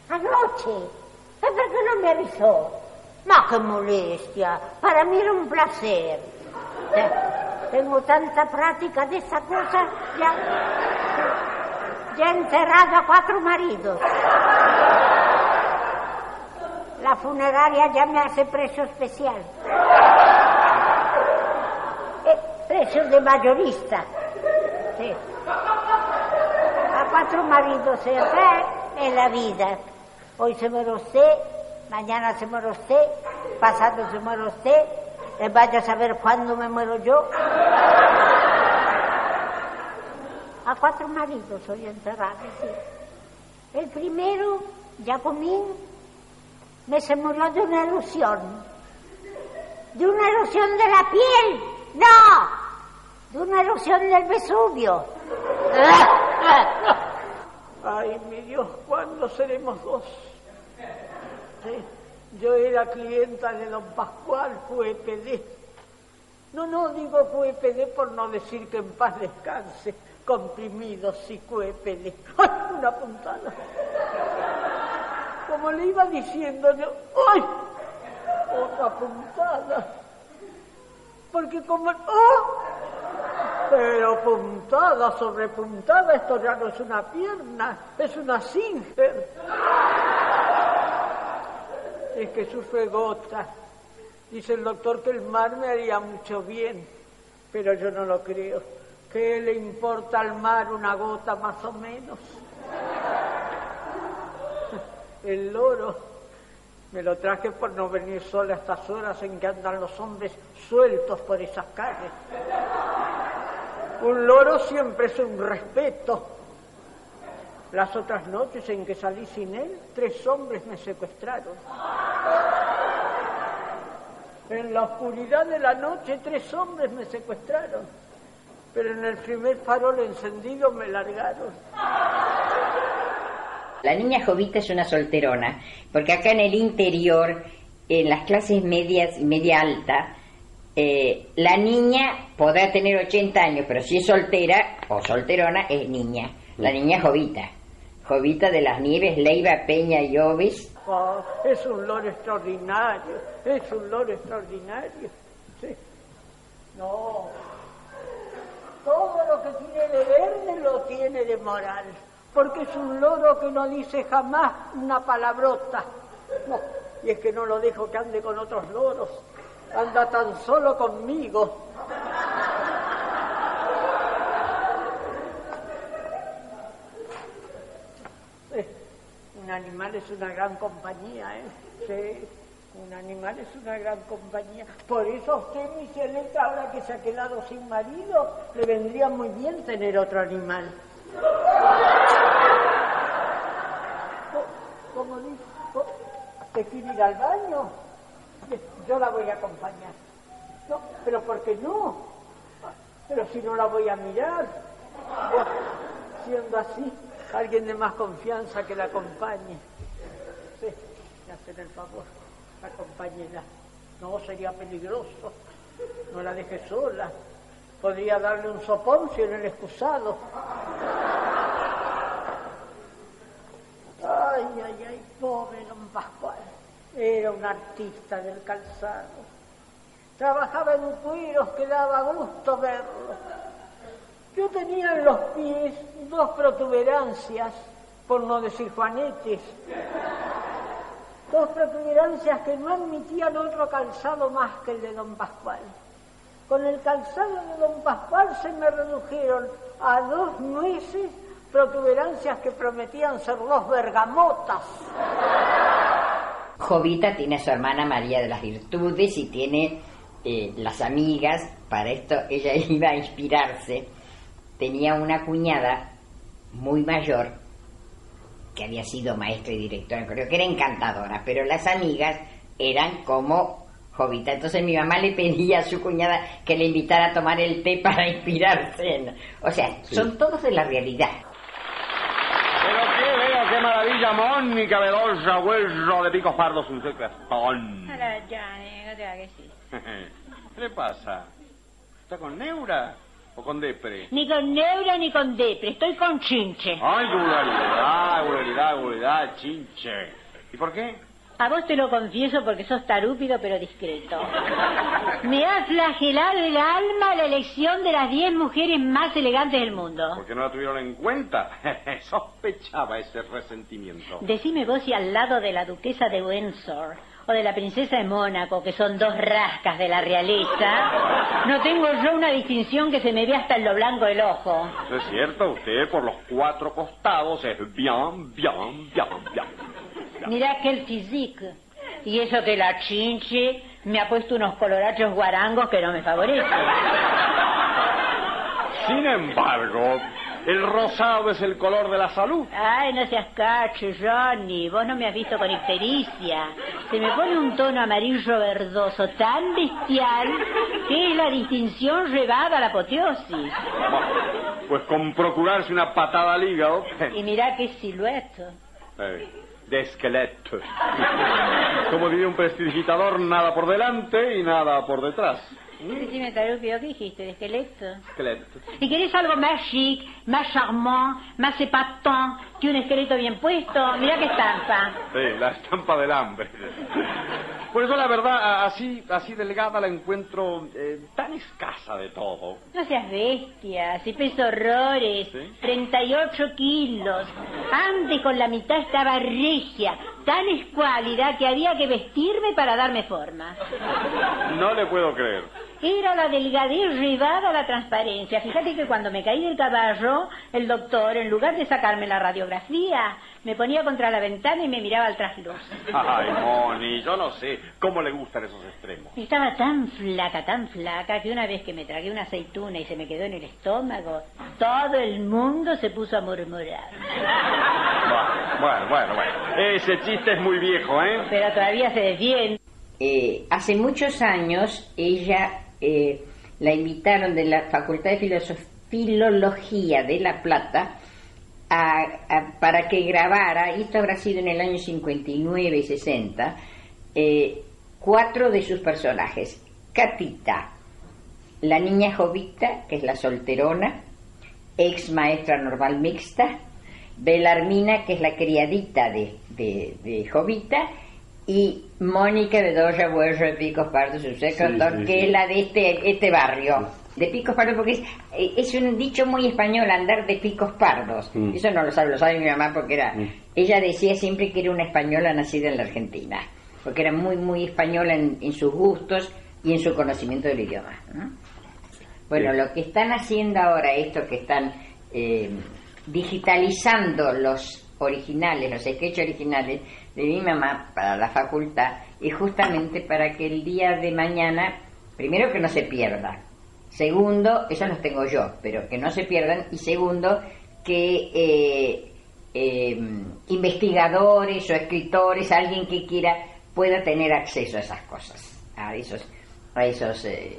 Anoche. ¿Y por qué no me avisó? Ma qué molestia. Para mí era un placer. Eh, Tengo tanta práctica de esta cosa, ya, ya he enterrado a cuatro maridos. La funeraria ya me hace precio especial. Eh, precio de mayorista. A cuatro maridos se ve en la vida. Hoy se muere usted, mañana se muere usted, pasado se muere usted, vaya a saber cuándo me muero yo. A cuatro maridos soy enterrado, sí. El primero, Jacomín, me se murió de una erupción. ¿De una erupción de la piel? ¡No! De una erupción del Vesubio. Ay, mi Dios, ¿cuándo seremos dos? Sí, Yo era clienta de don Pascual QEPD. No, no digo QEPD por no decir que en paz descanse. Comprimidos y QEPD. ¡Ay, una puntada! Como le iba diciendo yo, ¡ay! Otra puntada. Porque como... ¡Oh! Pero puntada sobre puntada, esto ya no es una pierna, es una singer. Es que sufre gota. Dice el doctor que el mar me haría mucho bien, pero yo no lo creo. ¿Qué le importa al mar una gota más o menos? El loro me lo traje por no venir sola a estas horas en que andan los hombres sueltos por esas calles. Un loro siempre es un respeto. Las otras noches en que salí sin él, tres hombres me secuestraron. En la oscuridad de la noche, tres hombres me secuestraron. Pero en el primer farol encendido me largaron. La niña Jovita es una solterona, porque acá en el interior, en las clases medias y media alta, eh, la niña podrá tener 80 años, pero si es soltera o solterona, es niña. La niña Jovita. Jovita de las Nieves, Leiva, Peña y Ovis. Ah, es un loro extraordinario, es un loro extraordinario. Sí. No, todo lo que tiene de verde lo tiene de moral, porque es un loro que no dice jamás una palabrota. No, y es que no lo dejo que ande con otros loros, anda tan solo conmigo. Eh, Un animal es una gran compañía, ¿eh? Sí, un animal es una gran compañía. Por eso usted, mi cieleta, ahora que se ha quedado sin marido, le vendría muy bien tener otro animal. Co- ¿Cómo dice? ¿Te quiere ir al baño? Yo la voy a acompañar. No, pero ¿por qué no? Pero si no la voy a mirar. Siendo así, alguien de más confianza que la acompañe. Sí, hacen el favor, acompáñela. No, sería peligroso. No la deje sola. Podría darle un soponcio en el excusado. Ay, ay, ay, pobre don Pascual. Era un artista del calzado. Trabajaba en cueros que daba gusto verlo. Yo tenía en los pies dos protuberancias, por no decir juanetes. Dos protuberancias que no admitían otro calzado más que el de don Pascual. Con el calzado de don Pascual se me redujeron a dos nueces protuberancias que prometían ser dos bergamotas. Jovita tiene a su hermana María de las Virtudes y tiene eh, las amigas, para esto ella iba a inspirarse. Tenía una cuñada muy mayor que había sido maestra y directora, creo que era encantadora, pero las amigas eran como Jovita. Entonces mi mamá le pedía a su cuñada que le invitara a tomar el té para inspirarse. en- O sea, son todos de la realidad. Pero qué veo, qué maravilla, Mónica Bedoya, hueso de picos pardos, un. Ahora, Johnny, no te hagas que sí. ¿Qué le pasa? ¿Está con neura o con depre? Ni con neura ni con depre, estoy con chinche. Ay, vulgaridad, vulgaridad, vulgaridad, chinche. ¿Y por qué? A vos te lo confieso porque sos tarúpido pero discreto. Me ha flagelado el alma la elección de las 10 mujeres más elegantes del mundo. Porque no la tuvieron en cuenta. Sospechaba ese resentimiento. Decime vos si al lado de la duquesa de Windsor o de la princesa de Mónaco, que son dos rascas de la realeza, no tengo yo una distinción que se me vea hasta en lo blanco del ojo. Eso es cierto, usted por los cuatro costados es bien, bien, bien, bien. Mirá que el physique. Y eso que la chinche me ha puesto unos colorachos guarangos que no me favorecen. Sin embargo, el rosado es el color de la salud. Ay, no seas cacho, Johnny. Vos no me has visto con ictericia. Se me pone un tono amarillo verdoso tan bestial que es la distinción llevada a la apoteosis. Pues con procurarse una patada al hígado. Y mirá qué silueta. eh, de esqueleto. Como diría un prestidigitador, nada por delante y nada por detrás. Decime, Tarupio, ¿qué dijiste de esqueleto? Esqueleto. ¿Y querés algo más chic, más charmant, más epatant que un esqueleto bien puesto? Mirá qué estampa. Sí, la estampa del hambre. Por eso la verdad, así, así delgada la encuentro eh, tan escasa de todo. No seas bestia, si peso horrores, ¿Sí? 38 kilos. Antes con la mitad estaba regia, tan escuálida que había que vestirme para darme forma. No le puedo creer. Era la delgadez llevada a la transparencia. Fíjate que cuando me caí del caballo, el doctor, en lugar de sacarme la radiografía, me ponía contra la ventana y me miraba al trasluz. Ay, Moni, yo no sé cómo le gustan esos extremos. Estaba tan flaca, tan flaca, que una vez que me tragué una aceituna y se me quedó en el estómago, todo el mundo se puso a murmurar. Bueno, bueno, bueno. Ese chiste es muy viejo, ¿eh? Pero todavía se defiende. Eh, hace muchos años ella eh, la invitaron de la Facultad de Filología de La Plata para que grabara, esto habrá sido en el año 59 y 60, eh, cuatro de sus personajes. Catita, la niña Jovita, que es la solterona, ex maestra normal mixta, Belarmina, que es la criadita de, de, de Jovita, y Mónica de Doya Huerro de Picos Pardos, su secretón, Sí, sí, que sí. es la de este, este barrio. De Picos Pardos, porque es, eh, es un dicho muy español andar de Picos Pardos. Mm. Eso no lo sabe, lo sabe mi mamá porque era. Ella decía siempre que era una española nacida en la Argentina, porque era muy, muy española en, en sus gustos y en su conocimiento del idioma. ¿no? Bueno, lo que están haciendo ahora, esto que están eh, digitalizando los originales, los sketches originales de mi mamá para la facultad, es justamente para que el día de mañana, primero que no se pierda, segundo, eso los tengo yo, pero que no se pierdan, y segundo, que eh, eh, investigadores o escritores, alguien que quiera, pueda tener acceso a esas cosas, a esos, a esos eh,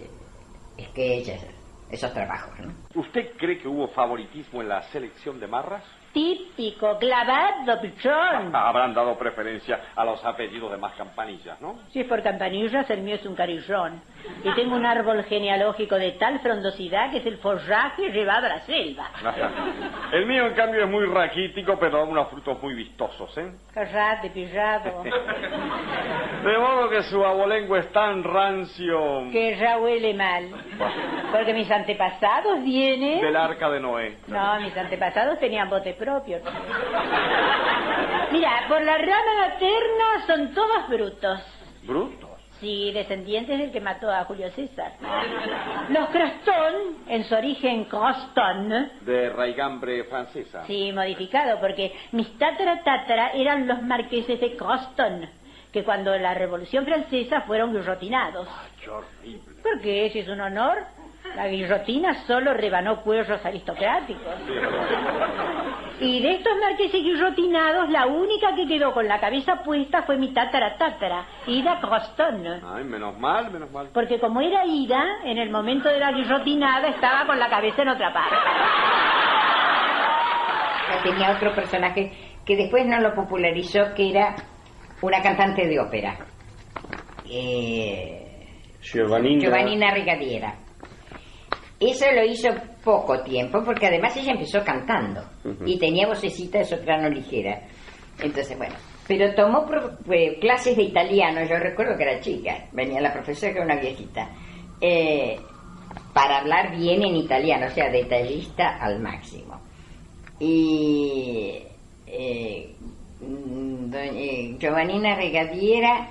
sketches, esos trabajos. ¿no? ¿Usted cree que hubo favoritismo en la selección de marras? Típico, clavado, pichón. Habrán dado preferencia a los apellidos de más campanillas, ¿no? Si es por campanillas, el mío es un carillón. Y tengo un árbol genealógico de tal frondosidad que es el forraje llevado a la selva. El mío, en cambio, es muy raquítico, pero da unos frutos muy vistosos, ¿eh? Carrate, pillado. De modo que su abolengo es tan rancio Que ya huele mal. Porque mis antepasados vienen... del arca de Noé. No, mis antepasados tenían bote propio. Mira, por la rama materna son todos brutos. ¿Bruto? Sí, descendientes del que mató a Julio César. Los Crostón, en su origen Croston, De raigambre francesa. sí, modificado, porque mis tatara tatara eran los marqueses de Croston, que cuando la Revolución Francesa fueron guillotinados. Qué horrible. ¿Por qué? Si es un honor. La guillotina solo rebanó cuellos aristocráticos. Y de estos marqueses guillotinados, la única que quedó con la cabeza puesta fue mi tatara tatara, Ida Croston. Ay, menos mal, menos mal. Porque como era Ida, en el momento de la guillotinada estaba con la cabeza en otra parte. Tenía otro personaje que después no lo popularizó, que era una cantante de ópera. Eh, Giovannina. Giovannina Rigadiera. Eso lo hizo poco tiempo, porque además ella empezó cantando. Y tenía vocecita de soprano ligera. Entonces, bueno, pero tomó pro- eh, clases de italiano, yo recuerdo que era chica, venía la profesora que era una viejita, eh, para hablar bien en italiano, o sea, detallista al máximo. Y eh, mm, doña- eh, Giovannina Regadiera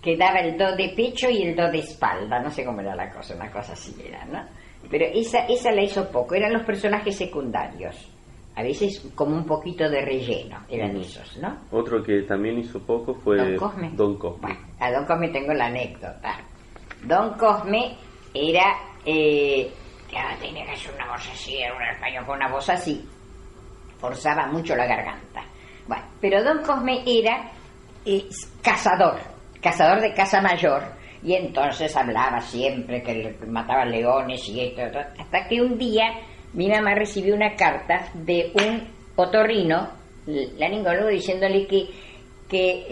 que daba el do de pecho y el do de espalda, no sé cómo era la cosa, una cosa así era, ¿no? Pero esa, esa la hizo poco, eran los personajes secundarios, a veces como un poquito de relleno, eran esos, ¿no? Otro que también hizo poco fue Don Cosme. Don Cosme. A Don Cosme tengo la anécdota. Don Cosme era, eh, tenía que ser una voz así, era un español con una voz así, forzaba mucho la garganta. Bueno, pero Don Cosme era eh, cazador, cazador de casa mayor, y entonces hablaba siempre que mataba leones y esto, hasta que un día mi mamá recibió una carta de un otorrino, laringólogo, diciéndole que, que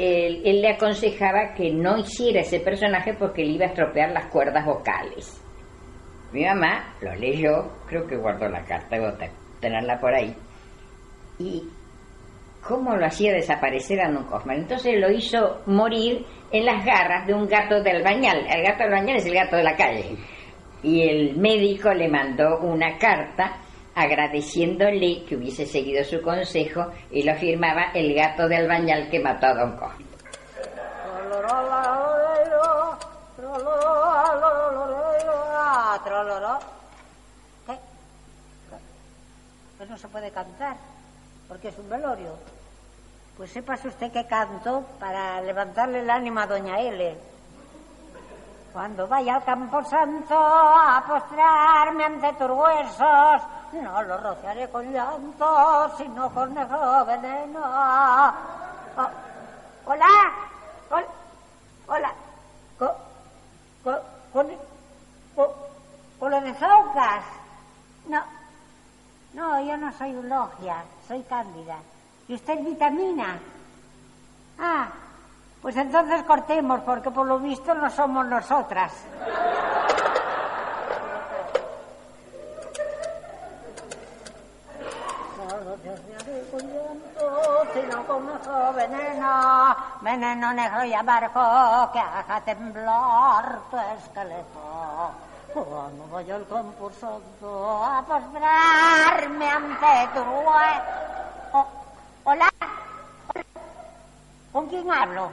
él, le aconsejaba que no hiciera ese personaje porque le iba a estropear las cuerdas vocales. Mi mamá lo leyó, creo que guardó la carta, debo te- tenerla por ahí, y cómo lo hacía desaparecer a Cosme. Entonces lo hizo morir en las garras de un gato de albañal. El gato de albañal es el gato de la calle. Y el médico le mandó una carta agradeciéndole que hubiese seguido su consejo y lo firmaba el gato de albañal que mató a Don Cosme. Pues no se puede cantar, porque es un velorio. Pues sépase usted que canto para levantarle el ánimo a doña L. Cuando vaya al campo santo a postrarme ante tus huesos, no lo rociaré con llanto, sino con negro veneno. Oh, hola, hola, hola, co, co, con, co- con lo de Zaucas. No, no, yo no soy logia, soy cándida. ¿Y usted vitamina? Ah, pues entonces cortemos, porque por lo visto no somos nosotras. Veneno, veneno negro y amargo que haga temblar tu esqueleto. Cuando vaya al campo santo a postrarme ante tu Oh, hola. ¿Con quién hablo?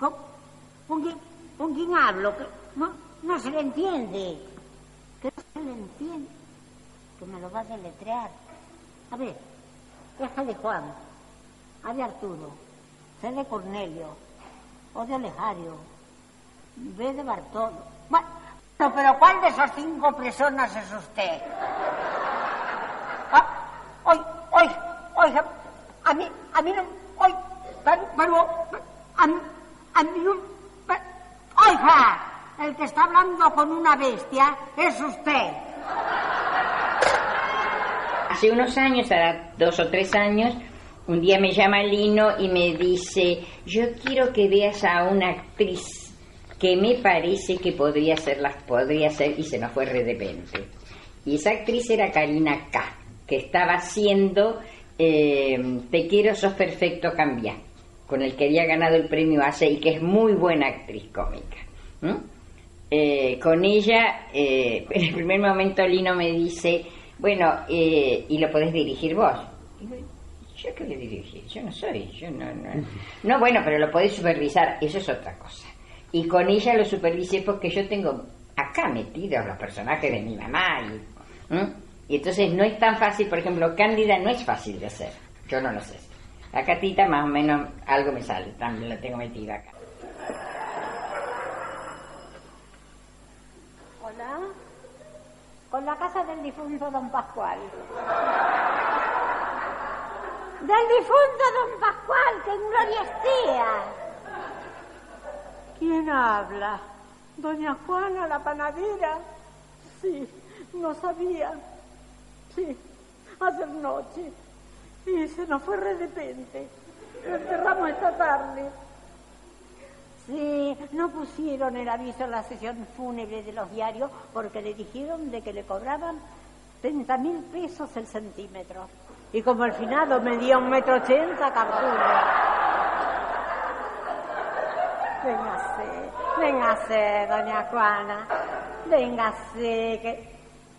¿Con, quién, con quién hablo? No, no se le entiende. Que no se le entiende. Que me lo va a deletrear. A ver, deja de Juan, A de Arturo, C de Cornelio, O de Alejario, B de Bartolo. Pero ¿cuál de esas cinco personas es usted? Ah, oy, oy, oiga, a mí, a mí no, oy, pero, a mí, a mí no, oiga, el que está hablando con una bestia es usted. Hace unos años, hará dos o tres años, un día me llama Lino y me dice, yo quiero que veas a una actriz que me parece que podría ser, podría ser y se nos fue de repente. Y esa actriz era Karina K, que estaba haciendo eh, Te quiero, sos perfecto, cambia, con el que había ganado el premio ACE y que es muy buena actriz cómica. Eh, con ella, eh, en el primer momento Lino me dice, bueno, eh, ¿y lo podés dirigir vos? ¿Yo qué voy a? Yo no soy, yo no, no. No, bueno, pero lo podés supervisar, eso es otra cosa. Y con ella lo supervisé porque yo tengo acá metidos los personajes de mi mamá. Y, y entonces no es tan fácil, por ejemplo, Cándida no es fácil de hacer. Yo no lo sé. La Catita más o menos algo me sale, también la tengo metida acá. Hola. Con la casa del difunto don Pascual. Del difunto don Pascual, que en esté. ¿Quién habla? ¿Doña Juana, la panadera? Sí, no sabía. Sí, ayer noche. Y se nos fue de repente. Lo enterramos esta tarde. Sí, no pusieron el aviso en la sesión fúnebre de los diarios porque le dijeron de que le cobraban 30 mil pesos el centímetro. Y como el finado medía un metro ochenta, calcula. Véngase, véngase, doña Juana. Véngase, que...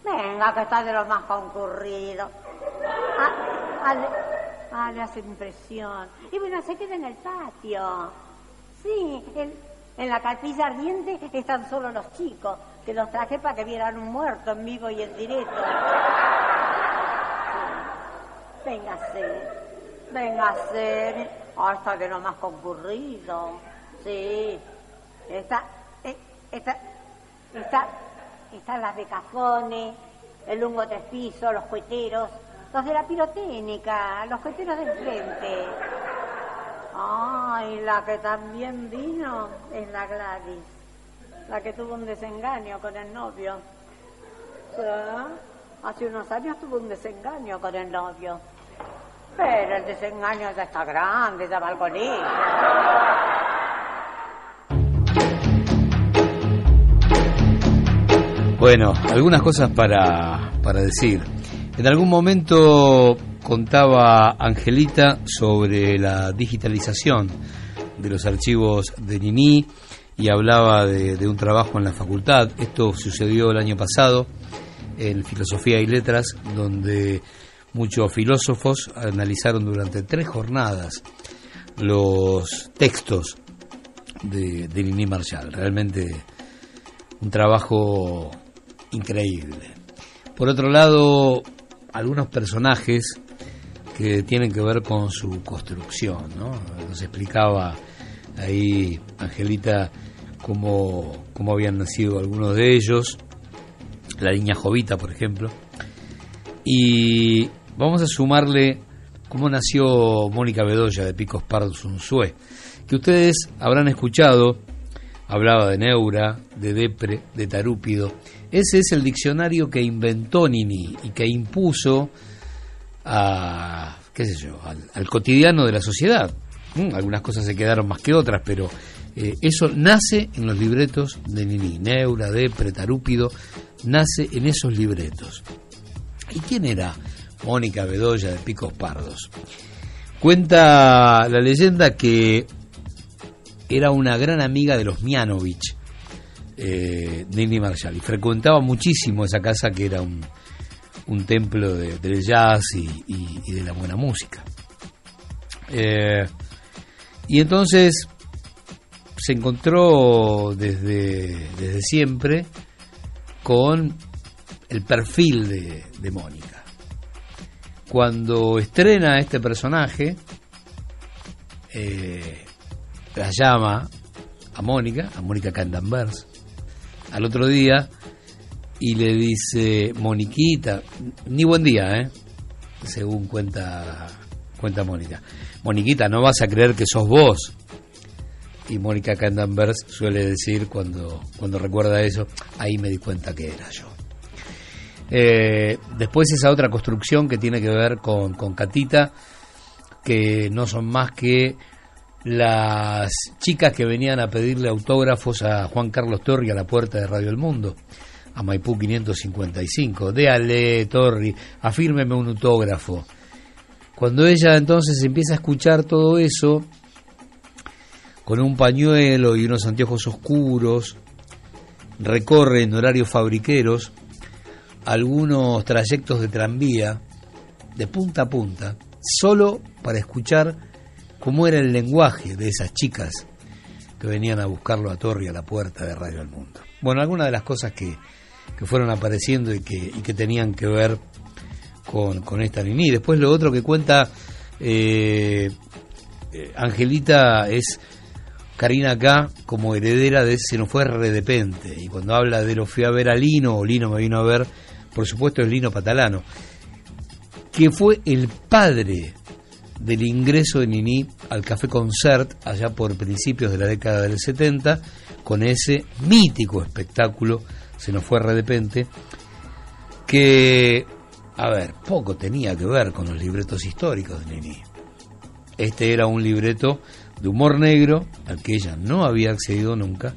Venga, que está de lo más concurrido. Ah, le- hace impresión. Y bueno, se queda en el patio. Sí, en, la capilla ardiente están solo los chicos, que los traje para que vieran un muerto en vivo y en directo. Véngase, véngase. Está de lo más concurrido. Sí. Está, eh, está, está, están las de cajones, el lungo tres pisos, los cueteros, los de la pirotécnica, los cueteros del frente. Ay, la que también vino es la Gladys, la que tuvo un desengaño con el novio. Sí, Hace unos años tuvo un desengaño con el novio. Pero el desengaño ya está grande, ya colegio. Bueno, algunas cosas para, para decir. En algún momento contaba Angelita sobre la digitalización de los archivos de Nini y hablaba de un trabajo en la facultad. Esto sucedió el año pasado en Filosofía y Letras, donde muchos filósofos analizaron durante tres jornadas los textos de, de Nini Marshall. Realmente un trabajo increíble. Por otro lado, algunos personajes que tienen que ver con su construcción, ¿no? Nos explicaba ahí Angelita cómo, cómo habían nacido algunos de ellos, la niña Jovita, por ejemplo, y vamos a sumarle cómo nació Mónica Bedoya de Picos Pardos Unzué, que ustedes habrán escuchado, hablaba de Neura, de Depre, de Tarúpido. Ese es el diccionario que inventó Nini y que impuso a, qué sé yo, al, cotidiano de la sociedad. Mm, Algunas cosas se quedaron más que otras, pero eh, eso nace en los libretos de Nini. Neura, Depre, Tarúpido, nace en esos libretos. ¿Y quién era Mónica Bedoya de Picos Pardos? Cuenta la leyenda que era una gran amiga de los Mianovich, eh, Nini Marshall, y frecuentaba muchísimo esa casa que era un, un templo de- del jazz y, de la buena música. Eh, y entonces se encontró desde, desde siempre con el perfil de, de Mónica. Cuando estrena este personaje, eh, la llama a Mónica, a Mónica Candanvers, al otro día y le dice, Moniquita, ni buen día, ¿eh? según cuenta, cuenta Mónica. Moniquita, no vas a creer que sos vos. Y Mónica Candanvers suele decir cuando, cuando recuerda eso, ahí me di cuenta que era yo. Eh, después esa otra construcción que tiene que ver con, con Catita, que no son más que las chicas que venían a pedirle autógrafos a Juan Carlos Torri a la puerta de Radio El Mundo, a Maipú 555. Déale, Torri, afírmeme un autógrafo. Cuando ella entonces empieza a escuchar todo eso, con un pañuelo y unos anteojos oscuros, recorre en horarios fabriqueros algunos trayectos de tranvía de punta a punta, solo para escuchar cómo era el lenguaje de esas chicas que venían a buscarlo a Torri a la puerta de Radio El Mundo. Bueno, algunas de las cosas que, que fueron apareciendo y que, que tenían que ver con, con esta Nini. Después lo otro que cuenta eh, eh, Angelita es Karina acá como heredera de Se nos fue repente. Y cuando habla de lo fui a ver a Lino, o Lino me vino a ver, por supuesto es Lino Patalano, que fue el padre del ingreso de Nini al Café Concert allá por principios de la década del 70, con ese mítico espectáculo, se nos fue de repente, que, a ver, poco tenía que ver con los libretos históricos de Nini. Este era un libreto de humor negro al que ella no había accedido nunca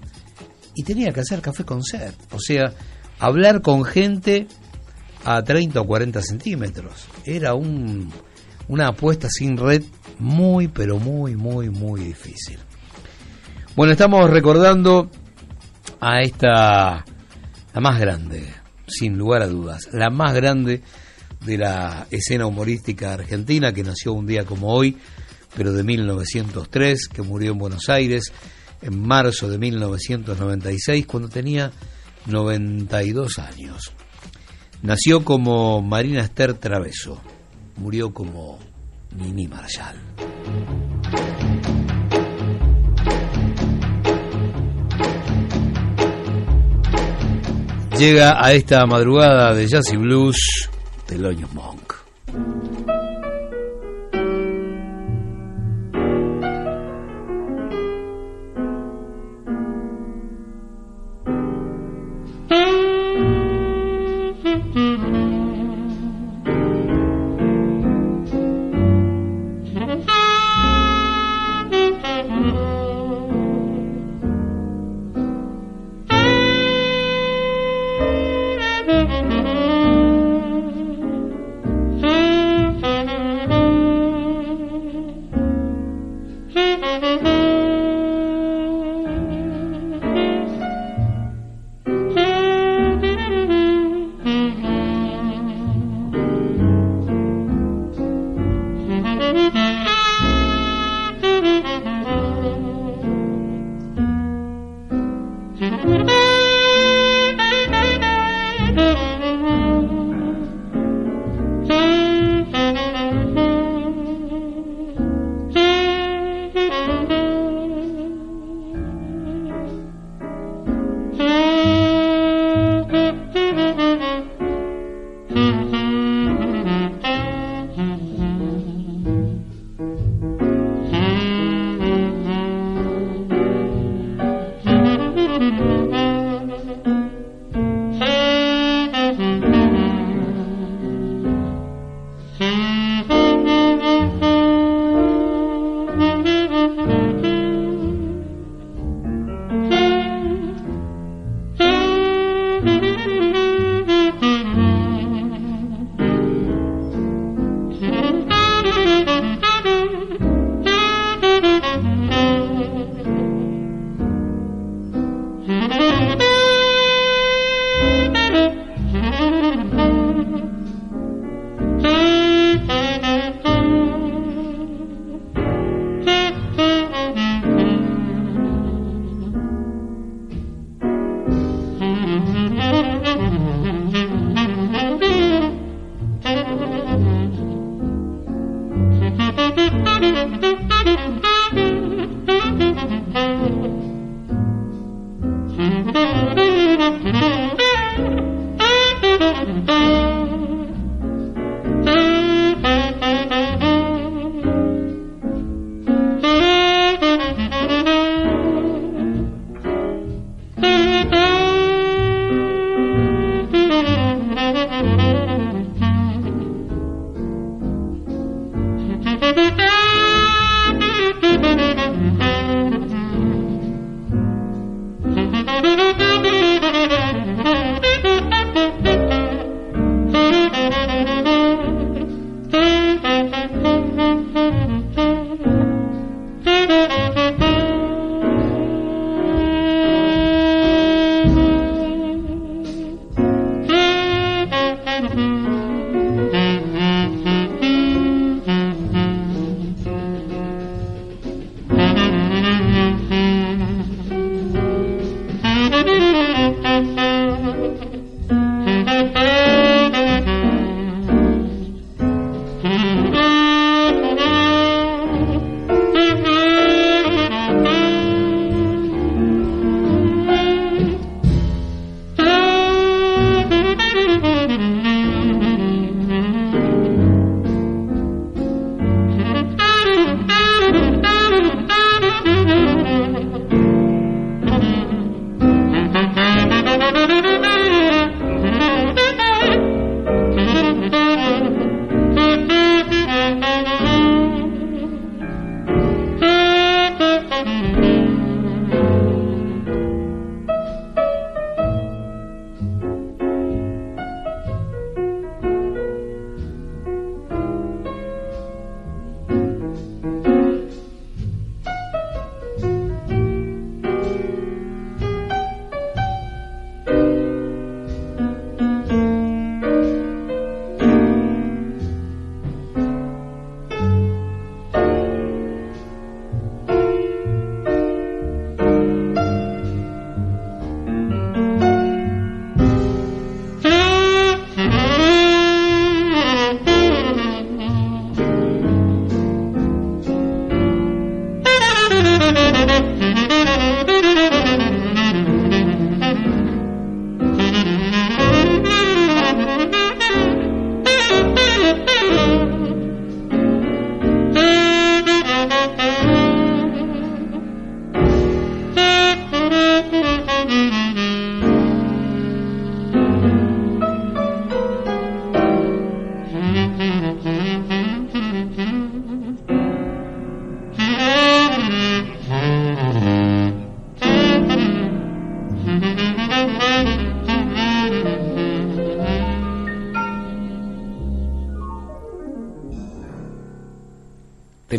y tenía que hacer café concert, o sea, hablar con gente a 30 o 40 centímetros. Era un, una apuesta sin red muy, pero muy, muy, muy difícil. Bueno, estamos recordando a esta, la más grande, sin lugar a dudas, la más grande de la escena humorística argentina, que nació un día como hoy, pero de 1903, que murió en Buenos Aires en marzo de 1996, cuando tenía 92 años. Nació como Marina Esther Traveso, murió como Nini Marshall. Llega a esta madrugada de Jazz y Blues Thelonious Monk.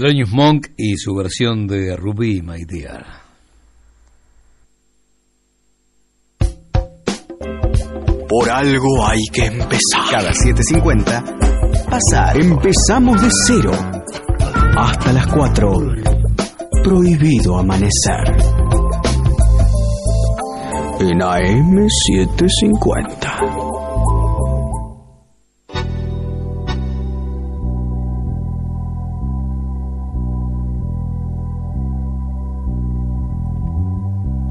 Thelonious Monk y su versión de Ruby, My Dear. Por algo hay que empezar. Cada 7.50, pasar. Empezamos de cero. Hasta las 4. Prohibido amanecer. En AM750.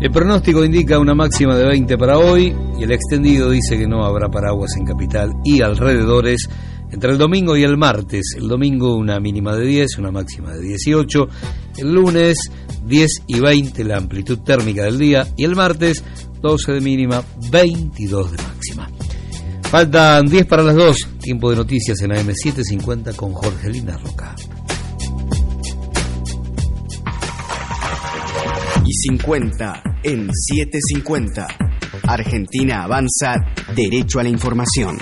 El pronóstico indica una máxima de 20 para hoy y el extendido dice que no habrá paraguas en capital y alrededores entre el domingo y el martes. El domingo una mínima de 10, una máxima de 18. El lunes 10 y 20 la amplitud térmica del día y el martes 12 de mínima, 22 de máxima. Faltan 10 para las 2, tiempo de noticias en AM750 con Jorgelina Roca. Y 50 en 750. Argentina avanza derecho a la información.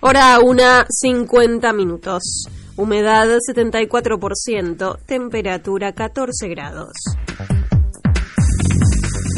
Hora una 50 minutos. Humedad 74%, temperatura 14 grados.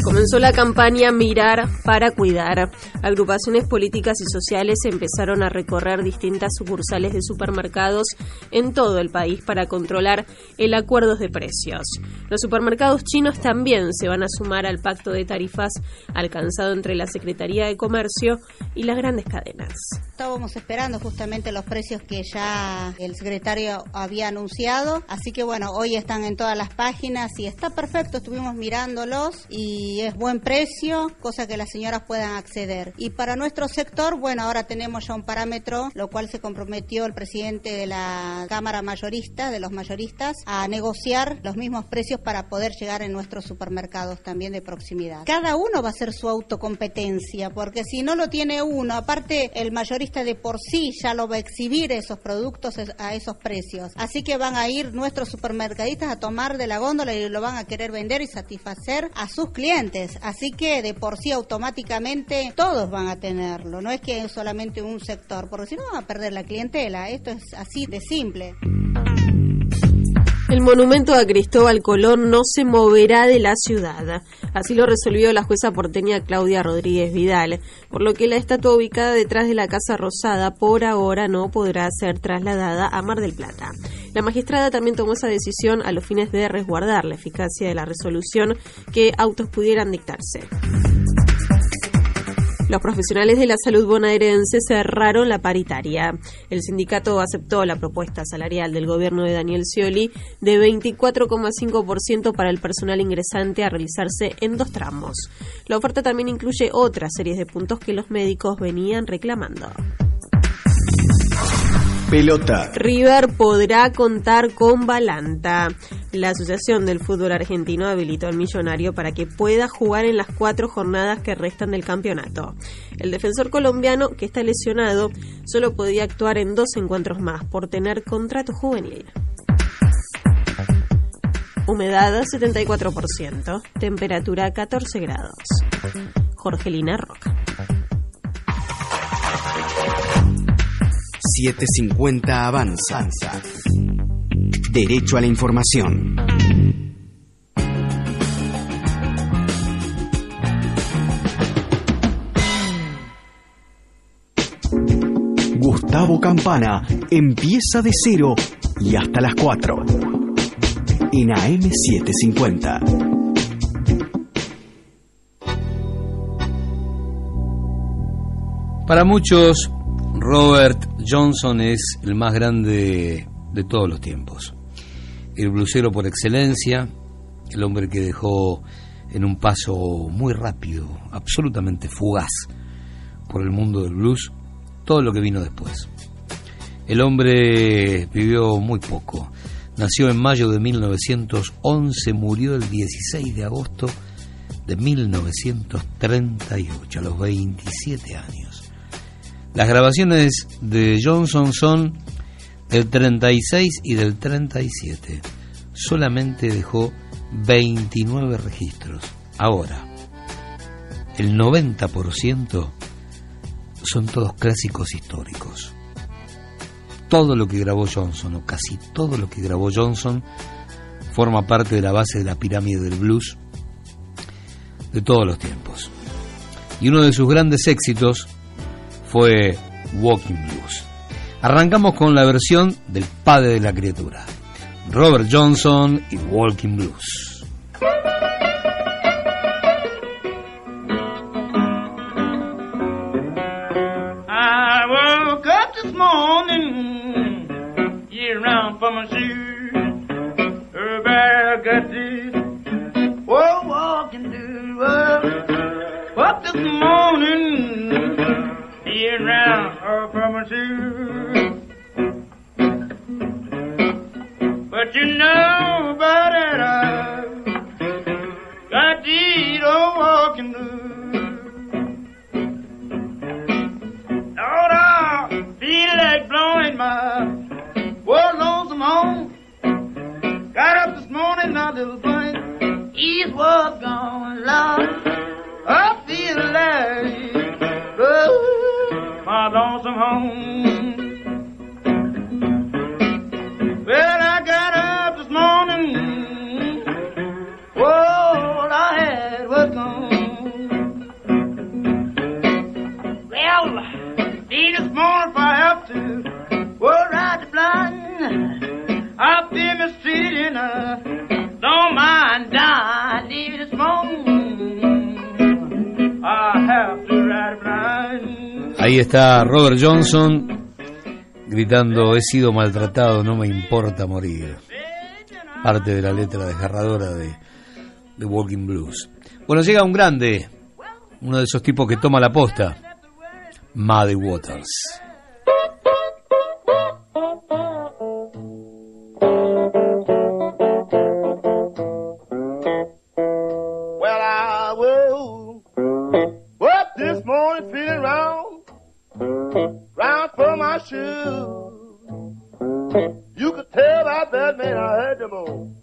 Comenzó la campaña Mirar para Cuidar. Agrupaciones políticas y sociales empezaron a recorrer distintas sucursales de supermercados en todo el país para controlar el acuerdo de precios. Los supermercados chinos también se van a sumar al pacto de tarifas alcanzado entre la Secretaría de Comercio y las grandes cadenas. Estábamos esperando justamente los precios que ya el secretario había anunciado, así que bueno, hoy están en todas las páginas y está perfecto, estuvimos mirándolos y es buen precio, cosa que las señoras puedan acceder. Y para nuestro sector, bueno, ahora tenemos ya un parámetro, lo cual se comprometió el presidente de la Cámara Mayorista, de los mayoristas, a negociar los mismos precios para poder llegar en nuestros supermercados también de proximidad. Cada uno va a hacer su autocompetencia, porque si no lo tiene uno, aparte el mayorista de por sí ya lo va a exhibir esos productos a esos precios. Así que van a ir nuestros supermercadistas a tomar de la góndola y lo van a querer vender y satisfacer a sus clientes. Así que de por sí automáticamente todos van a tenerlo. No es que es solamente un sector, porque si no van a perder la clientela. Esto es así de simple. El monumento a Cristóbal Colón no se moverá de la ciudad. Así lo resolvió la jueza porteña Claudia Rodríguez Vidal, por lo que la estatua ubicada detrás de la Casa Rosada por ahora no podrá ser trasladada a Mar del Plata. La magistrada también tomó esa decisión a los fines de resguardar la eficacia de la resolución que autos pudieran dictarse. Los profesionales de la salud bonaerense cerraron la paritaria. El sindicato aceptó la propuesta salarial del gobierno de Daniel Scioli de 24,5% para el personal ingresante a realizarse en dos tramos. La oferta también incluye otras series de puntos que los médicos venían reclamando. Pelota. River podrá contar con Balanta. La Asociación del Fútbol Argentino habilitó al millonario para que pueda jugar en las cuatro jornadas que restan del campeonato. El defensor colombiano, que está lesionado, solo podía actuar en dos encuentros más por tener contrato juvenil. Humedad 74%, temperatura 14 grados. Jorgelina Roca. 750 avanza. Derecho a la información. Gustavo Campana empieza de cero y hasta las 4. En AM750. Para muchos, Robert Johnson es el más grande de todos los tiempos. El blusero por excelencia, el hombre que dejó en un paso muy rápido, absolutamente fugaz por el mundo del blues, todo lo que vino después. El hombre vivió muy poco. Nació en mayo de 1911, murió el 16 de agosto de 1938, a los 27 años. Las grabaciones de Johnson son del 36 y del 37. Solamente dejó 29 registros. Ahora, el 90% son todos clásicos históricos. Todo lo que grabó Johnson, o casi todo lo que grabó Johnson, forma parte de la base de la pirámide del blues de todos los tiempos. Y uno de sus grandes éxitos fue Walking Blues. Arrancamos con la versión del padre de la criatura, Robert Johnson y Walking Blues. I woke up this morning, yeah, around for my shoes. Everybody got this walking. Up this morning, yeah, around from my shoes. But you know about it, I got these old walking blues. Lord, I feel like blowing my world lonesome home. Got up this morning, my little blank east was gone, Lord. I feel like my lonesome home. Well, I got up this morning, all I had was gone. Well, see this morning if I have to, well, ride the blind. I've been mistreated, uh, don't mind dying. Leave this morning, I have to ride blind. Ahí está Robert Johnson gritando, he sido maltratado, no me importa morir. Parte de la letra desgarradora de, de Walking Blues. Bueno, llega un grande, uno de esos tipos que toma la posta, Muddy Waters. I this morning feeling round for my shoes. You could tell by that man I had them on,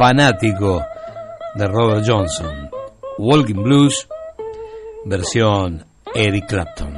fanático de Robert Johnson. Walking Blues, versión Eric Clapton.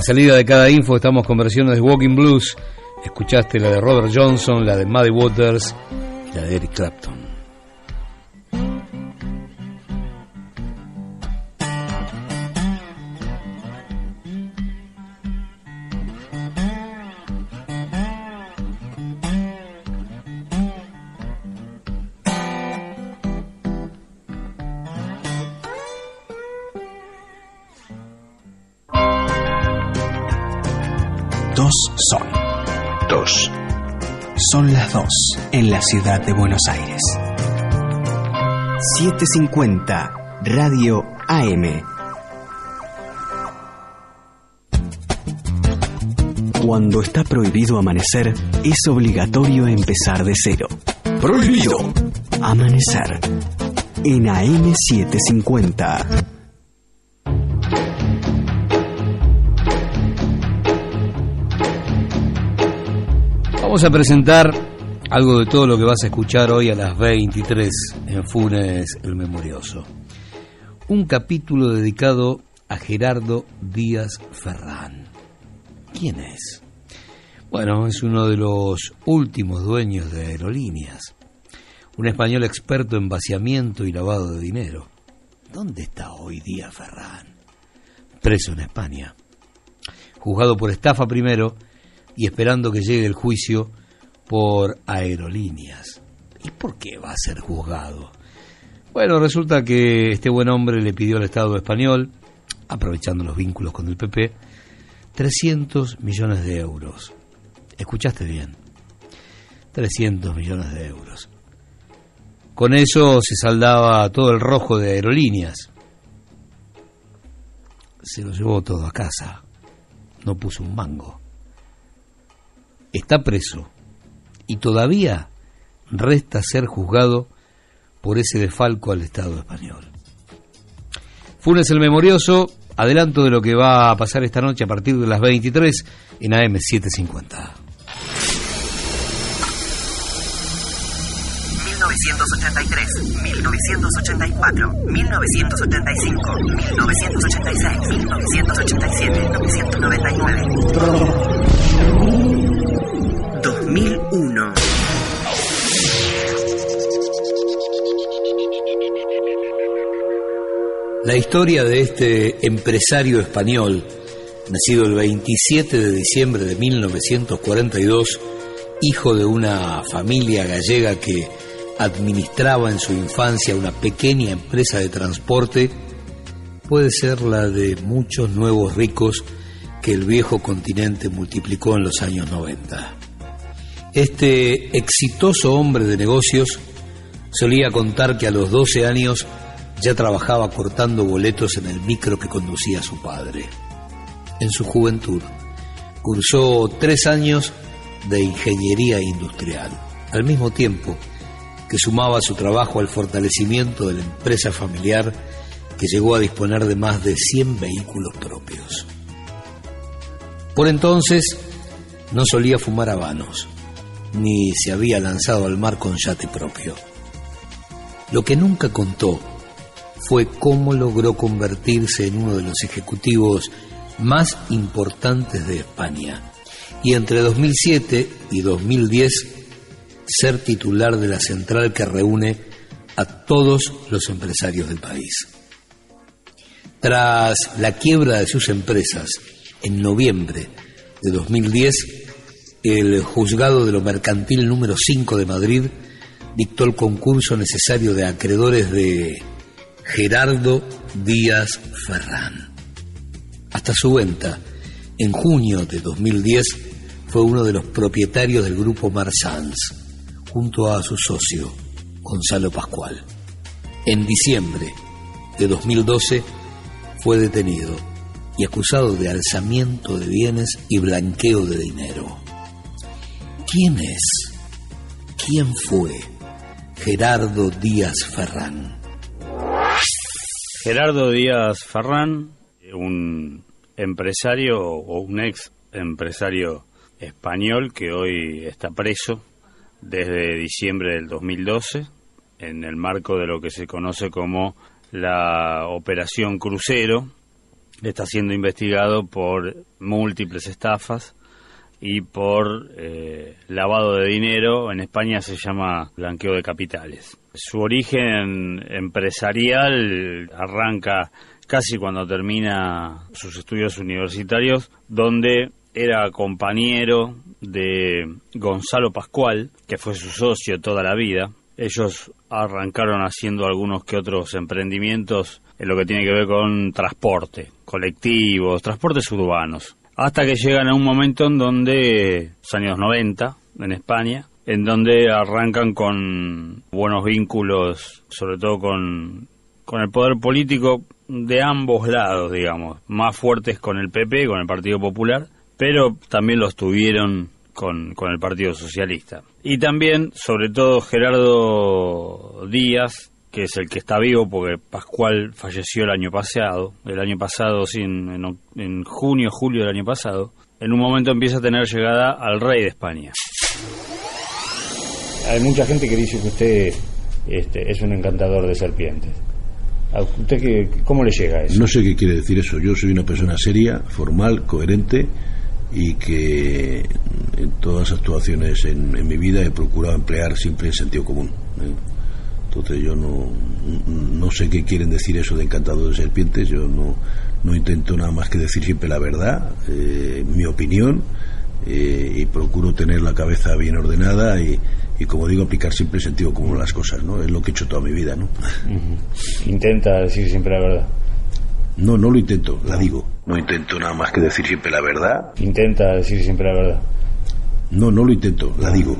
La salida de cada info estamos con versiones de Walking Blues. Escuchaste la de Robert Johnson, la de Muddy Waters y la de Eric Clapton. Ciudad de Buenos Aires. 750 Radio AM. Cuando está prohibido amanecer, es obligatorio empezar de cero. Prohibido. Amanecer. En AM750. Vamos a presentar algo de todo lo que vas a escuchar hoy a las 23 en Funes el Memorioso. Un capítulo dedicado a Gerardo Díaz Ferrán. ¿Quién es? Bueno, es uno de los últimos dueños de aerolíneas. Un español experto en vaciamiento y lavado de dinero. ¿Dónde está hoy Díaz Ferrán? Preso en España. Juzgado por estafa primero y esperando que llegue el juicio por aerolíneas. ¿Y por qué va a ser juzgado? Bueno, resulta que este buen hombre le pidió al Estado español, aprovechando los vínculos con el PP, 300 millones de euros. ¿Escuchaste bien? 300 millones de euros. Con eso se saldaba todo el rojo de aerolíneas. Se lo llevó todo a casa. No puso un mango está preso y todavía resta ser juzgado por ese defalco al Estado español. Funes el Memorioso, adelanto de lo que va a pasar esta noche a partir de las 23 en AM 750. 1983, 1984, 1985, 1986, 1987, 1999. 2001. La historia de este empresario español, nacido el 27 de diciembre de 1942, hijo de una familia gallega que administraba en su infancia una pequeña empresa de transporte, puede ser la de muchos nuevos ricos que el viejo continente multiplicó en los años 90. Este exitoso hombre de negocios solía contar que a los 12 años ya trabajaba cortando boletos en el micro que conducía su padre. En su juventud cursó tres años de ingeniería industrial, al mismo tiempo que sumaba su trabajo al fortalecimiento de la empresa familiar que llegó a disponer de más de 100 vehículos propios. Por entonces no solía fumar habanos, ni se había lanzado al mar con yate propio. Lo que nunca contó fue cómo logró convertirse en uno de los ejecutivos más importantes de España y entre 2007 y 2010 ser titular de la central que reúne a todos los empresarios del país. Tras la quiebra de sus empresas en noviembre de 2010, el juzgado de lo mercantil número 5 de Madrid dictó el concurso necesario de acreedores de Gerardo Díaz Ferrán. Hasta su venta, en junio de 2010, fue uno de los propietarios del grupo Marsans, junto a su socio, Gonzalo Pascual. En diciembre de 2012 fue detenido y acusado de alzamiento de bienes y blanqueo de dinero. ¿Quién es? ¿Quién fue Gerardo Díaz Ferrán? Gerardo Díaz Ferrán, un empresario o un ex empresario español que hoy está preso desde diciembre del 2012 en el marco de lo que se conoce como la Operación Crucero. Está siendo investigado por múltiples estafas y por eh, lavado de dinero. En España se llama blanqueo de capitales. Su origen empresarial arranca casi cuando termina sus estudios universitarios, donde era compañero de Gonzalo Pascual, que fue su socio toda la vida. Ellos arrancaron haciendo algunos que otros emprendimientos en lo que tiene que ver con transporte, colectivos, transportes urbanos. Hasta que llegan a un momento en donde, los años 90, en España, en donde arrancan con buenos vínculos, sobre todo con, con el poder político de ambos lados, digamos, más fuertes con el PP, con el Partido Popular, pero también los tuvieron con, con el Partido Socialista. Y también, sobre todo, Gerardo Díaz, que es el que está vivo porque Pascual falleció el año pasado, el año pasado, sí, en, en- en junio, julio del año pasado, en un momento empieza a tener llegada al rey de España. Hay mucha gente que dice que usted este, es un encantador de serpientes. ¿A usted qué, cómo le llega eso? No sé qué quiere decir eso. Yo soy una persona seria, formal, coherente y que en todas las actuaciones en, en mi vida he procurado emplear siempre el sentido común. ¿eh? Entonces yo no, no sé qué quieren decir eso de encantador de serpientes. Yo no, no intento nada más que decir siempre la verdad, eh, mi opinión eh, y procuro tener la cabeza bien ordenada y, y como digo aplicar siempre el sentido común a las cosas. ¿no? Es lo que he hecho toda mi vida. ¿no? Intenta decir siempre la verdad. No, no lo intento, la digo. No intento nada más que decir siempre la verdad. Intenta decir siempre la verdad. No, no lo intento, la digo.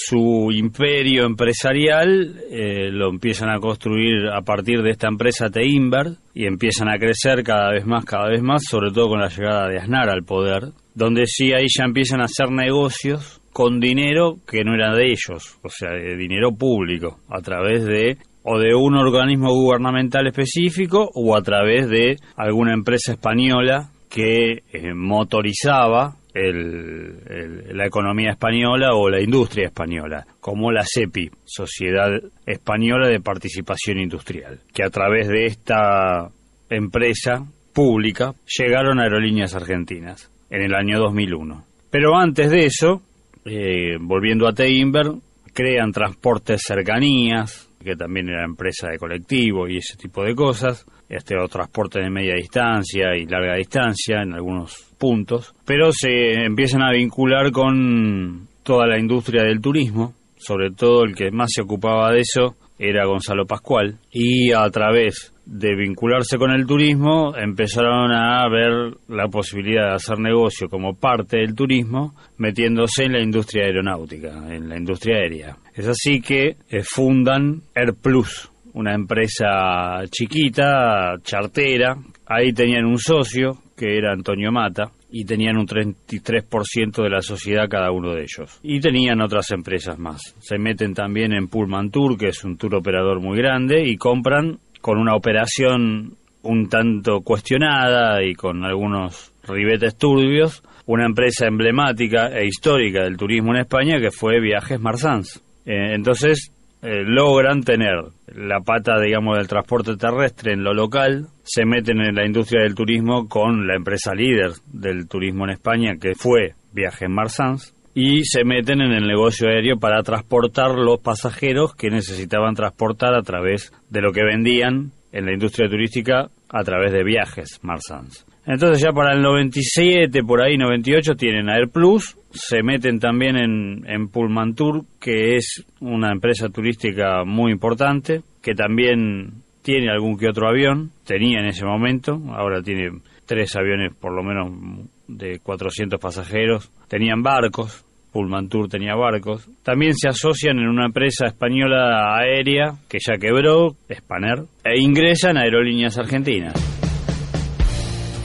Su imperio empresarial eh, lo empiezan a construir a partir de esta empresa Teimber y empiezan a crecer cada vez más, cada vez más, sobre todo con la llegada de Aznar al poder, donde sí ahí ya empiezan a hacer negocios con dinero que no era de ellos, o sea, de dinero público, a través de o de un organismo gubernamental específico o a través de alguna empresa española que eh, motorizaba el- la economía española o la industria española, como la CEPI, Sociedad Española de Participación Industrial, que a través de esta empresa pública llegaron a aerolíneas argentinas en el año 2001. Pero antes de eso, eh, volviendo a Teimber, crean transportes cercanías, que también era empresa de colectivo y ese tipo de cosas, este transporte de media distancia y larga distancia en algunos puntos, pero se empiezan a vincular con toda la industria del turismo, sobre todo el que más se ocupaba de eso era Gonzalo Pascual, y a través de vincularse con el turismo empezaron a ver la posibilidad de hacer negocio como parte del turismo metiéndose en la industria aeronáutica, en la industria aérea. Es así que eh, fundan AirPlus, una empresa chiquita, chartera. Ahí tenían un socio que era Antonio Mata y tenían un 33% de la sociedad cada uno de ellos. Y tenían otras empresas más. Se meten también en Pullman Tour, que es un tour operador muy grande, y compran con una operación un tanto cuestionada y con algunos ribetes turbios, una empresa emblemática e histórica del turismo en España que fue Viajes Marsans. Eh, entonces eh, logran tener la pata, digamos, del transporte terrestre en lo local, se meten en la industria del turismo con la empresa líder del turismo en España, que fue Viajes Marsans, y se meten en el negocio aéreo para transportar los pasajeros que necesitaban transportar a través de lo que vendían en la industria turística a través de Viajes Marsans. Entonces ya para el 97, por ahí 98, tienen AirPlus, se meten también en, en Pullman Tour, que es una empresa turística muy importante, que también tiene algún que otro avión, tenía en ese momento, ahora tiene tres aviones por lo menos de 400 pasajeros, tenían barcos, Pullman Tour tenía barcos, también se asocian en una empresa española aérea que ya quebró, Spanair, e ingresan a Aerolíneas Argentinas.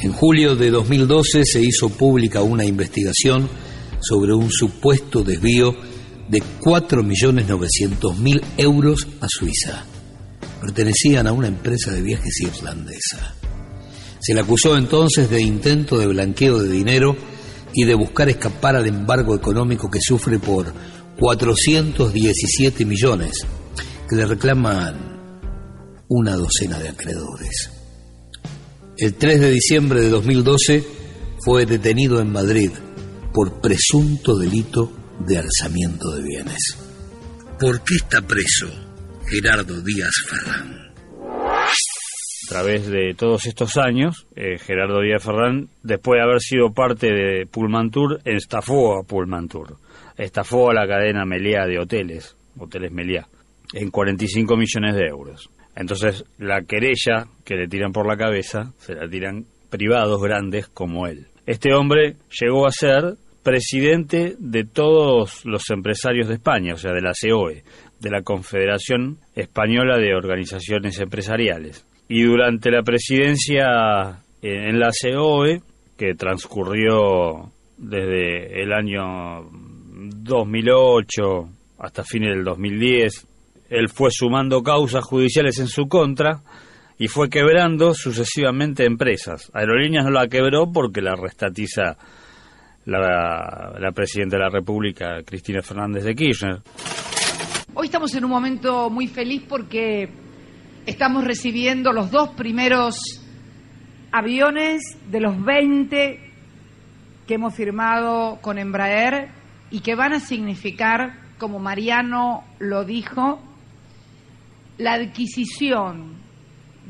En julio de 2012 se hizo pública una investigación sobre un supuesto desvío de 4.900.000 euros a Suiza. Pertenecían a una empresa de viajes irlandesa. Se le acusó entonces de intento de blanqueo de dinero y de buscar escapar al embargo económico que sufre por 417 millones que le reclaman una docena de acreedores. El 3 de diciembre de 2012 fue detenido en Madrid por presunto delito de alzamiento de bienes. ¿Por qué está preso Gerardo Díaz Ferrán? A través de todos estos años, eh, Gerardo Díaz Ferrán, después de haber sido parte de Pullman Tour, estafó a Pullman Tour. Estafó a la cadena Meliá de hoteles, Hoteles Meliá, en 45 millones de euros. Entonces, la querella que le tiran por la cabeza, se la tiran privados grandes como él. Este hombre llegó a ser presidente de todos los empresarios de España, o sea, de la COE, de la Confederación Española de Organizaciones Empresariales. Y durante la presidencia en la COE, que transcurrió desde el año 2008 hasta fines del 2010, él fue sumando causas judiciales en su contra y fue quebrando sucesivamente empresas. Aerolíneas no la quebró porque la restatiza la, presidenta de la República, Cristina Fernández de Kirchner. Hoy estamos en un momento muy feliz porque estamos recibiendo los dos primeros aviones de los 20 que hemos firmado con Embraer y que van a significar, como Mariano lo dijo, la adquisición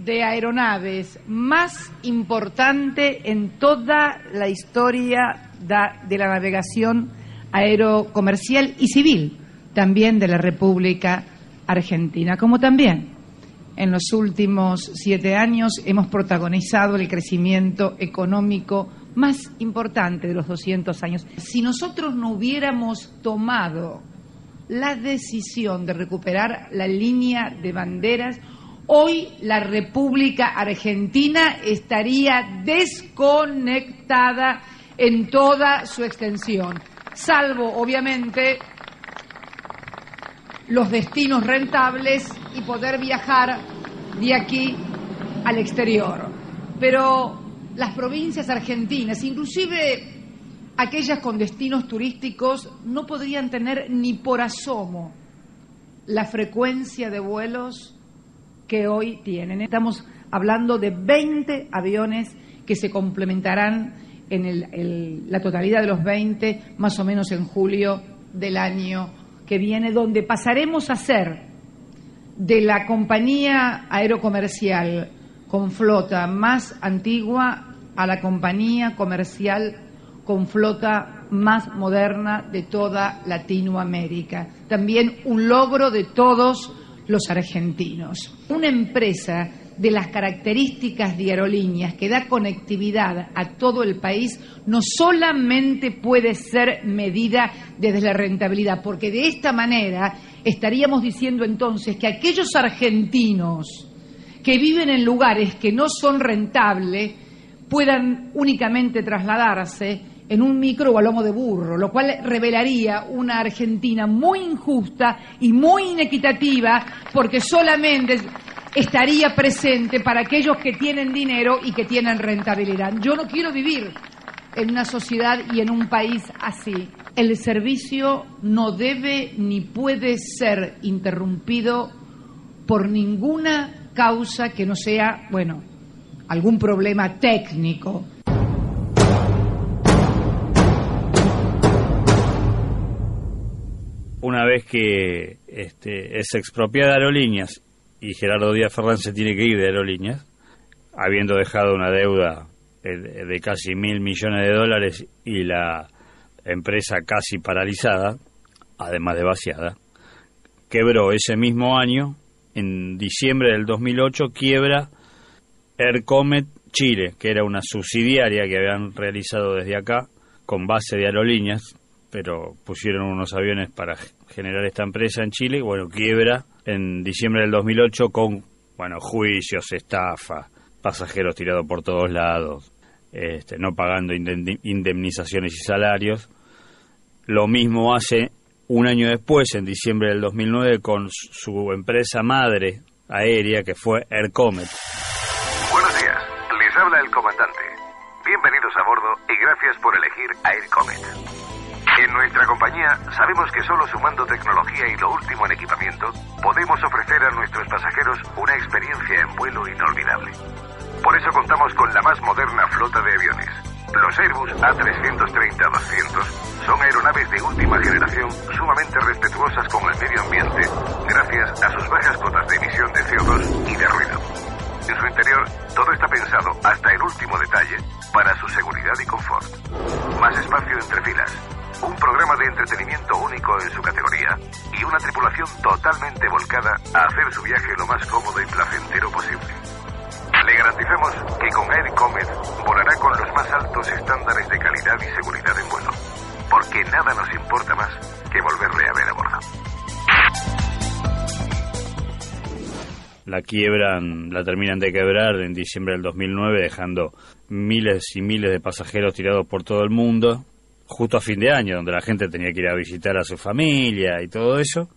de aeronaves más importante en toda la historia de la navegación aerocomercial y civil, también de la República Argentina, como también en los últimos siete años hemos protagonizado el crecimiento económico más importante de los 200 años. Si nosotros no hubiéramos tomado la decisión de recuperar la línea de banderas, hoy la República Argentina estaría desconectada en toda su extensión, salvo obviamente los destinos rentables y poder viajar de aquí al exterior. Pero las provincias argentinas, inclusive aquellas con destinos turísticos, no podrían tener ni por asomo la frecuencia de vuelos que hoy tienen. Estamos hablando de 20 aviones que se complementarán en la totalidad de los 20, más o menos en julio del año que viene, donde pasaremos a ser de la compañía aerocomercial con flota más antigua a la compañía comercial con flota más moderna de toda Latinoamérica. También un logro de todos los argentinos. Una empresa de las características de aerolíneas que da conectividad a todo el país no solamente puede ser medida desde la rentabilidad, porque de esta manera estaríamos diciendo entonces que aquellos argentinos que viven en lugares que no son rentables puedan únicamente trasladarse en un micro o a lomo de burro, lo cual revelaría una Argentina muy injusta y muy inequitativa porque solamente estaría presente para aquellos que tienen dinero y que tienen rentabilidad. Yo no quiero vivir en una sociedad y en un país así. El servicio no debe ni puede ser interrumpido por ninguna causa que no sea, bueno, algún problema técnico. Una vez que este, es expropiada Aerolíneas y Gerardo Díaz Ferrán se tiene que ir de Aerolíneas, habiendo dejado una deuda de, de casi mil millones de dólares y la empresa casi paralizada, además de vaciada, quebró ese mismo año, en diciembre del 2008, quiebra Aircomet Chile, que era una subsidiaria que habían realizado desde acá con base de aerolíneas, pero pusieron unos aviones para generar esta empresa en Chile, bueno, quiebra en diciembre del 2008 con, bueno, juicios, estafa, pasajeros tirados por todos lados, este, no pagando indemnizaciones y salarios. Lo mismo hace un año después, en diciembre del 2009, con su empresa madre aérea, que fue Aircomet. Buenos días, les habla el comandante. Bienvenidos a bordo y gracias por elegir Air Comet. En nuestra compañía sabemos que solo sumando tecnología y lo último en equipamiento podemos ofrecer a nuestros pasajeros una experiencia en vuelo inolvidable. Por eso contamos con la más moderna flota de aviones. Los Airbus A330-200 son aeronaves de última generación sumamente respetuosas con el medio ambiente gracias a sus bajas cotas de emisión de CO2 y de ruido. En su interior, todo está pensado hasta el último detalle para su seguridad y confort. Más espacio entre filas, un programa de entretenimiento único en su categoría y una tripulación totalmente volcada a hacer su viaje lo más cómodo y placentero posible. Le garantizamos que con Air Comet volará con los más altos estándares de calidad y seguridad en vuelo, porque nada nos importa más que volverle a ver a bordo. la quiebran, la terminan de quebrar en diciembre del 2009, dejando miles y miles de pasajeros tirados por todo el mundo, justo a fin de año, donde la gente tenía que ir a visitar a su familia y todo eso.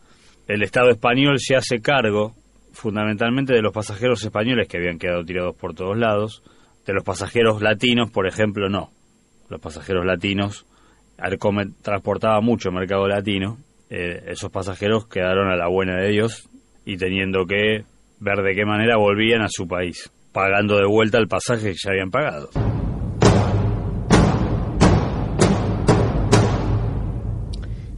El Estado español se hace cargo fundamentalmente de los pasajeros españoles que habían quedado tirados por todos lados, de los pasajeros latinos, por ejemplo, no. Los pasajeros latinos, Arcomet transportaba mucho mercado latino, eh, esos pasajeros quedaron a la buena de Dios y teniendo que ver de qué manera volvían a su país, pagando de vuelta el pasaje que ya habían pagado.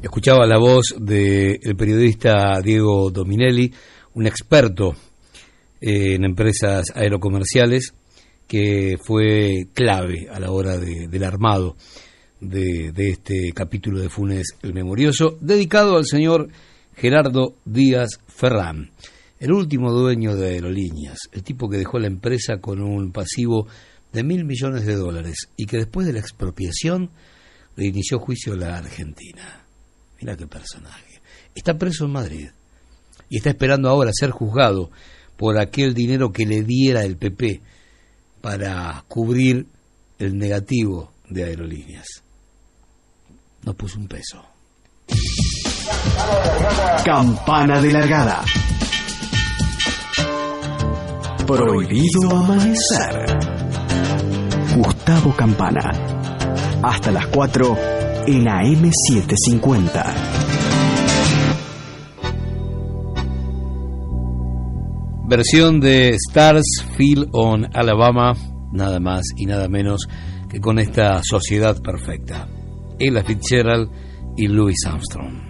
Escuchaba la voz del periodista Diego Dominelli, un experto eh, en empresas aerocomerciales que fue clave a la hora de- del armado de, de este capítulo de Funes el Memorioso, dedicado al señor Gerardo Díaz Ferrán, el último dueño de aerolíneas, el tipo que dejó la empresa con un pasivo de mil millones de dólares y que después de la expropiación le inició juicio a la Argentina. Mira qué personaje. Está preso en Madrid y está esperando ahora ser juzgado por aquel dinero que le diera el PP para cubrir el negativo de aerolíneas. No puso un peso. Campana de largada. Prohibido amanecer. Gustavo Campana. Hasta las 4 en AM750. Versión de Stars Feel on Alabama, nada más y nada menos que con esta sociedad perfecta. Ella Fitzgerald y Louis Armstrong.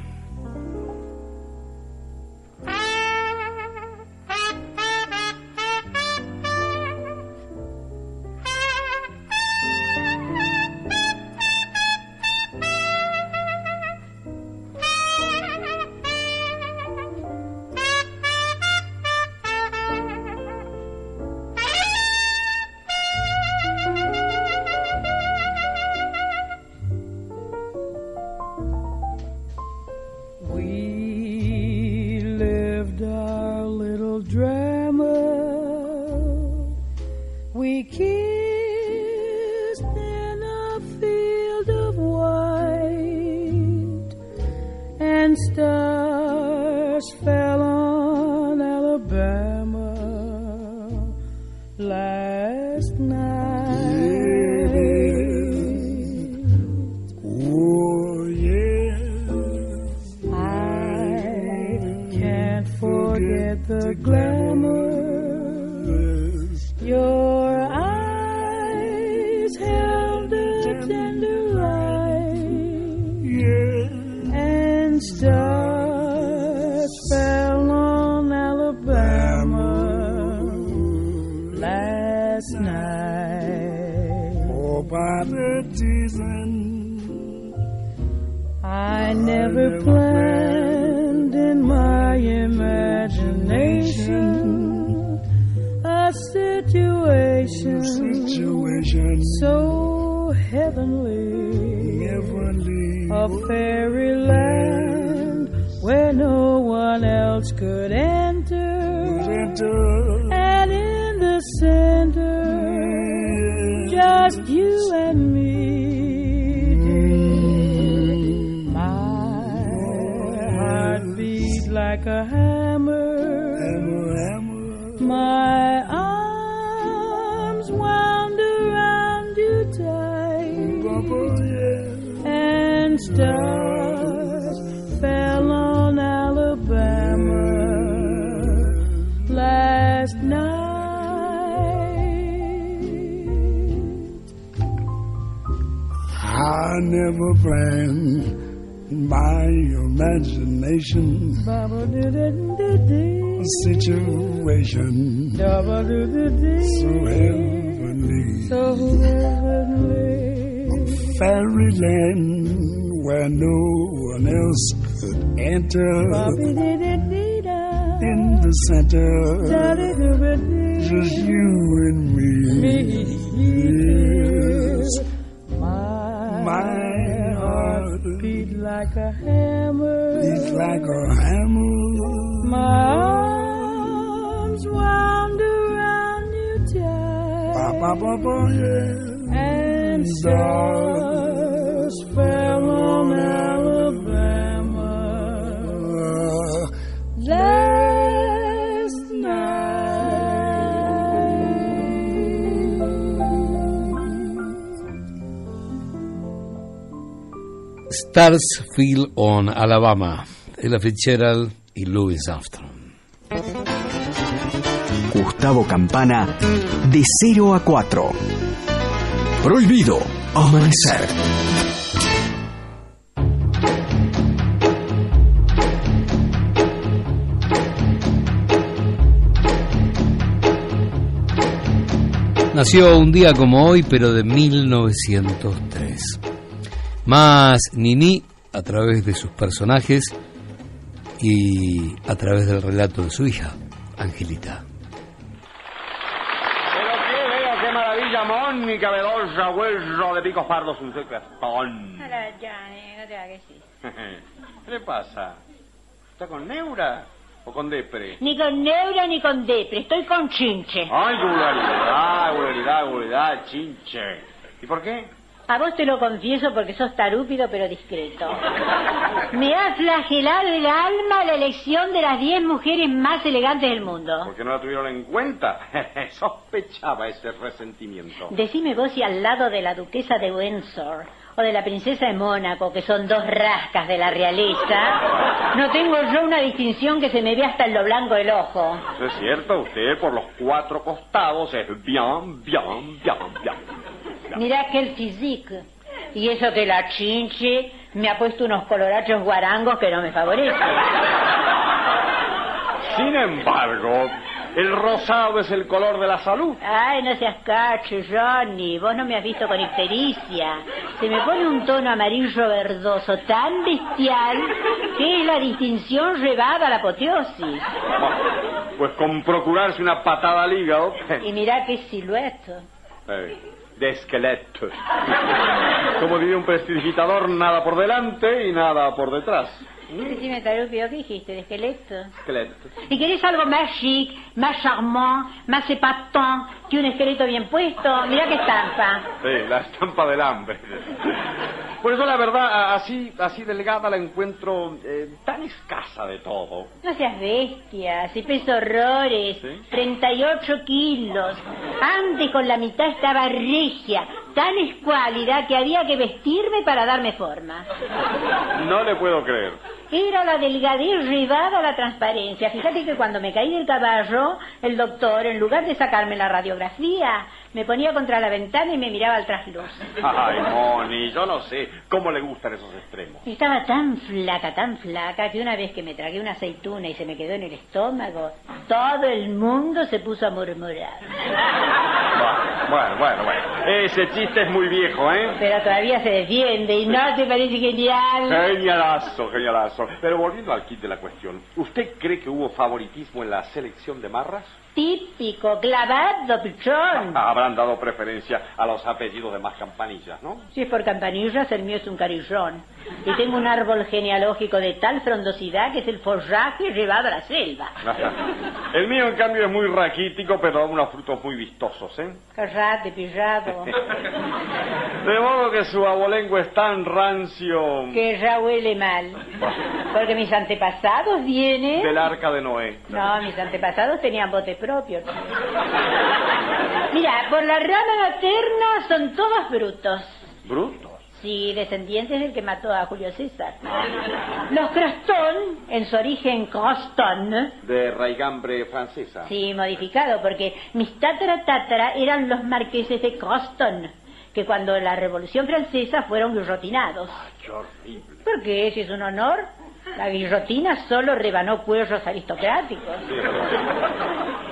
Starsfield on Alabama, Ella Fitzgerald y Louis Armstrong. Gustavo Campana, de 0 a 4. Prohibido amanecer. Nació un día como hoy, pero de 1903. Más Nini a través de sus personajes y a través del relato de su hija, Angelita. Pero qué veo, qué maravilla, Mónica Bedoya, hueso de picos pardos, un secretón. Ahora, Johnny, no te hagas que sí. ¿Qué le pasa? ¿Está con neura o con depre? Ni con neura ni con depre, estoy con chinche. Ay, vulgaridad, vulgaridad, vulgaridad, chinche. ¿Y por qué? A vos te lo confieso porque sos tarúpido pero discreto. Me ha flagelado el alma la elección de las diez mujeres más elegantes del mundo. Porque no la tuvieron en cuenta. Sospechaba ese resentimiento. Decime vos si al lado de la duquesa de Windsor o de la princesa de Mónaco, que son dos rascas de la realeza, no tengo yo una distinción que se me vea hasta en lo blanco del ojo. Eso es cierto, usted por los cuatro costados es bien, bien, bien, bien. Mirá que el physique. Y eso que la chinche me ha puesto unos colorachos guarangos que no me favorecen. Sin embargo, el rosado es el color de la salud. Ay, no seas cacho, Johnny. Vos no me has visto con ictericia. Se me pone un tono amarillo verdoso tan bestial que es la distinción llevada a la apoteosis. Pues con procurarse una patada al hígado. Y mirá qué silueta. eh, de esqueleto. Como diría un prestidigitador, nada por delante y nada por detrás. Decime, Tarupio, ¿qué dijiste? ¿De esqueleto? Esqueleto. ¿Y querés algo más chic, más charmant, más epatant que un esqueleto bien puesto? Mirá qué estampa. Sí, la estampa del hambre. Por eso la verdad, así, así delgada la encuentro eh, tan escasa de todo. No seas bestia, si peso horrores, 38 kilos. Antes con la mitad estaba regia, tan escuálida que había que vestirme para darme forma. No le puedo creer. Era la delgadez llevada a la transparencia. Fíjate que cuando me caí del caballo, el doctor, en lugar de sacarme la radiografía, me ponía contra la ventana y me miraba al trasluz. Ay, Moni, yo no sé cómo le gustan esos extremos. Estaba tan flaca, tan flaca, que una vez que me tragué una aceituna y se me quedó en el estómago, todo el mundo se puso a murmurar. Bueno, bueno, bueno. Ese chiste es muy viejo, ¿eh? Pero todavía se defiende y no te parece genial. Genialazo, genialazo. Pero volviendo al kit de la cuestión, ¿usted cree que hubo favoritismo en la selección de marras? Típico, clavado, pichón. Habrán dado preferencia a los apellidos de más campanillas, ¿no? Si es por campanillas, el mío es un carillón. Y tengo un árbol genealógico de tal frondosidad que es el forraje llevado a la selva. El mío, en cambio, es muy raquítico, pero da unos frutos muy vistosos, ¿eh? Carrate, pillado. De modo que su abolengo es tan rancio Que ya huele mal. Porque mis antepasados vienen... del arca de Noé. No, mis antepasados tenían bote propio. Mira, por la rama materna son todos brutos. ¿Bruto? Sí, descendientes del que mató a Julio César. Los Crostón, en su origen Croston, De raigambre francesa. sí, modificado, porque mis tatara tatara eran los marqueses de Croston, que cuando la Revolución Francesa fueron guillotinados. Qué horrible. ¿Por qué? Si es un honor. La guillotina solo rebanó cuellos aristocráticos.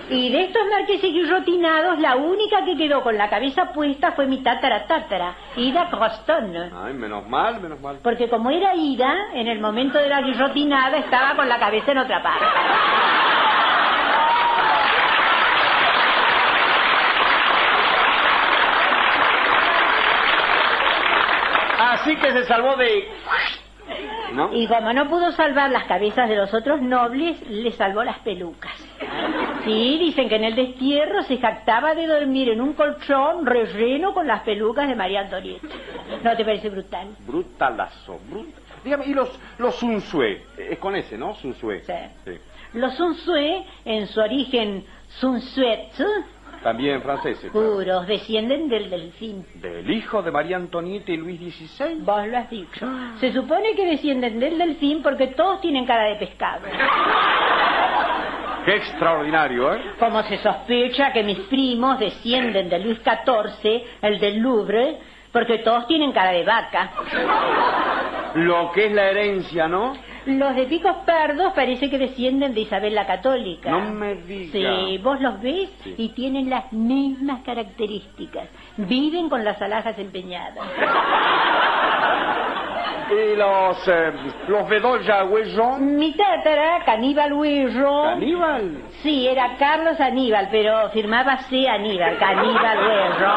Y de estos marqueses guillotinados, la única que quedó con la cabeza puesta fue mi tatara tatara, Ida Croston. Ay, menos mal, menos mal. Porque como era Ida, en el momento de la guillotinada estaba con la cabeza en otra parte. Así que se salvó de... ¿No? Y como no pudo salvar las cabezas de los otros nobles, le salvó las pelucas. Sí, dicen que en el destierro se jactaba de dormir en un colchón relleno con las pelucas de María Antonieta. ¿No te parece brutal? Brutalazo, brutal. Dígame, ¿y los, los Sunsue? Es con ese, ¿no? Sunsue. Sí. Sí. Los Sunsue, en su origen Sunsuet, También franceses. claro. puros, descienden del delfín. Del hijo de María Antonieta y Luis XVI. Vos lo has dicho. Se supone que descienden del delfín porque todos tienen cara de pescado. Qué extraordinario, ¿eh? Como se sospecha que mis primos descienden de Luis XIV, el del Louvre, porque todos tienen cara de vaca. Lo que es la herencia, ¿no? Los de picos pardos parece que descienden de Isabel la Católica. No me diga. Sí, vos los ves Sí. y tienen las mismas características. Viven con las alhajas empeñadas. Y los, eh, los Bedoya Huellón. Mi tátara, Caníbal Huello. ¿Caníbal? Sí, era Carlos Aníbal, pero firmaba C. Aníbal, Caníbal Huello.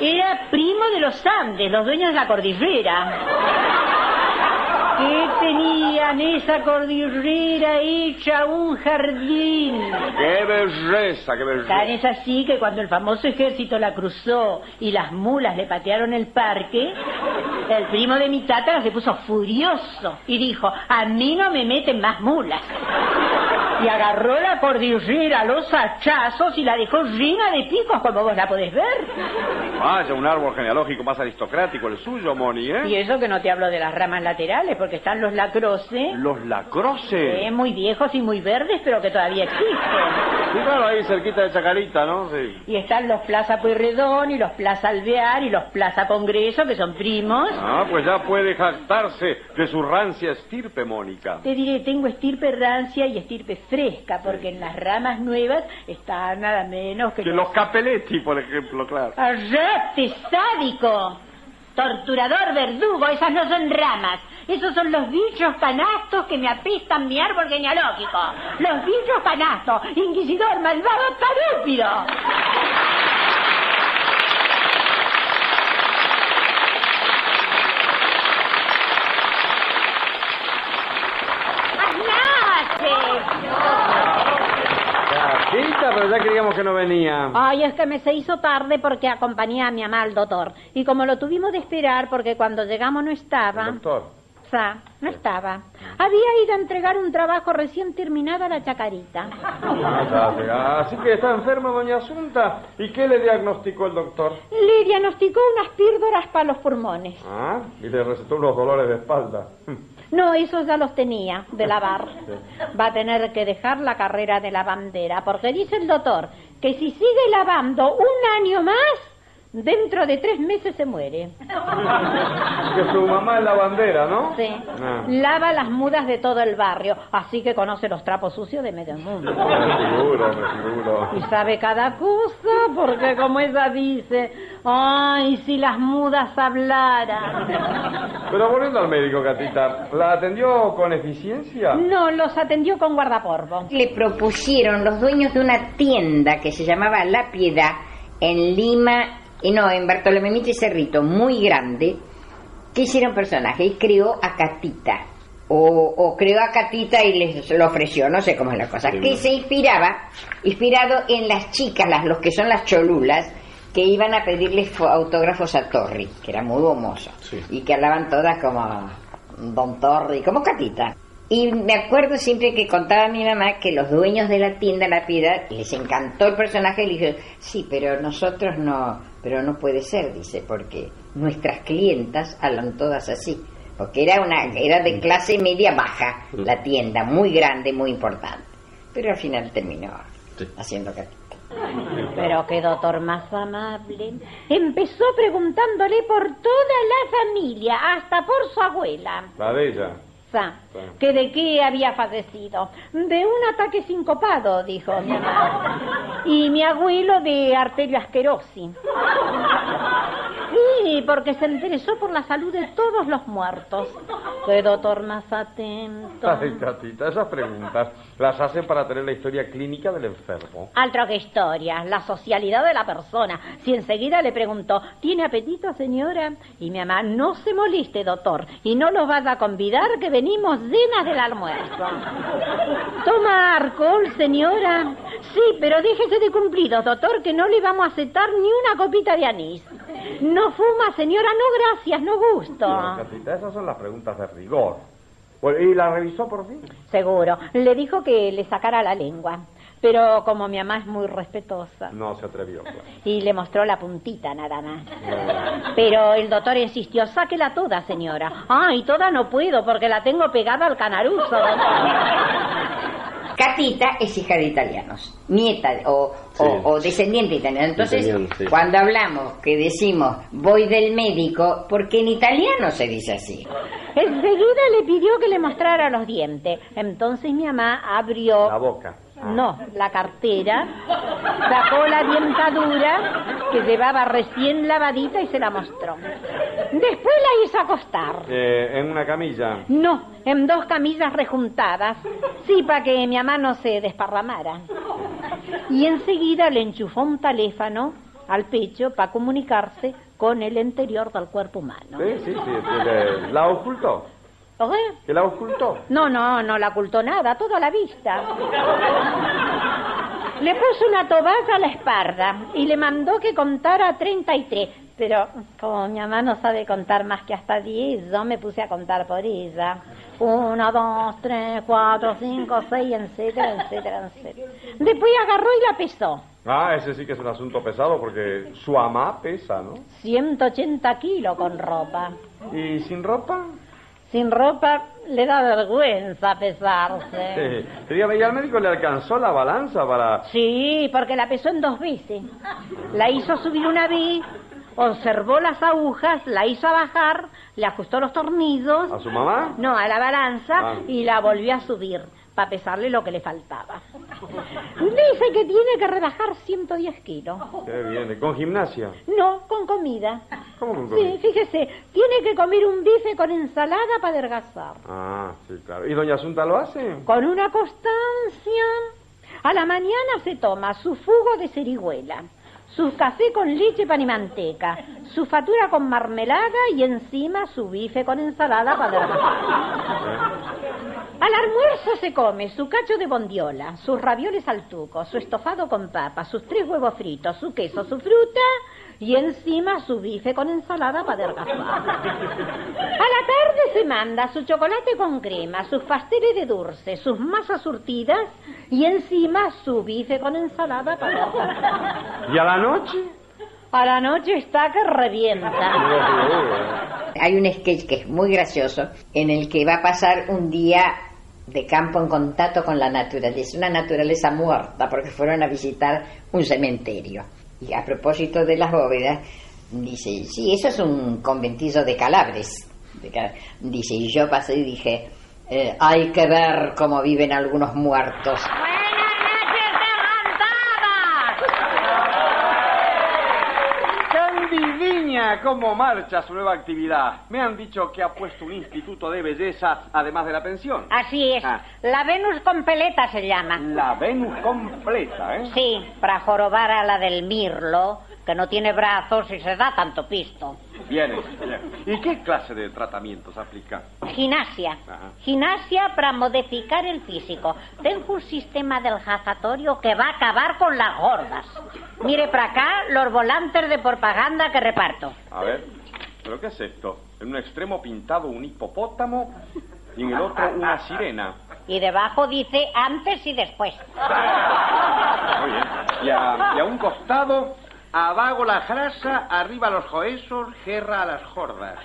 Era primo de los Andes, los dueños de la cordillera. Que tenían esa cordillera hecha un jardín. ¡Qué belleza, qué Tan belleza! es así que cuando el famoso ejército la cruzó y las mulas le patearon el parque, el primo de mi tátara se puso furioso y dijo, a mí no me meten más mulas. Y agarró la cordillera a los hachazos y la dejó llena de picos como vos la podés ver. Vaya, un árbol genealógico más aristocrático el suyo, Moni, ¿eh? Y eso que no te hablo de las ramas laterales, porque están los lacroce, Los lacroces. eh, muy viejos y muy verdes, pero que todavía existen. Sí, claro, ahí cerquita de Chacarita, ¿no? Sí. Y están los Plaza Pueyrredón y los Plaza Alvear y los Plaza Congreso, que son primos. Ah, pues ya puede jactarse de su rancia estirpe, Mónica. Te diré, tengo estirpe rancia y estirpe fresca, porque en las ramas nuevas están nada menos que... Que los Capelletti, por ejemplo, claro. ¡Arrete, sádico! Torturador, verdugo, esas no son ramas. Esos son los bichos canastos que me apestan mi árbol genealógico. Los bichos canastos, inquisidor, malvado, tarúpido. Cartita, pero ya creíamos que no venía. Ay, es que me se hizo tarde porque acompañé a mi mamá al doctor. Y como lo tuvimos de esperar porque cuando llegamos no estaba... Doctor? Sa, no estaba. Había ido a entregar un trabajo recién terminado a la chacarita. Así que está enferma doña Asunta. ¿Y qué le diagnosticó el doctor? Le diagnosticó unas píldoras para los pulmones. Ah, y le recetó unos dolores de espalda. No, esos ya los tenía, de lavar. Va a tener que dejar la carrera de lavandera, porque dice el doctor que si sigue lavando un año más, dentro de tres meses se muere. Que su mamá es la bandera, ¿no? Sí. Ah. Lava las mudas de todo el barrio, así que conoce los trapos sucios de medio mundo. Me figuro, me figuro. Y sabe cada cosa, porque como ella dice, ay, si las mudas hablaran. Pero volviendo al médico, Catita, ¿la atendió con eficiencia? No, los atendió con guardapolvo. Le propusieron los dueños de una tienda que se llamaba La Piedad en Lima, y no, en Bartolomé Mitre Cerrito, muy grande, que hicieron personaje y creó a Catita. O, o creó a Catita y les lo ofreció, no sé cómo es la cosa. Sí. Que se inspiraba, inspirado en las chicas, las, los que son las cholulas, que iban a pedirle fo- autógrafos a Torri, que era muy famoso, y que hablaban todas como Don Torri, como Catita. Y me acuerdo siempre que contaba mi mamá que los dueños de la tienda La Piedad les encantó el personaje y le dijeron, sí, pero nosotros no, pero no puede ser, dice, porque nuestras clientas hablan todas así. Porque era una, era de clase media baja la tienda, muy grande, muy importante. Pero al final terminó haciendo Catita. Pero qué doctor más amable. Empezó preguntándole por toda la familia, hasta por su abuela. La de ella. Sa, que de qué había fallecido. De un ataque sincopado, dijo mi mamá. Y mi abuelo de arterio asquerosi. Sí, porque se interesó por la salud de todos los muertos. Qué doctor más atento. Ay, Catita, esas preguntas las hacen para tener la historia clínica del enfermo. Altro que historia, la socialidad de la persona. Si enseguida le preguntó, ¿tiene apetito, señora? Y mi mamá, no se moleste, doctor, y no lo vaya a convidar que venimos llenas del almuerzo. ¿Toma alcohol, señora? Sí, pero déjese de cumplidos, doctor, que no le vamos a aceptar ni una copita de anís. No fuma, señora, no gracias, no gusto. Catita, esas son las preguntas de rigor. ¿Y la revisó por fin? Seguro. Le dijo que le sacara la lengua. Pero como mi mamá es muy respetuosa, No se atrevió. claro. y le mostró la puntita nada más. Pero el doctor insistió, sáquela toda, señora. Ay, toda no puedo porque la tengo pegada al canaruzo. Catita es hija de italianos, nieta o, o- o descendiente de italianos. Entonces, Italiano, sí. cuando hablamos que decimos voy del médico, porque en italiano se dice así. Enseguida le pidió que le mostrara los dientes. Entonces mi mamá abrió... La boca. No, la cartera, sacó la dientadura que llevaba recién lavadita y se la mostró. Después la hizo acostar. Eh, en una camilla. No, en dos camillas rejuntadas. Sí, para que mi mamá no se desparramara. Y enseguida le enchufó un teléfono al pecho para comunicarse con el interior del cuerpo humano. Sí, sí, sí. eh, ¿La ocultó? ¿Oye? ¿Que la ocultó? No, no, no la ocultó nada, todo a la vista. Le puso una toalla a la espalda y le mandó que contara 33. Pero como mi mamá no sabe contar más que hasta 10, yo me puse a contar por ella. Uno, dos, tres, cuatro, cinco, seis, etcétera, etcétera, etcétera. Después agarró y la pesó. Ah, ese sí que es un asunto pesado porque su ama pesa, ¿no? 180 kilos con ropa. ¿Y sin ropa? Sin ropa le da vergüenza pesarse. Sí. Pero ¿Y al médico le alcanzó la balanza para...? Sí, porque la pesó en dos veces. La hizo subir una vez, observó las agujas, la hizo bajar, le ajustó los tornillos. ¿A su mamá? No, a la balanza Ah. y la volvió a subir para pesarle lo que le faltaba. Dice que tiene que rebajar 110 kilos. Qué bien. ¿Con gimnasia? No, con comida. ¿Cómo con Sí, comida? fíjese, tiene que comer un bife con ensalada para adelgazar. Ah, sí, claro. ¿Y doña Asunta lo hace? Con una constancia. A la mañana se toma su jugo de cerigüela, su café con leche, pan y manteca, su fatura con marmelada y encima su bife con ensalada para Al almuerzo se come su cacho de bondiola, sus ravioles al tuco, su estofado con papa, sus tres huevos fritos, su queso, su fruta y encima su bife con ensalada para adelgazar. A la tarde se manda su chocolate con crema, sus pasteles de dulce, sus masas surtidas y encima su bife con ensalada para adelgazar. ¿Y a la noche? A la noche está que revienta. Hay un sketch que es muy gracioso en el que va a pasar un día de campo en contacto con la naturaleza, una naturaleza muerta porque fueron a visitar un cementerio. Y a propósito de las bóvedas, dice, sí, eso es un conventillo de calabres. De Cala- Dice, y yo pasé y dije, eh, hay que ver cómo viven algunos muertos. ¡Candy ¿Cómo marcha su nueva actividad? Me han dicho que ha puesto un instituto de belleza además de la pensión. Así es. Ah. La Venus completa se llama. La Venus completa, ¿eh? Sí, para jorobar a la del Mirlo, que no tiene brazos y se da tanto pisto. Bien, bien. ¿Y qué clase de tratamientos aplica? Gimnasia. Ajá. Gimnasia para modificar el físico. Tengo un sistema adelgazatorio que va a acabar con las gordas. Mire para acá los volantes de propaganda que reparto. A ver, ¿pero qué es esto? En un extremo pintado un hipopótamo y en el otro una sirena. Y debajo dice antes y después. Muy bien. Y a, y a un costado, abajo la grasa, arriba los joesos, guerra a las jordas.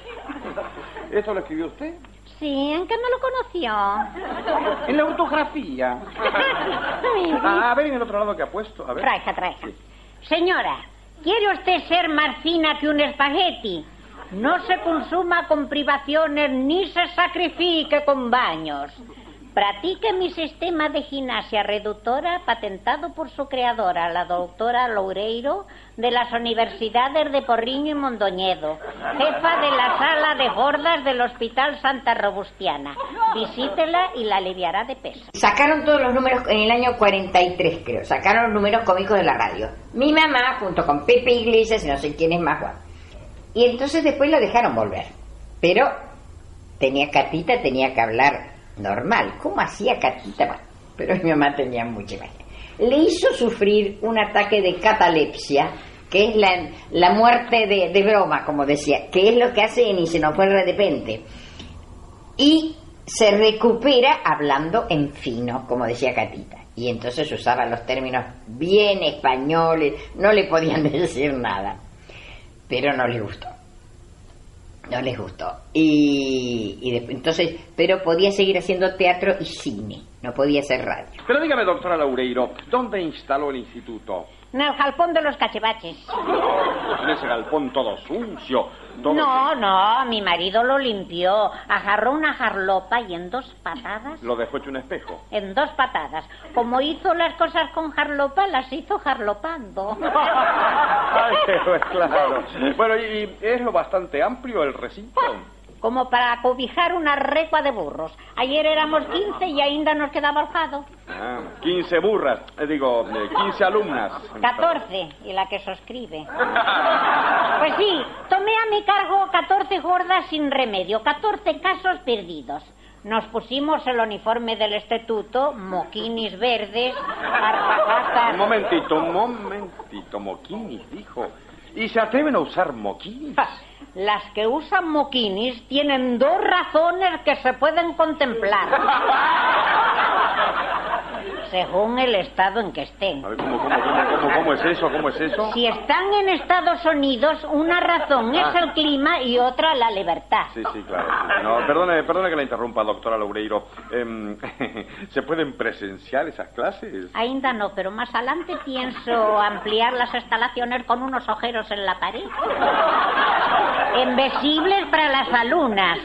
¿Esto lo escribió usted? Sí, ¿en qué no lo conoció? En la ortografía. Ah, a ver en el otro lado que ha puesto. A ver. Traiga, traiga. Señora, ¿quiere usted ser más fina que un espagueti? No se consuma con privaciones ni se sacrifique con baños. Practique mi sistema de gimnasia reductora patentado por su creadora, la doctora Loureiro, de las universidades de Porriño y Mondoñedo, jefa de la sala de gordas del Hospital Santa Robustiana. Visítela y la aliviará de peso. Sacaron todos los números en el año 43, creo. Sacaron los números cómicos de la radio. Mi mamá, junto con Pepe Iglesias y no sé quién es más guapo. Y entonces después la dejaron volver. Pero tenía Catita, tenía que hablar normal. ¿Cómo hacía Catita? Bueno, pero mi mamá tenía mucha imagen. Le hizo sufrir un ataque de catalepsia, que es la, la muerte de, de broma, como decía, que es lo que hace y se nos fue de repente. Y se recupera hablando en fino, como decía Catita. Y entonces usaba los términos bien españoles, no le podían decir nada. Pero no les gustó. No les gustó. Y, y entonces, pero podía seguir haciendo teatro y cine, no podía hacer radio. Pero dígame, doctora Laureiro, ¿dónde instaló el instituto? En el jalpón de los cachivaches. En ese galpón todo sucio. Todo No, no, mi marido lo limpió. Agarró una jarlopa y en dos patadas, Lo dejó hecho un espejo. en dos patadas. Como hizo las cosas con jarlopa, las hizo jarlopando. Ay, pues claro. Bueno, y es lo bastante amplio el recinto. Como para cobijar una recua de burros. Ayer éramos 15 y ainda nos quedaba alfado. Ah, 15 burras, eh, digo, eh, 15 alumnas. 14 y la que suscribe. Pues sí, tomé a mi cargo 14 gordas sin remedio, 14 casos perdidos. Nos pusimos el uniforme del instituto, moquinis verdes, Un arpajatas. momentito, un momentito, moquinis, dijo. ¿Y se atreven a usar moquinis? Las que usan moquinis tienen dos razones que se pueden contemplar. Según el estado en que estén. A ver, ¿cómo, cómo, cómo, cómo, cómo es eso? ¿Cómo es eso? Si están en Estados Unidos, una razón es Ah. el clima y otra la libertad. Sí, sí, claro. sí. No, perdone, perdone que la interrumpa, doctora Loureiro. Em, ¿Se pueden presenciar esas clases? Ainda no, pero más adelante pienso ampliar las instalaciones con unos ojeros en la pared. Invisibles para las alumnas,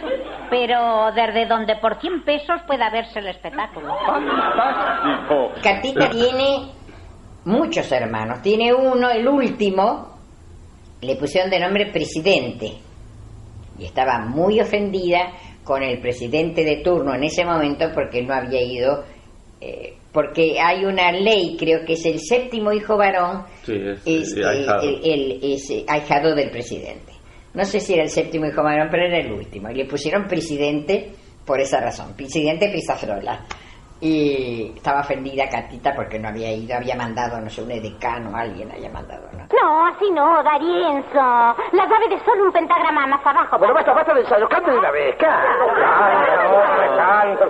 pero desde donde por 100 pesos pueda verse el espectáculo. Fantástico. Catita tiene muchos hermanos. Tiene uno, el último, le pusieron de nombre presidente. Y estaba muy ofendida con el presidente de turno en ese momento porque no había ido. eh, porque hay una ley, creo que es el séptimo hijo varón, Sí, es, eh, ahijado. el, el- es, eh, ahijado del presidente. No sé si era el séptimo hijo varón, pero era el último. Y le pusieron presidente por esa razón. Incidente Pisafrola. Y estaba ofendida Catita porque no había ido, había mandado, no sé, un edecano, alguien había mandado, ¿no? No, así no, Darienzo. La llave de sol un pentagrama más abajo. Bueno, basta, basta de ensayo. Cante de una vez, cante.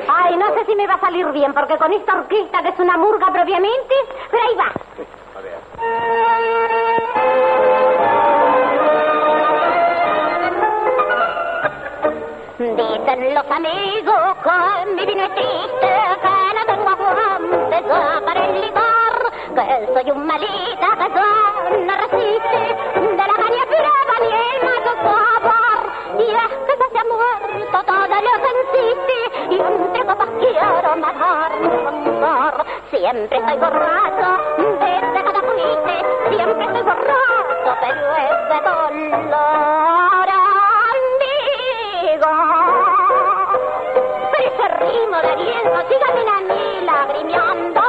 Ay, no sé si me va a salir bien, porque con esta orquesta que es una murga propiamente, pero ahí va. A ver. Dicen los amigos que mi vino triste, que no tengo ya para el licor, que soy un malita que ya no resiste de la caña pirata ni el macho sabor. Y es que ya se ha muerto todo lo sentiste, y entre copas quiero matar, Siempre estoy borracho, desde que te fuiste, siempre estoy borracho, pero es de dolor, Ritmo de viento sígame a mí lagrimeándome.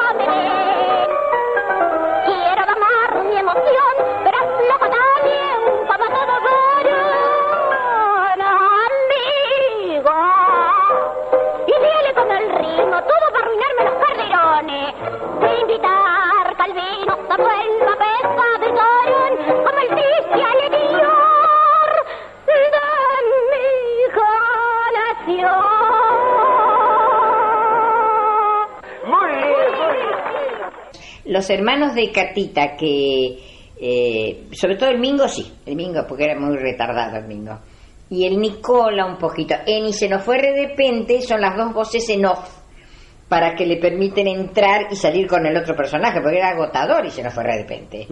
Los hermanos de Catita, que eh, sobre todo el Mingo sí, el Mingo, porque era muy retardado el Mingo. Y el Nicola un poquito. En Y se nos fue de repente son las dos voces en off para que le permiten entrar y salir con el otro personaje, porque era agotador y se nos fue de repente.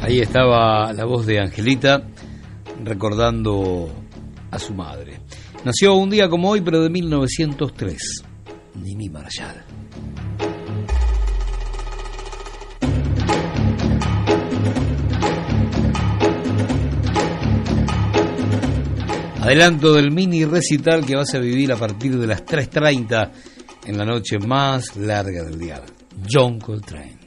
Ahí estaba la voz de Angelita recordando a su madre. Nació un día como hoy, pero de 1903. Nini Marshall. Adelanto del mini recital que vas a vivir a partir de las 3.30 en la noche más larga del día. John Coltrane.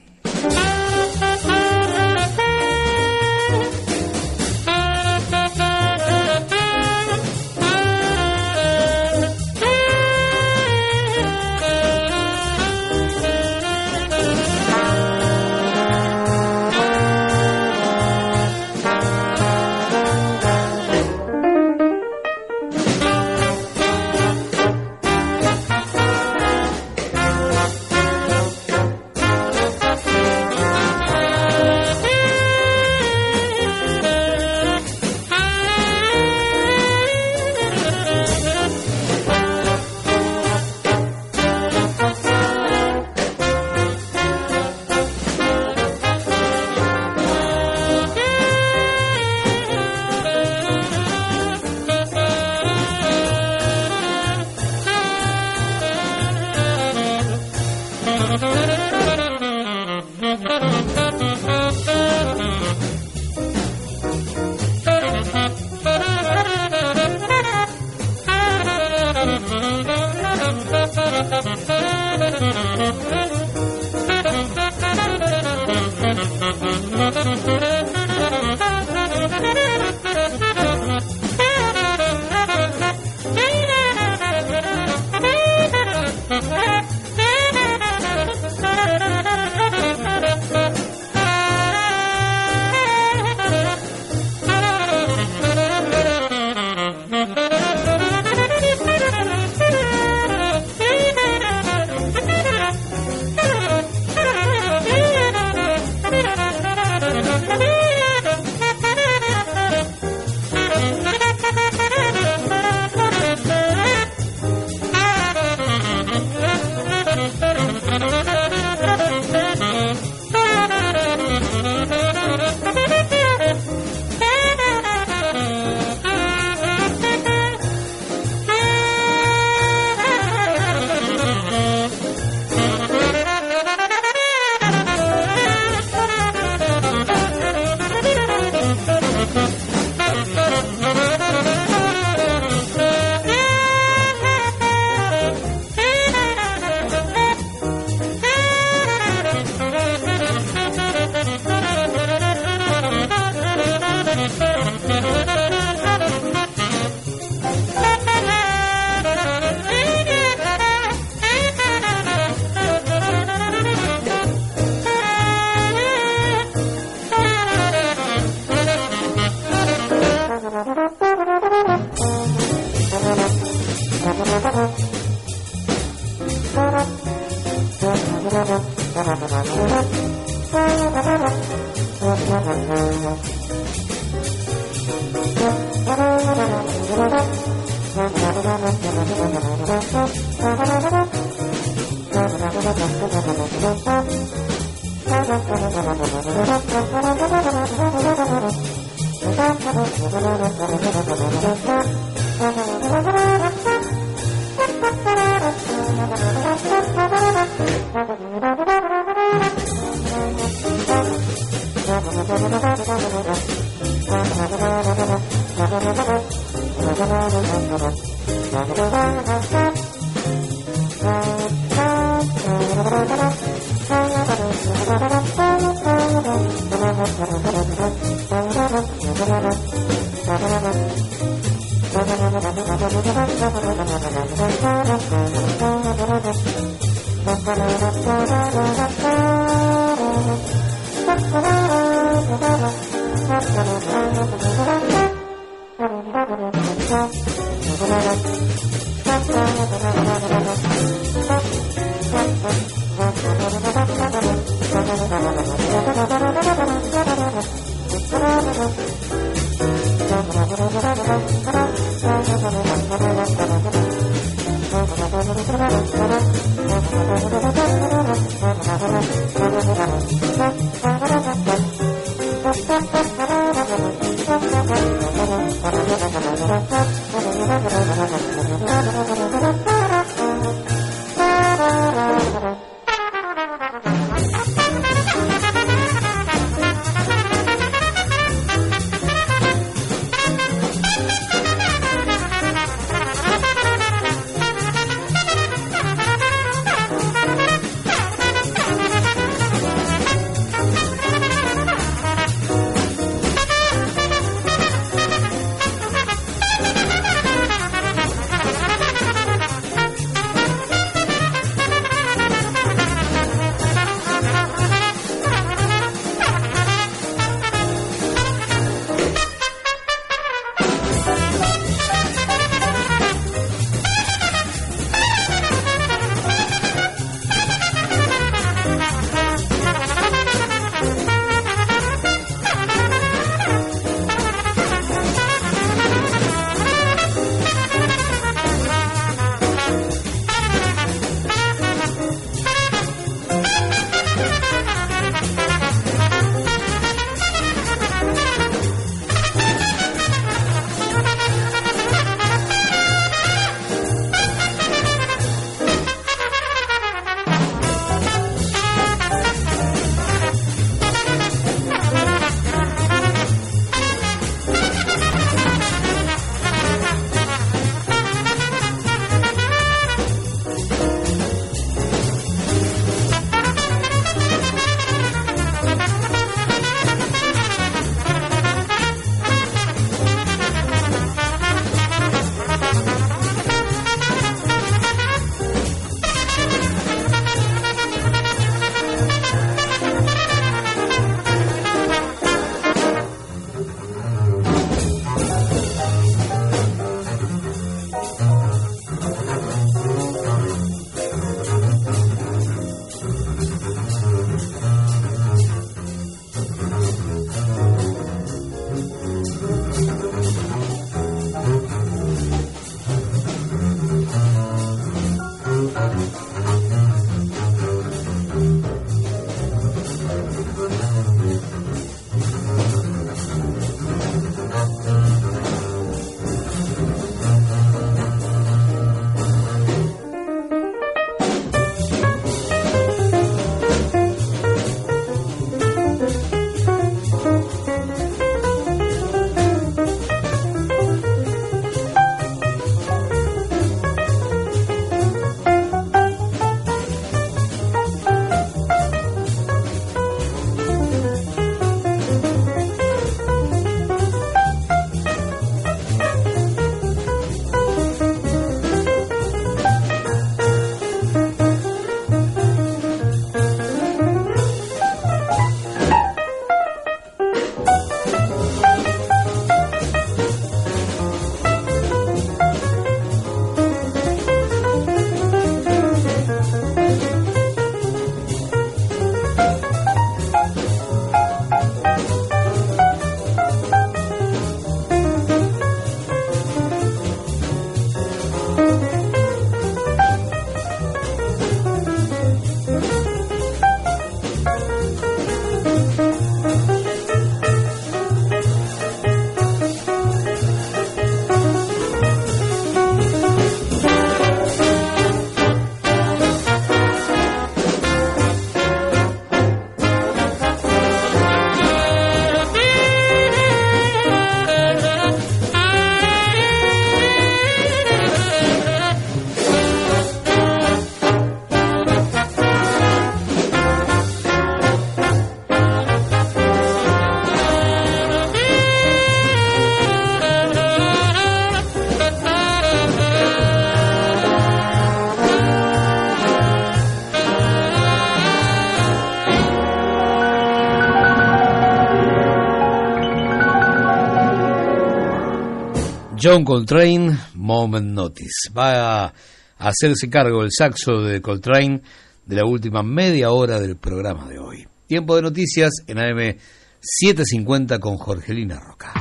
John Coltrane, Moment Notice. Va a hacerse cargo el saxo de Coltrane de la última media hora del programa de hoy. Tiempo de noticias en AM 750 con Jorgelina Roca.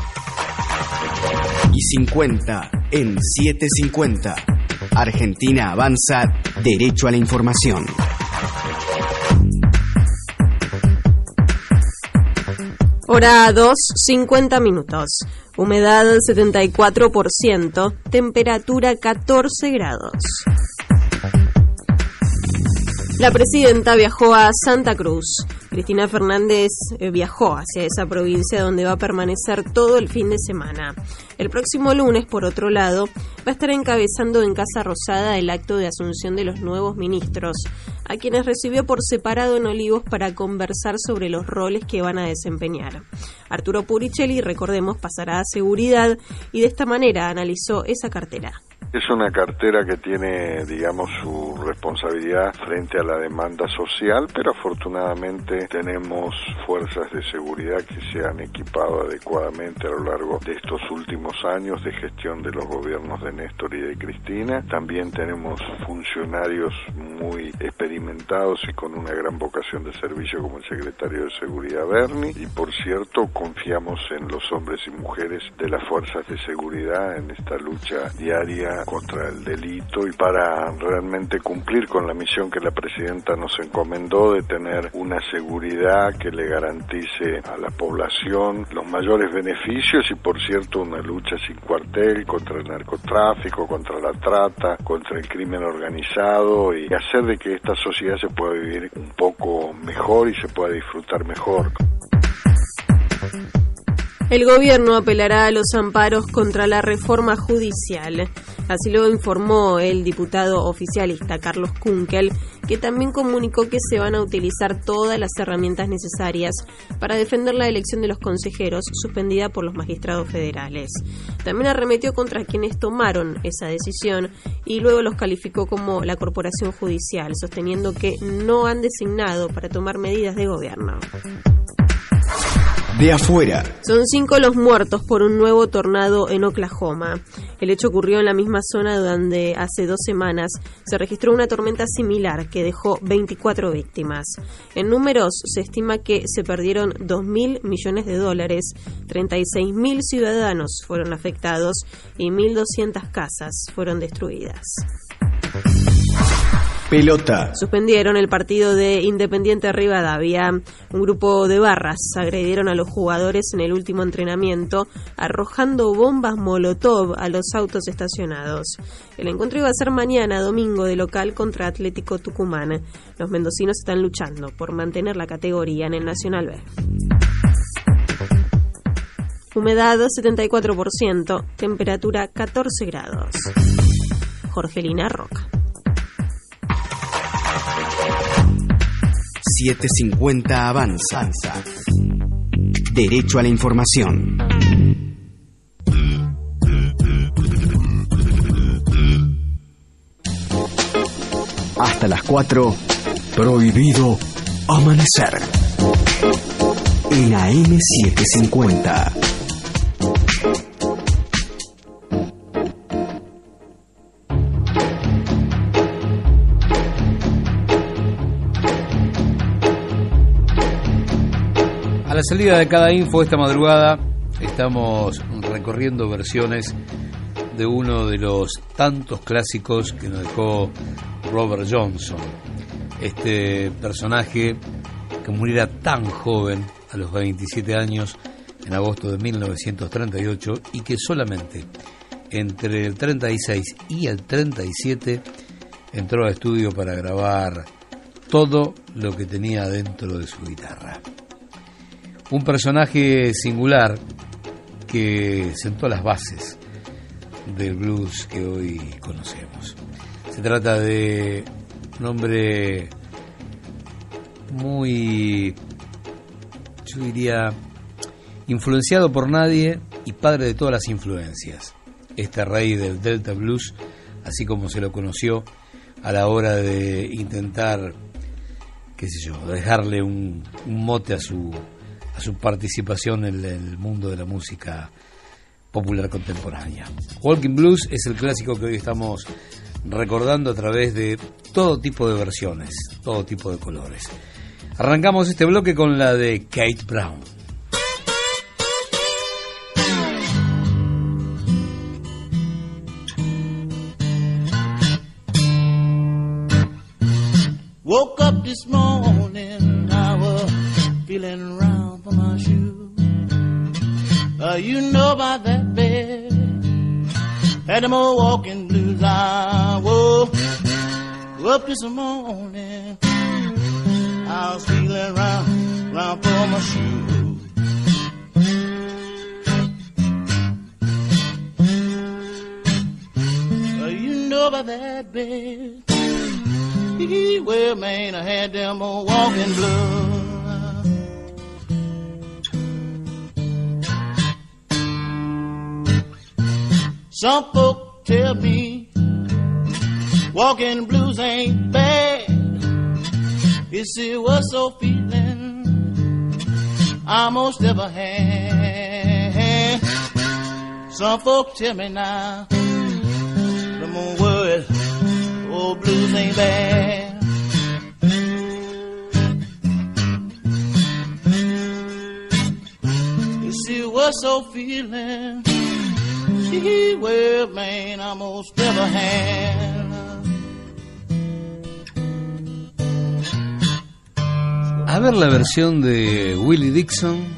Y 50 en 750. Argentina avanza derecho a la información. Hora 2, 50 minutos. Humedad 74%, temperatura 14 grados. La presidenta viajó a Santa Cruz. Cristina Fernández eh, viajó hacia esa provincia donde va a permanecer todo el fin de semana. El próximo lunes, por otro lado, va a estar encabezando en Casa Rosada el acto de asunción de los nuevos ministros, quienes recibió por separado en Olivos para conversar sobre los roles que van a desempeñar. Arturo Puricelli, recordemos, pasará a seguridad y de esta manera analizó esa cartera. Es una cartera que tiene, digamos, su responsabilidad frente a la demanda social, pero afortunadamente tenemos fuerzas de seguridad que se han equipado adecuadamente a lo largo de estos últimos años de gestión de los gobiernos de Néstor y de Cristina. También tenemos funcionarios muy experimentados y con una gran vocación de servicio como el secretario de Seguridad Berni. Y por cierto, confiamos en los hombres y mujeres de las fuerzas de seguridad en esta lucha diaria contra el delito y para realmente cumplir con la misión que la presidenta nos encomendó de tener una seguridad que le garantice a la población los mayores beneficios y por cierto una lucha sin cuartel contra el narcotráfico, contra la trata, contra el crimen organizado y hacer de que esta sociedad se pueda vivir un poco mejor y se pueda disfrutar mejor. El gobierno apelará a los amparos contra la reforma judicial. Así lo informó el diputado oficialista Carlos Kunkel, que también comunicó que se van a utilizar todas las herramientas necesarias para defender la elección de los consejeros suspendida por los magistrados federales. También arremetió contra quienes tomaron esa decisión y luego los calificó como la corporación judicial, sosteniendo que no han designado para tomar medidas de gobierno. De afuera. Son cinco los muertos por un nuevo tornado en Oklahoma. El hecho ocurrió en la misma zona donde hace dos semanas se registró una tormenta similar que dejó 24 víctimas. En números se estima que se perdieron 2.000 millones de dólares, 36.000 ciudadanos fueron afectados y 1.200 casas fueron destruidas. Pelota. Suspendieron el partido de Independiente Rivadavia. Un grupo de barras agredieron a los jugadores en el último entrenamiento, arrojando bombas Molotov a los autos estacionados. El encuentro iba a ser mañana, domingo, de local contra Atlético Tucumán. Los mendocinos están luchando por mantener la categoría en el Nacional B. Humedad 74%, temperatura 14 grados. Jorgelina Roca. 750 avanza. Derecho a la información. Hasta las 4, prohibido amanecer. En AM750. Salida de cada info esta madrugada estamos recorriendo versiones de uno de los tantos clásicos que nos dejó Robert Johnson. Este personaje que muriera tan joven, a los 27 años, en agosto de 1938, y que solamente entre el 36 y el 37 entró al estudio para grabar todo lo que tenía dentro de su guitarra. Un personaje singular que sentó las bases del blues que hoy conocemos. Se trata de un hombre muy, yo diría, influenciado por nadie y padre de todas las influencias. Este rey del Delta Blues, así como se lo conoció a la hora de intentar, qué sé yo, dejarle un, un mote a su, a su participación en el mundo de la música popular contemporánea. Walking Blues es el clásico que hoy estamos recordando a través de todo tipo de versiones, todo tipo de colores. Arrancamos este bloque con la de Kate Brown. Woke up this morning, I was feeling around you know about that bed. Had them old walking blues. I woke up this morning. I was feeling round, round for my shoes. You know about that bed. Well, man, I had them old walking blues. Some folk tell me walking blues ain't bad. It's it was so feeling I most ever had. Some folk tell me now, the more words, old oh, blues ain't bad. It's it was so feeling I. A ver la versión de Willie Dixon.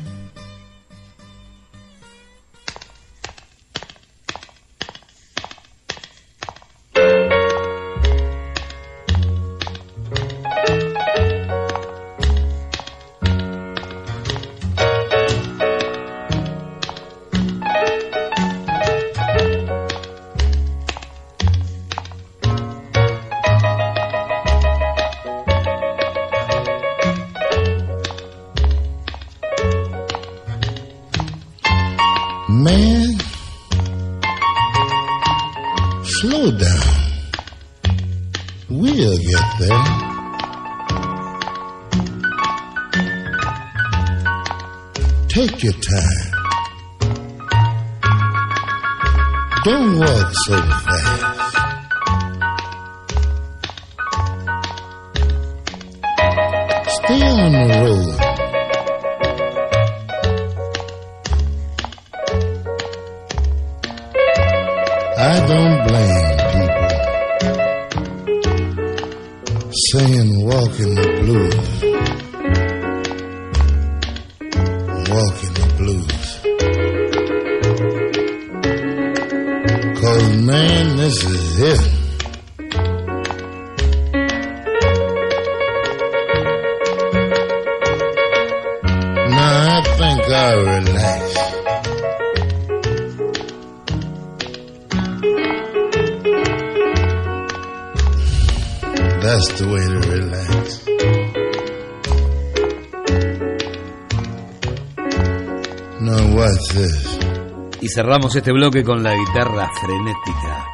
Cerramos este bloque con la guitarra frenética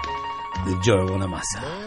de Joe Bonamassa.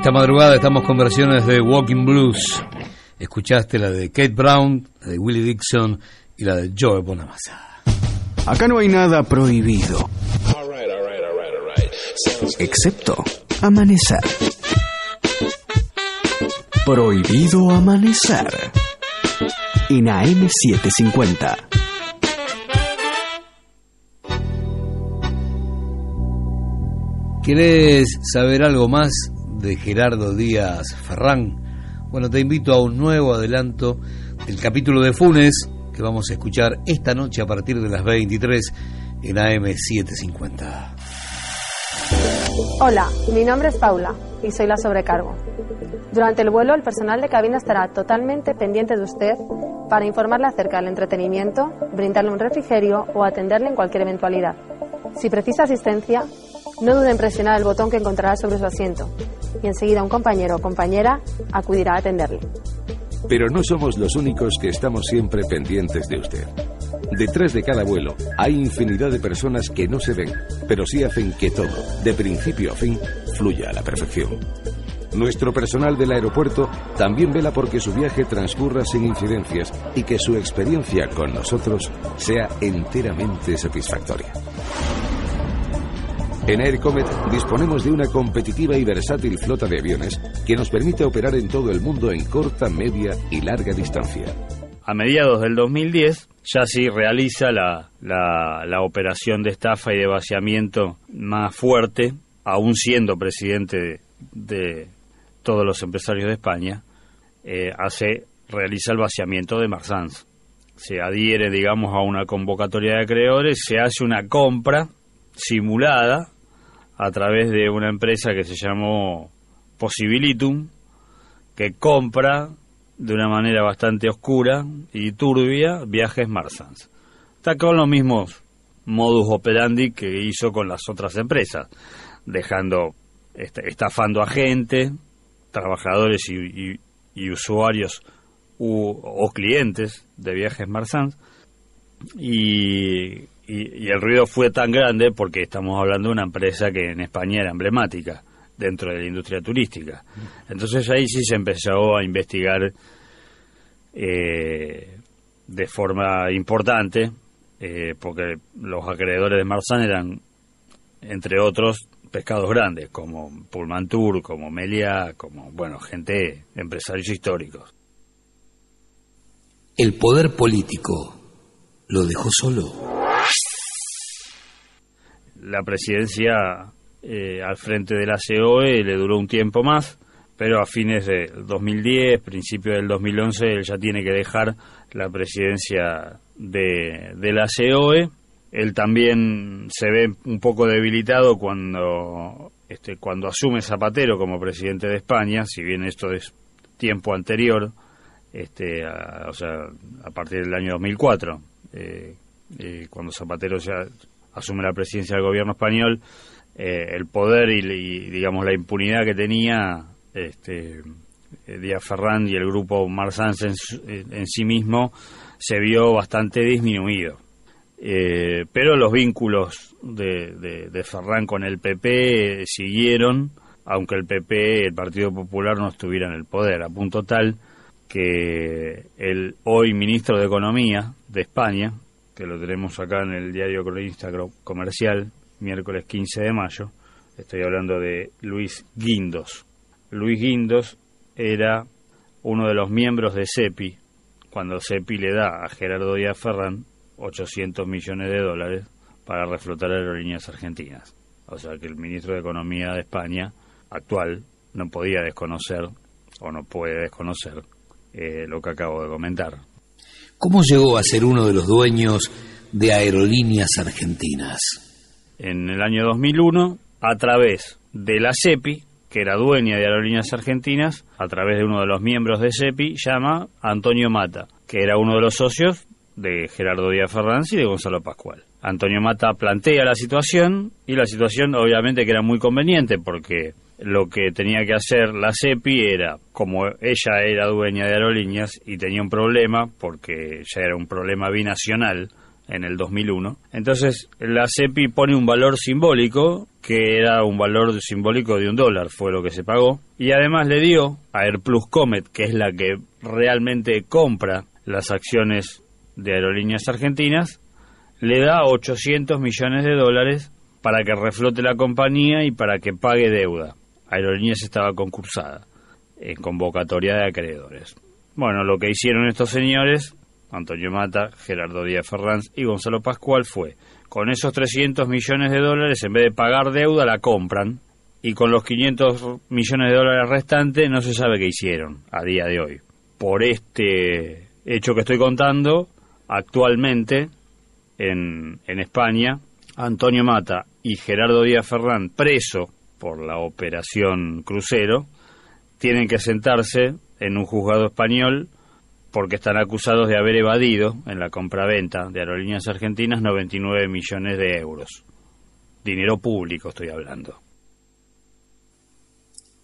Esta madrugada estamos con versiones de Walking Blues. Escuchaste la de Kate Brown, la de Willie Dixon y la de Joe Bonamassa. Acá no hay nada prohibido. Excepto amanecer. Prohibido amanecer. En AM750. ¿Querés saber algo más de Gerardo Díaz Ferrán? Bueno, te invito a un nuevo adelanto del capítulo de Funes que vamos a escuchar esta noche a partir de las 23 en AM750. Hola, mi nombre es Paula y soy la sobrecargo. Durante el vuelo, el personal de cabina estará totalmente pendiente de usted para informarle acerca del entretenimiento, brindarle un refrigerio o atenderle en cualquier eventualidad. Si precisa asistencia, no dude en presionar el botón que encontrará sobre su asiento y enseguida un compañero o compañera acudirá a atenderle. Pero no somos los únicos que estamos siempre pendientes de usted. Detrás de cada vuelo hay infinidad de personas que no se ven, pero sí hacen que todo, de principio a fin, fluya a la perfección. Nuestro personal del aeropuerto también vela porque su viaje transcurra sin incidencias y que su experiencia con nosotros sea enteramente satisfactoria. En Air Comet disponemos de una competitiva y versátil flota de aviones que nos permite operar en todo el mundo en corta, media y larga distancia. A mediados del 2010 ya sí realiza la, la, la operación de estafa y de vaciamiento más fuerte, aún siendo presidente de, de todos los empresarios de España, eh, hace, realiza el vaciamiento de Marsans. Se adhiere, digamos, a una convocatoria de acreedores, se hace una compra simulada a través de una empresa que se llamó Possibilitum, que compra de una manera bastante oscura y turbia viajes Marsans. Está con los mismos modus operandi que hizo con las otras empresas, dejando, est- estafando a gente, trabajadores y, usuarios o clientes de viajes Marsans, y, y- el ruido fue tan grande porque estamos hablando de una empresa que en España era emblemática dentro de la industria turística. Entonces ahí sí se empezó a investigar eh, de forma importante, eh, porque los acreedores de Marzán eran, entre otros, pescados grandes, como Pulmantur, como Meliá, como, bueno, gente, empresarios históricos. El poder político lo dejó solo. La presidencia eh, al frente de la COE le duró un tiempo más, pero a fines del 2010, principio del 2011, él ya tiene que dejar la presidencia de, de la COE. Él también se ve un poco debilitado cuando, este, cuando asume Zapatero como presidente de España, si bien esto es tiempo anterior, este, a, o sea, a partir del año 2004, eh, eh, cuando Zapatero ya asume la presidencia del gobierno español, eh, el poder y, digamos la impunidad que tenía este, eh, Díaz Ferrán y el grupo Marsans en- en sí mismo se vio bastante disminuido. Eh, pero los vínculos de, de, de Ferrán con el PP siguieron, aunque el PP, el Partido Popular, no estuviera en el poder, a punto tal que el hoy ministro de Economía de España, que lo tenemos acá en el diario Cronista Comercial, miércoles 15 de mayo, estoy hablando de Luis Guindos. Luis Guindos era uno de los miembros de CEPI, cuando CEPI le da a Gerardo Díaz Ferrán 800 millones de dólares para reflotar aerolíneas argentinas. O sea que el ministro de Economía de España actual no podía desconocer o no puede desconocer eh, lo que acabo de comentar. ¿Cómo llegó a ser uno de los dueños de aerolíneas argentinas? En el año 2001, a través de la CEPI, que era dueña de Aerolíneas Argentinas, a través de uno de los miembros de CEPI, llama Antonio Mata, que era uno de los socios de Gerardo Díaz Fernández y de Gonzalo Pascual. Antonio Mata plantea la situación y la situación obviamente que era muy conveniente porque lo que tenía que hacer la CEPI era, como ella era dueña de aerolíneas y tenía un problema, porque ya era un problema binacional en el 2001, entonces la CEPI pone un valor simbólico, que era un valor simbólico de un dólar, fue lo que se pagó, y además le dio a Airplus Comet, que es la que realmente compra las acciones de aerolíneas argentinas, le da 800 millones de dólares para que reflote la compañía y para que pague deuda. Aerolíneas estaba concursada en convocatoria de acreedores. Bueno, lo que hicieron estos señores, Antonio Mata, Gerardo Díaz Ferranz y Gonzalo Pascual, fue, con esos 300 millones de dólares, en vez de pagar deuda, la compran, y con los 500 millones de dólares restantes no se sabe qué hicieron a día de hoy. Por este hecho que estoy contando, actualmente en, en España, Antonio Mata y Gerardo Díaz Ferrán, preso por la operación Crucero, tienen que sentarse en un juzgado español porque están acusados de haber evadido en la compraventa de aerolíneas argentinas 99 millones de euros. Dinero público estoy hablando.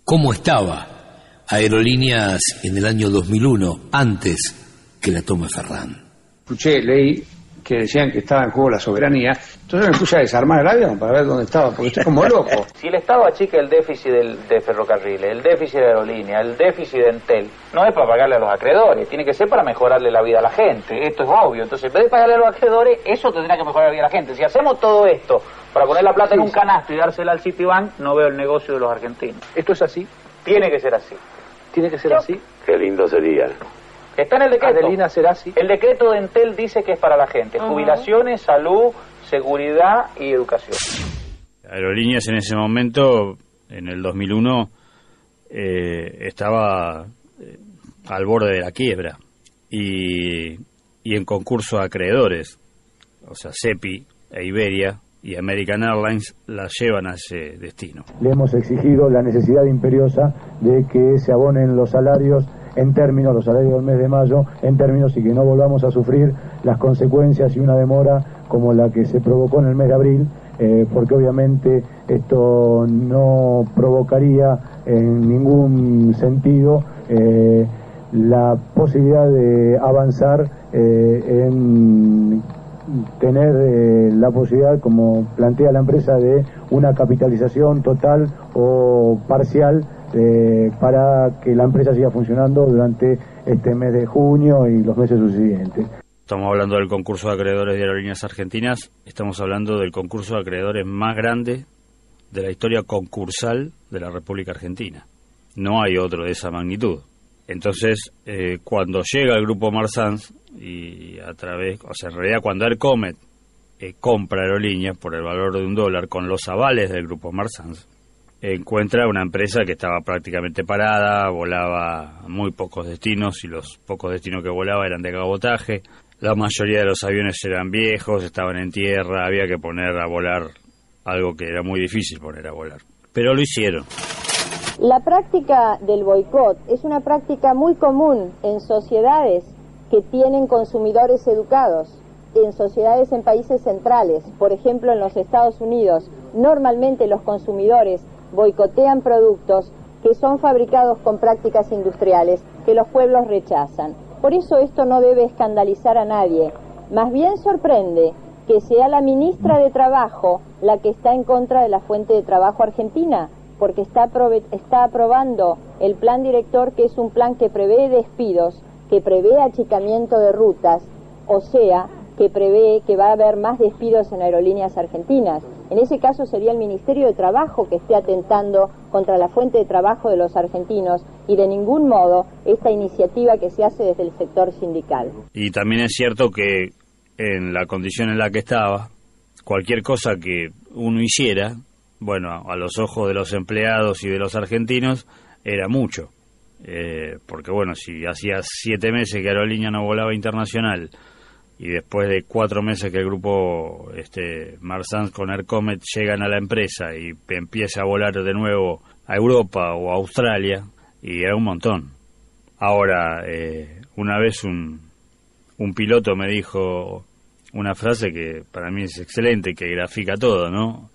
¿Cómo estaba Aerolíneas en el año 2001, antes que la tome Ferrán? escuché, leí que decían que estaba en juego la soberanía, entonces me puse a desarmar el avión para ver dónde estaba, porque estoy como loco. Si el Estado achica el déficit del, de ferrocarriles, el déficit de aerolínea, el déficit de Entel, no es para pagarle a los acreedores, tiene que ser para mejorarle la vida a la gente. Esto es obvio. Entonces, en vez de pagarle a los acreedores, eso tendrá que mejorar la vida a la gente. Si hacemos todo esto para poner la plata en un canasto y dársela al Citibank, no veo el negocio de los argentinos. ¿Esto es así? Tiene que ser así. ¿Tiene que ser así? Qué lindo sería. Está en el decreto. Adelina será así. El decreto de Entel dice que es para la gente. Jubilaciones, salud, seguridad y educación. Aerolíneas en ese momento, en el 2001, eh, estaba eh, al borde de la quiebra y, y en concurso a acreedores. O sea, CEPI e Iberia y American Airlines la llevan a ese destino. Le hemos exigido la necesidad imperiosa de que se abonen los salarios en términos, los salarios del mes de mayo, en términos y que no volvamos a sufrir las consecuencias y una demora como la que se provocó en el mes de abril, eh, porque obviamente esto no provocaría en ningún sentido eh, la posibilidad de avanzar eh, en tener la posibilidad, como plantea la empresa, de una capitalización total o parcial eh, para que la empresa siga funcionando durante este mes de junio y los meses subsiguientes. estamos hablando del concurso de acreedores de aerolíneas argentinas, estamos hablando del concurso de acreedores más grande de la historia concursal de la República Argentina. No hay otro de esa magnitud. Entonces, eh, cuando llega el grupo Marsans y a través, o sea, en realidad cuando Aircomet eh, compra aerolíneas por el valor de un dólar con los avales del grupo Marsans, encuentra una empresa que estaba prácticamente parada, volaba a muy pocos destinos y los pocos destinos que volaba eran de cabotaje. La mayoría de los aviones eran viejos, estaban en tierra, había que poner a volar algo que era muy difícil poner a volar. Pero lo hicieron. La práctica del boicot es una práctica muy común en sociedades que tienen consumidores educados, en sociedades en países centrales, por ejemplo en los Estados Unidos. Normalmente los consumidores boicotean productos que son fabricados con prácticas industriales que los pueblos rechazan. Por eso esto no debe escandalizar a nadie. Más bien sorprende que sea la ministra de Trabajo la que está en contra de la fuente de trabajo argentina, porque está, está aprobando el plan director, que es un plan que prevé despidos, que prevé achicamiento de rutas, o sea, que prevé que va a haber más despidos en aerolíneas argentinas. En ese caso sería el Ministerio de Trabajo que esté atentando contra la fuente de trabajo de los argentinos y de ningún modo esta iniciativa que se hace desde el sector sindical. Y también es cierto que en la condición en la que estaba, cualquier cosa que uno hiciera, bueno, a los ojos de los empleados y de los argentinos, era mucho. Eh, porque bueno, si hacía siete meses que Aerolínea no volaba internacional y después de cuatro meses que el grupo este, Marsans con Aircomet llegan a la empresa y empieza a volar de nuevo a Europa o a Australia, y era un montón. Ahora, eh, una vez un, un piloto me dijo una frase que para mí es excelente, que grafica todo, ¿no?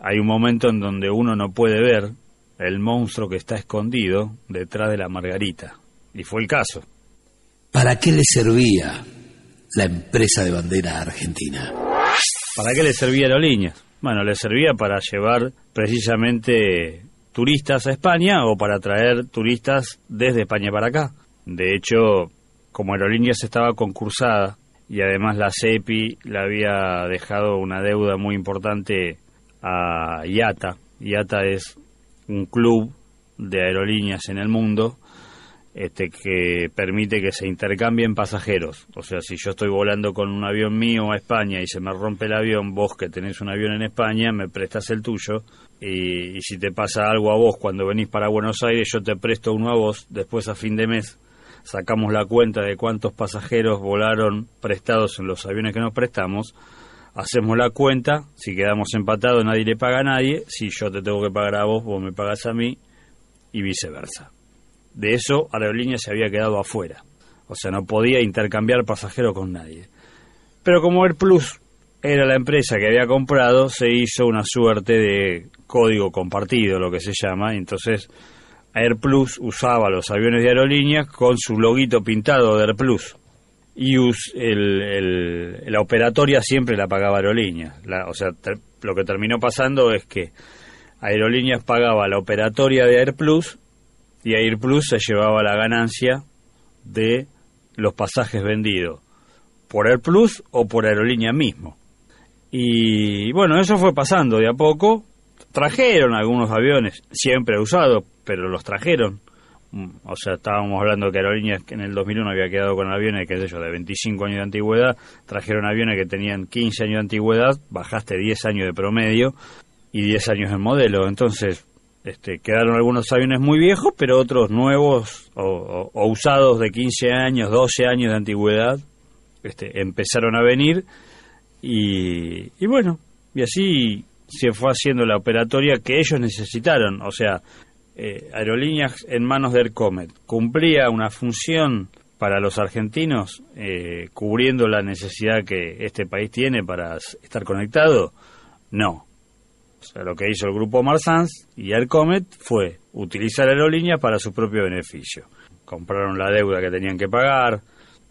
Hay un momento en donde uno no puede ver el monstruo que está escondido detrás de la margarita. Y fue el caso. ¿Para qué le servía la empresa de bandera argentina? ¿Para qué le servía Aerolíneas? Bueno, le servía para llevar precisamente turistas a España o para traer turistas desde España para acá. De hecho, como Aerolíneas estaba concursada y además la CEPI le había dejado una deuda muy importante a IATA. IATA es un club de aerolíneas en el mundo este, que permite que se intercambien pasajeros. O sea, si yo estoy volando con un avión mío a España y se me rompe el avión, vos que tenés un avión en España, me prestas el tuyo. Y, y si te pasa algo a vos cuando venís para Buenos Aires, yo te presto uno a vos. Después, a fin de mes, sacamos la cuenta de cuántos pasajeros volaron prestados en los aviones que nos prestamos. Hacemos la cuenta, si quedamos empatados nadie le paga a nadie, si yo te tengo que pagar a vos, vos me pagas a mí y viceversa. De eso Aerolínea se había quedado afuera. O sea, no podía intercambiar pasajeros con nadie. Pero como AirPlus era la empresa que había comprado, se hizo una suerte de código compartido, lo que se llama. Entonces, AirPlus usaba los aviones de aerolíneas con su loguito pintado de AirPlus. Y us- el- el- la operatoria siempre la pagaba Aerolíneas. La- o sea, lo que terminó pasando es que Aerolíneas pagaba la operatoria de AirPlus y AirPlus se llevaba la ganancia de los pasajes vendidos por AirPlus o por Aerolínea mismo. Y bueno, eso fue pasando de a poco. Trajeron algunos aviones, siempre usados, pero los trajeron. Mm, O sea, estábamos hablando que Aerolíneas que en el 2001 había quedado con aviones, qué sé de 25 años de antigüedad. Trajeron aviones que tenían 15 años de antigüedad, bajaste 10 años de promedio y 10 años en modelo. Entonces, este, quedaron algunos aviones muy viejos, pero otros nuevos o, usados de 15 años, 12 años de antigüedad, este, empezaron a venir y, y bueno, y así se fue haciendo la operatoria que ellos necesitaron. O sea, eh, Aerolíneas en manos de Aircomet cumplía una función para los argentinos, eh, cubriendo la necesidad que este país tiene para estar conectado. No, o sea, lo que hizo el grupo Marsans y Aircomet fue utilizar aerolíneas para su propio beneficio. Compraron la deuda que tenían que pagar,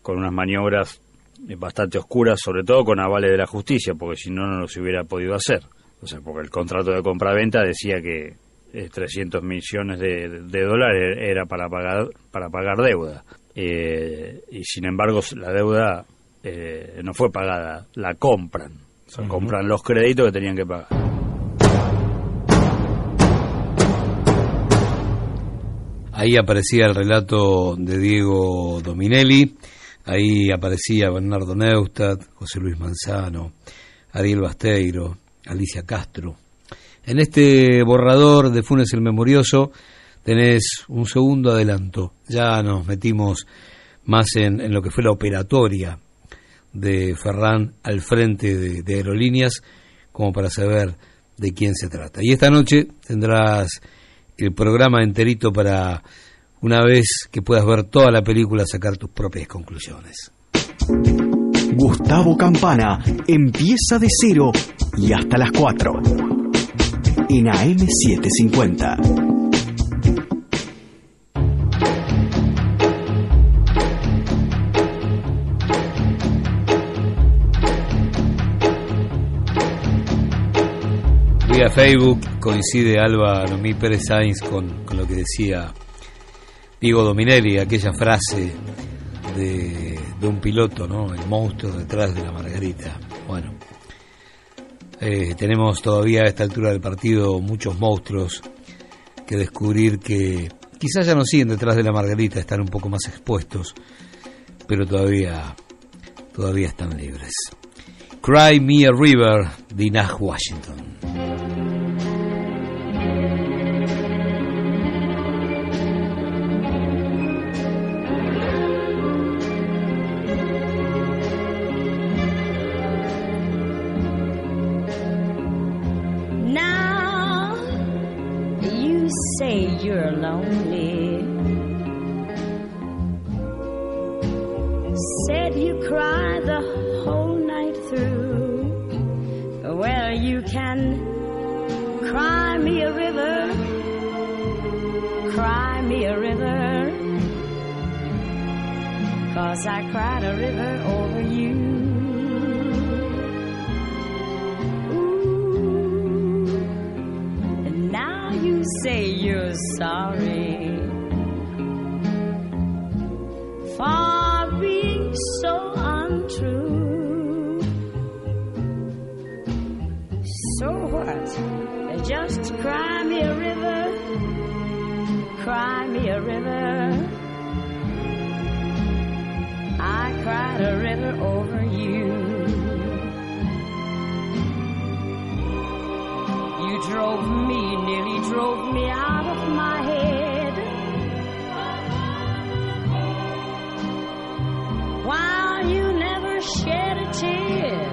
con unas maniobras eh, bastante oscuras, sobre todo con avales de la justicia, porque si no, no lo se hubiera podido hacer. O sea, porque el contrato de compra-venta decía que eh, 300 millones de, de dólares era para pagar, para pagar deuda. Eh, y sin embargo, la deuda eh, no fue pagada, la compran. O sea, compran los créditos que tenían que pagar. Ahí aparecía el relato de Diego Dominelli, ahí aparecía Bernardo Neustadt, José Luis Manzano, Ariel Basteiro, Alicia Castro. En este borrador de Funes el Memorioso tenés un segundo adelanto. Ya nos metimos más en, lo que fue la operatoria de Ferran al frente de Aerolíneas, como para saber de quién se trata. Y esta noche tendrás el programa enterito para, una vez que puedas ver toda la película, sacar tus propias conclusiones. Gustavo Campana empieza de cero y hasta las 4 en AM750. Facebook coincide Alba Nomí Pérez Sainz con, lo que decía Diego Dominelli, aquella frase de, de un piloto, ¿no? El monstruo detrás de la margarita. Bueno, eh, tenemos todavía a esta altura del partido muchos monstruos que descubrir que quizás ya no siguen detrás de la margarita, están un poco más expuestos, pero todavía, todavía están libres. Cry Me a River de Inaj Washington. Now you say you're lonely. Said you cry the through. Well, you can cry me a river, cry me a river. Cause I cried a river over you. And now you say you're sorry for being so What? Just cry me a river, cry me a river. I cried a river over you. You drove me, nearly drove me out of my head. While you never shed a tear.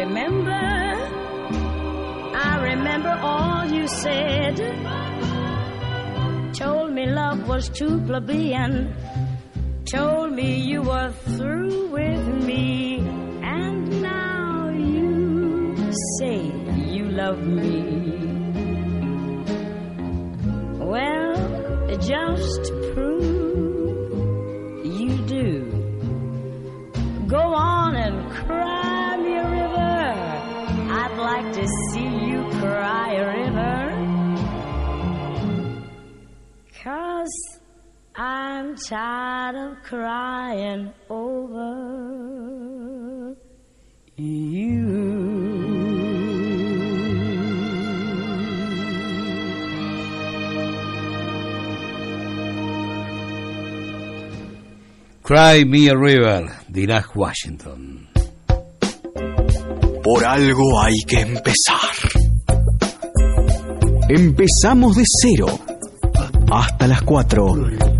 Remember, I remember all you said. Told me love was too plebeian. Told me you were through with me. And now you say you love me. Well, just prove you do. Go on and cry I'm tired of crying over you. Cry Me a River Inaj Washington. Por algo hay que empezar. Empezamos de cero. Hasta las 4.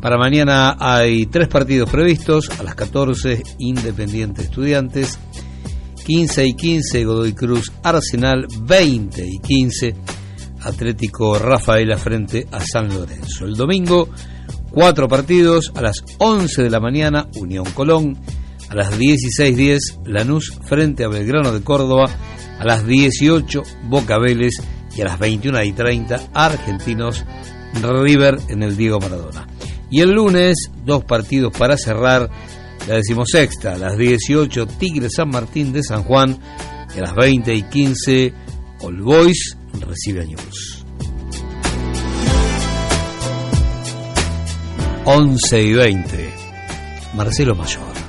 Para mañana hay tres partidos previstos, a las 14 Independiente Estudiantes, 15 y 15 Godoy Cruz Arsenal, 20 y 15 Atlético Rafaela frente a San Lorenzo. El domingo, cuatro partidos, a las 11 de la mañana Unión Colón, A las 16.10 Lanús frente a Belgrano de Córdoba. A las 18 Boca Vélez. Y a las 21.30 Argentinos River en el Diego Maradona. Y el lunes, dos partidos para cerrar la decimosexta. Las 18 Tigre San Martín de San Juan. Y a las 20 y 15 All Boys recibe a News. 11 y 20. Marcelo Mayor.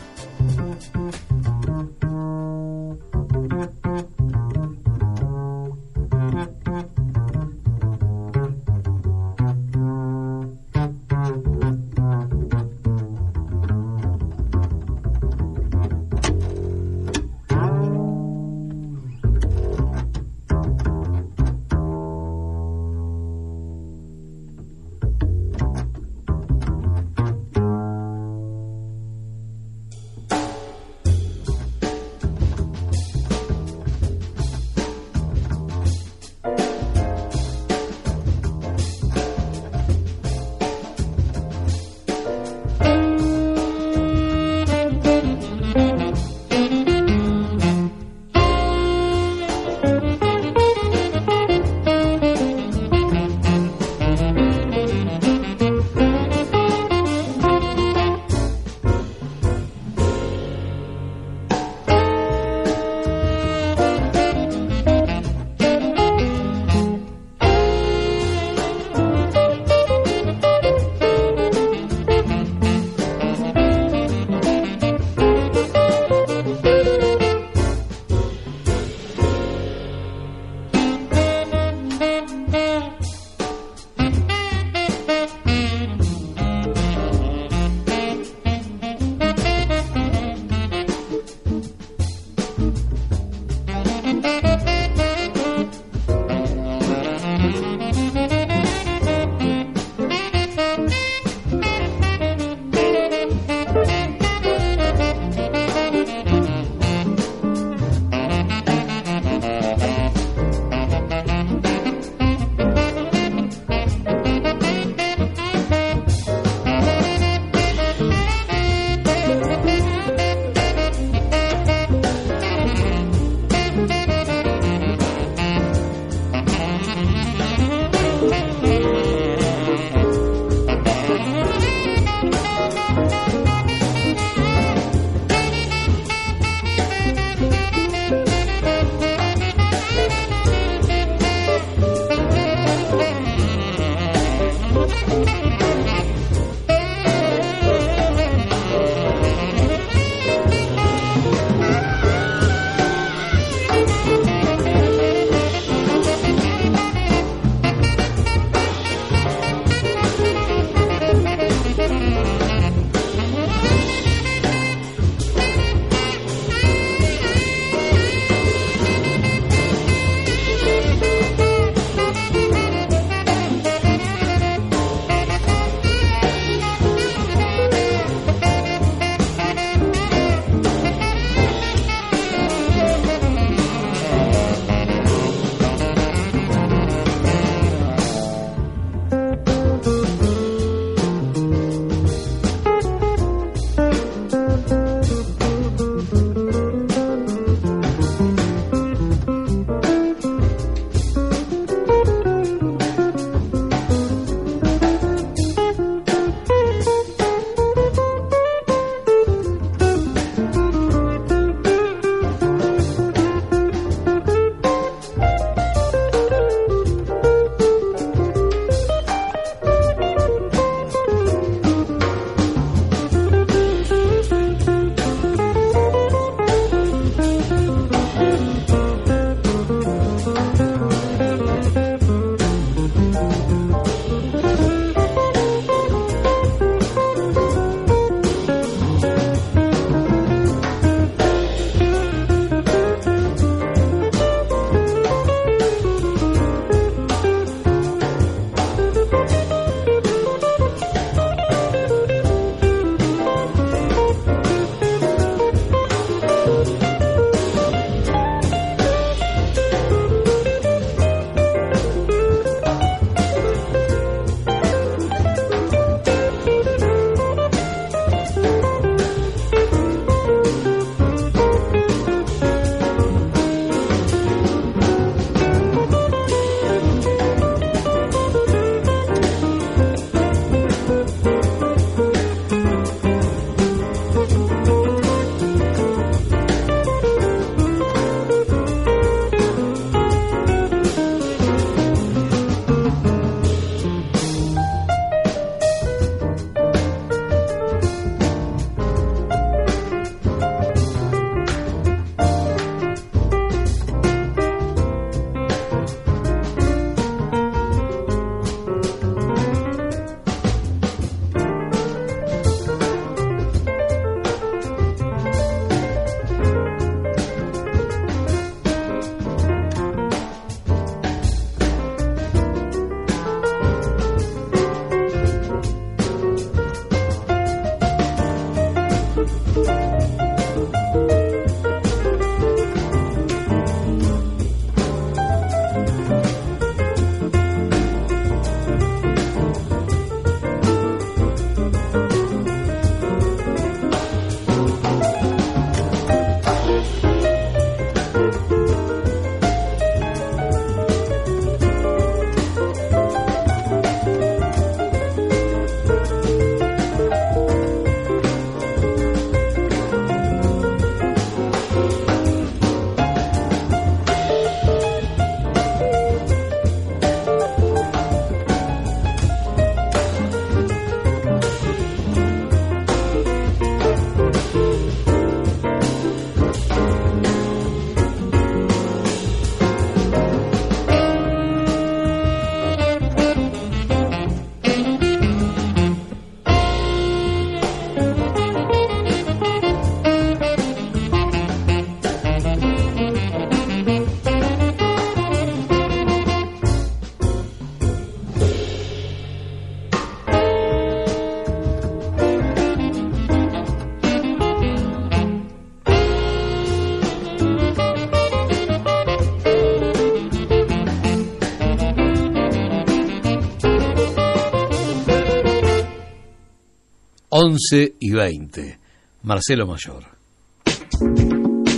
11 y 20. Marcelo Mayor.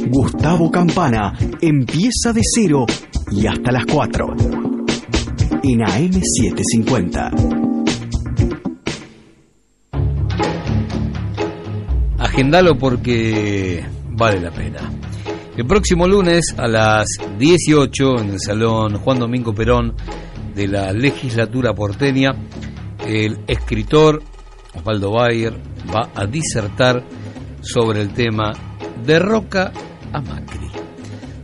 Gustavo Campana empieza de cero y hasta las 4. En AM750. Agendalo porque vale la pena. El próximo lunes a las 18 en el Salón Juan Domingo Perón de la legislatura porteña, el escritor Osvaldo Bayer va a disertar sobre el tema de Roca a Macri.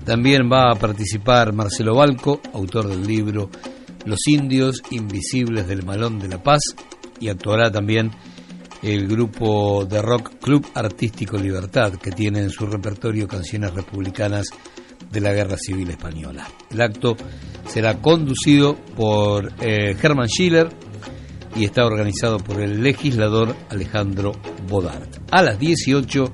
También va a participar Marcelo Balco, autor del libro Los indios invisibles del Malón de la Paz, y actuará también el grupo de rock Club Artístico Libertad, que tiene en su repertorio canciones republicanas de la Guerra Civil Española. El acto será conducido por eh, Hermann Schiller y está organizado por el legislador Alejandro Bodart. A las 18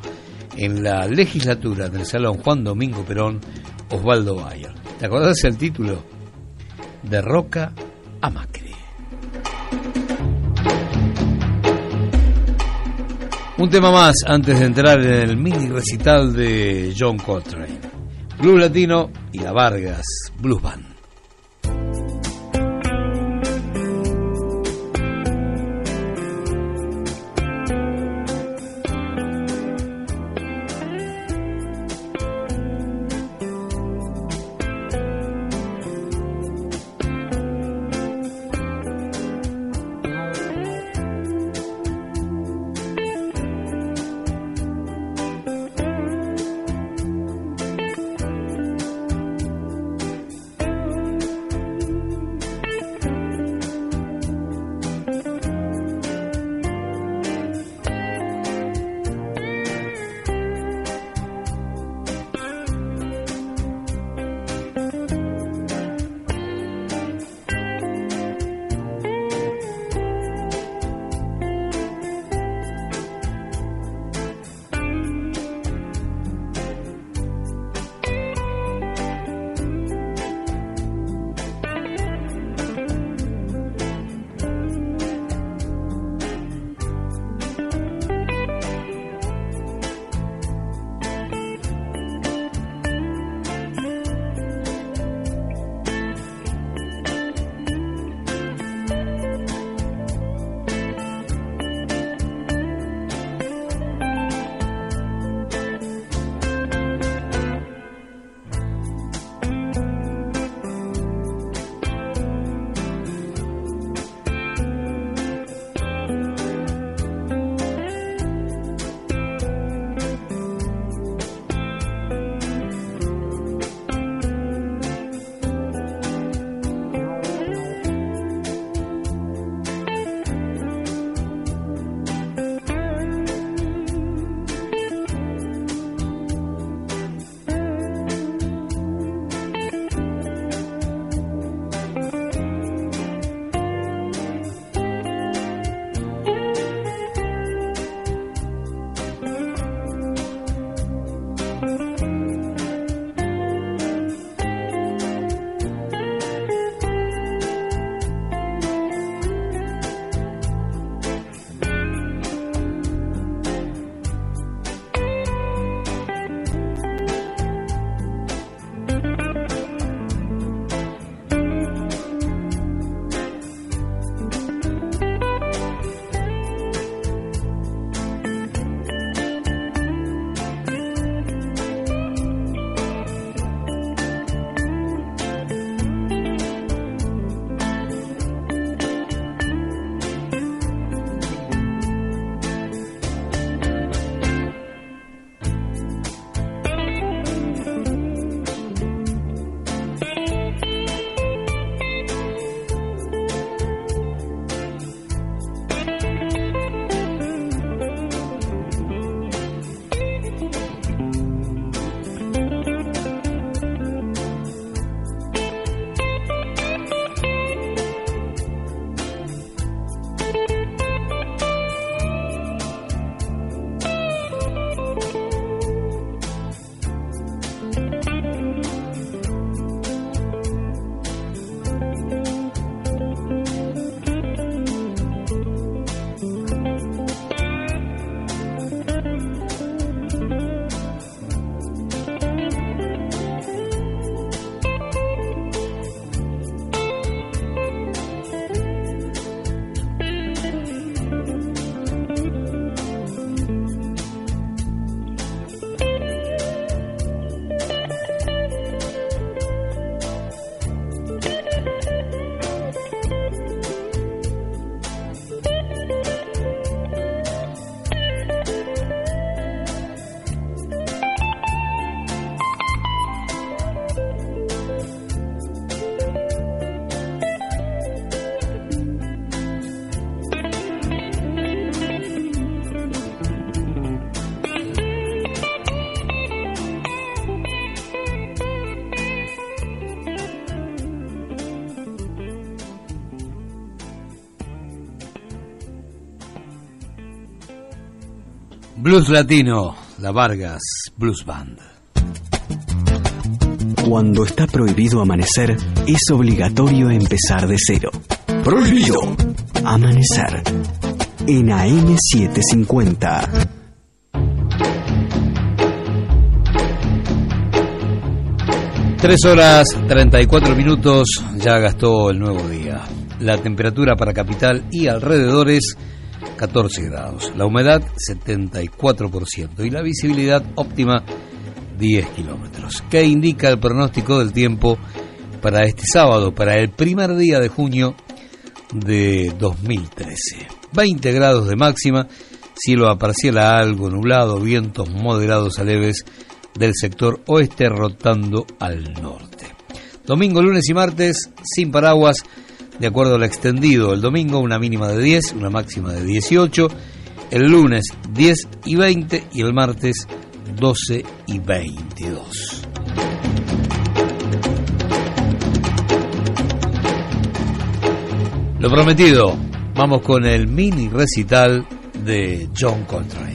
en la legislatura del Salón Juan Domingo Perón, Osvaldo Bayer. ¿Te acordás el título? De Roca a Macri. Un tema más antes de entrar en el mini recital de John Coltrane. Blues Latino y la Vargas Blues Band. Blues Latino, la Vargas Blues Band. Cuando está prohibido amanecer, es obligatorio empezar de cero. Prohibido. Amanecer. En AM750. Tres horas 34 minutos ya gastó el nuevo día. La temperatura para capital y alrededores 14 grados. La humedad 74% y la visibilidad óptima 10 kilómetros. ¿Qué indica el pronóstico del tiempo para este sábado, para el primer día de junio de 2013? 20 grados de máxima, cielo a parcial a algo nublado, vientos moderados a leves del sector oeste rotando al norte. Domingo, lunes y martes sin paraguas, de acuerdo al extendido. El domingo una mínima de 10, una máxima de 18. El lunes 10 y 20 y el martes 12 y 22. Lo prometido, vamos con el mini recital de John Coltrane.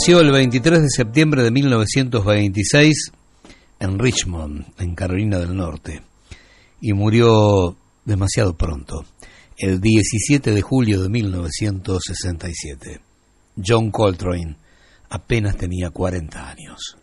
Nació el 23 de septiembre de 1926 en Richmond, en Carolina del Norte, y murió demasiado pronto, el 17 de julio de 1967. John Coltrane apenas tenía 40 años.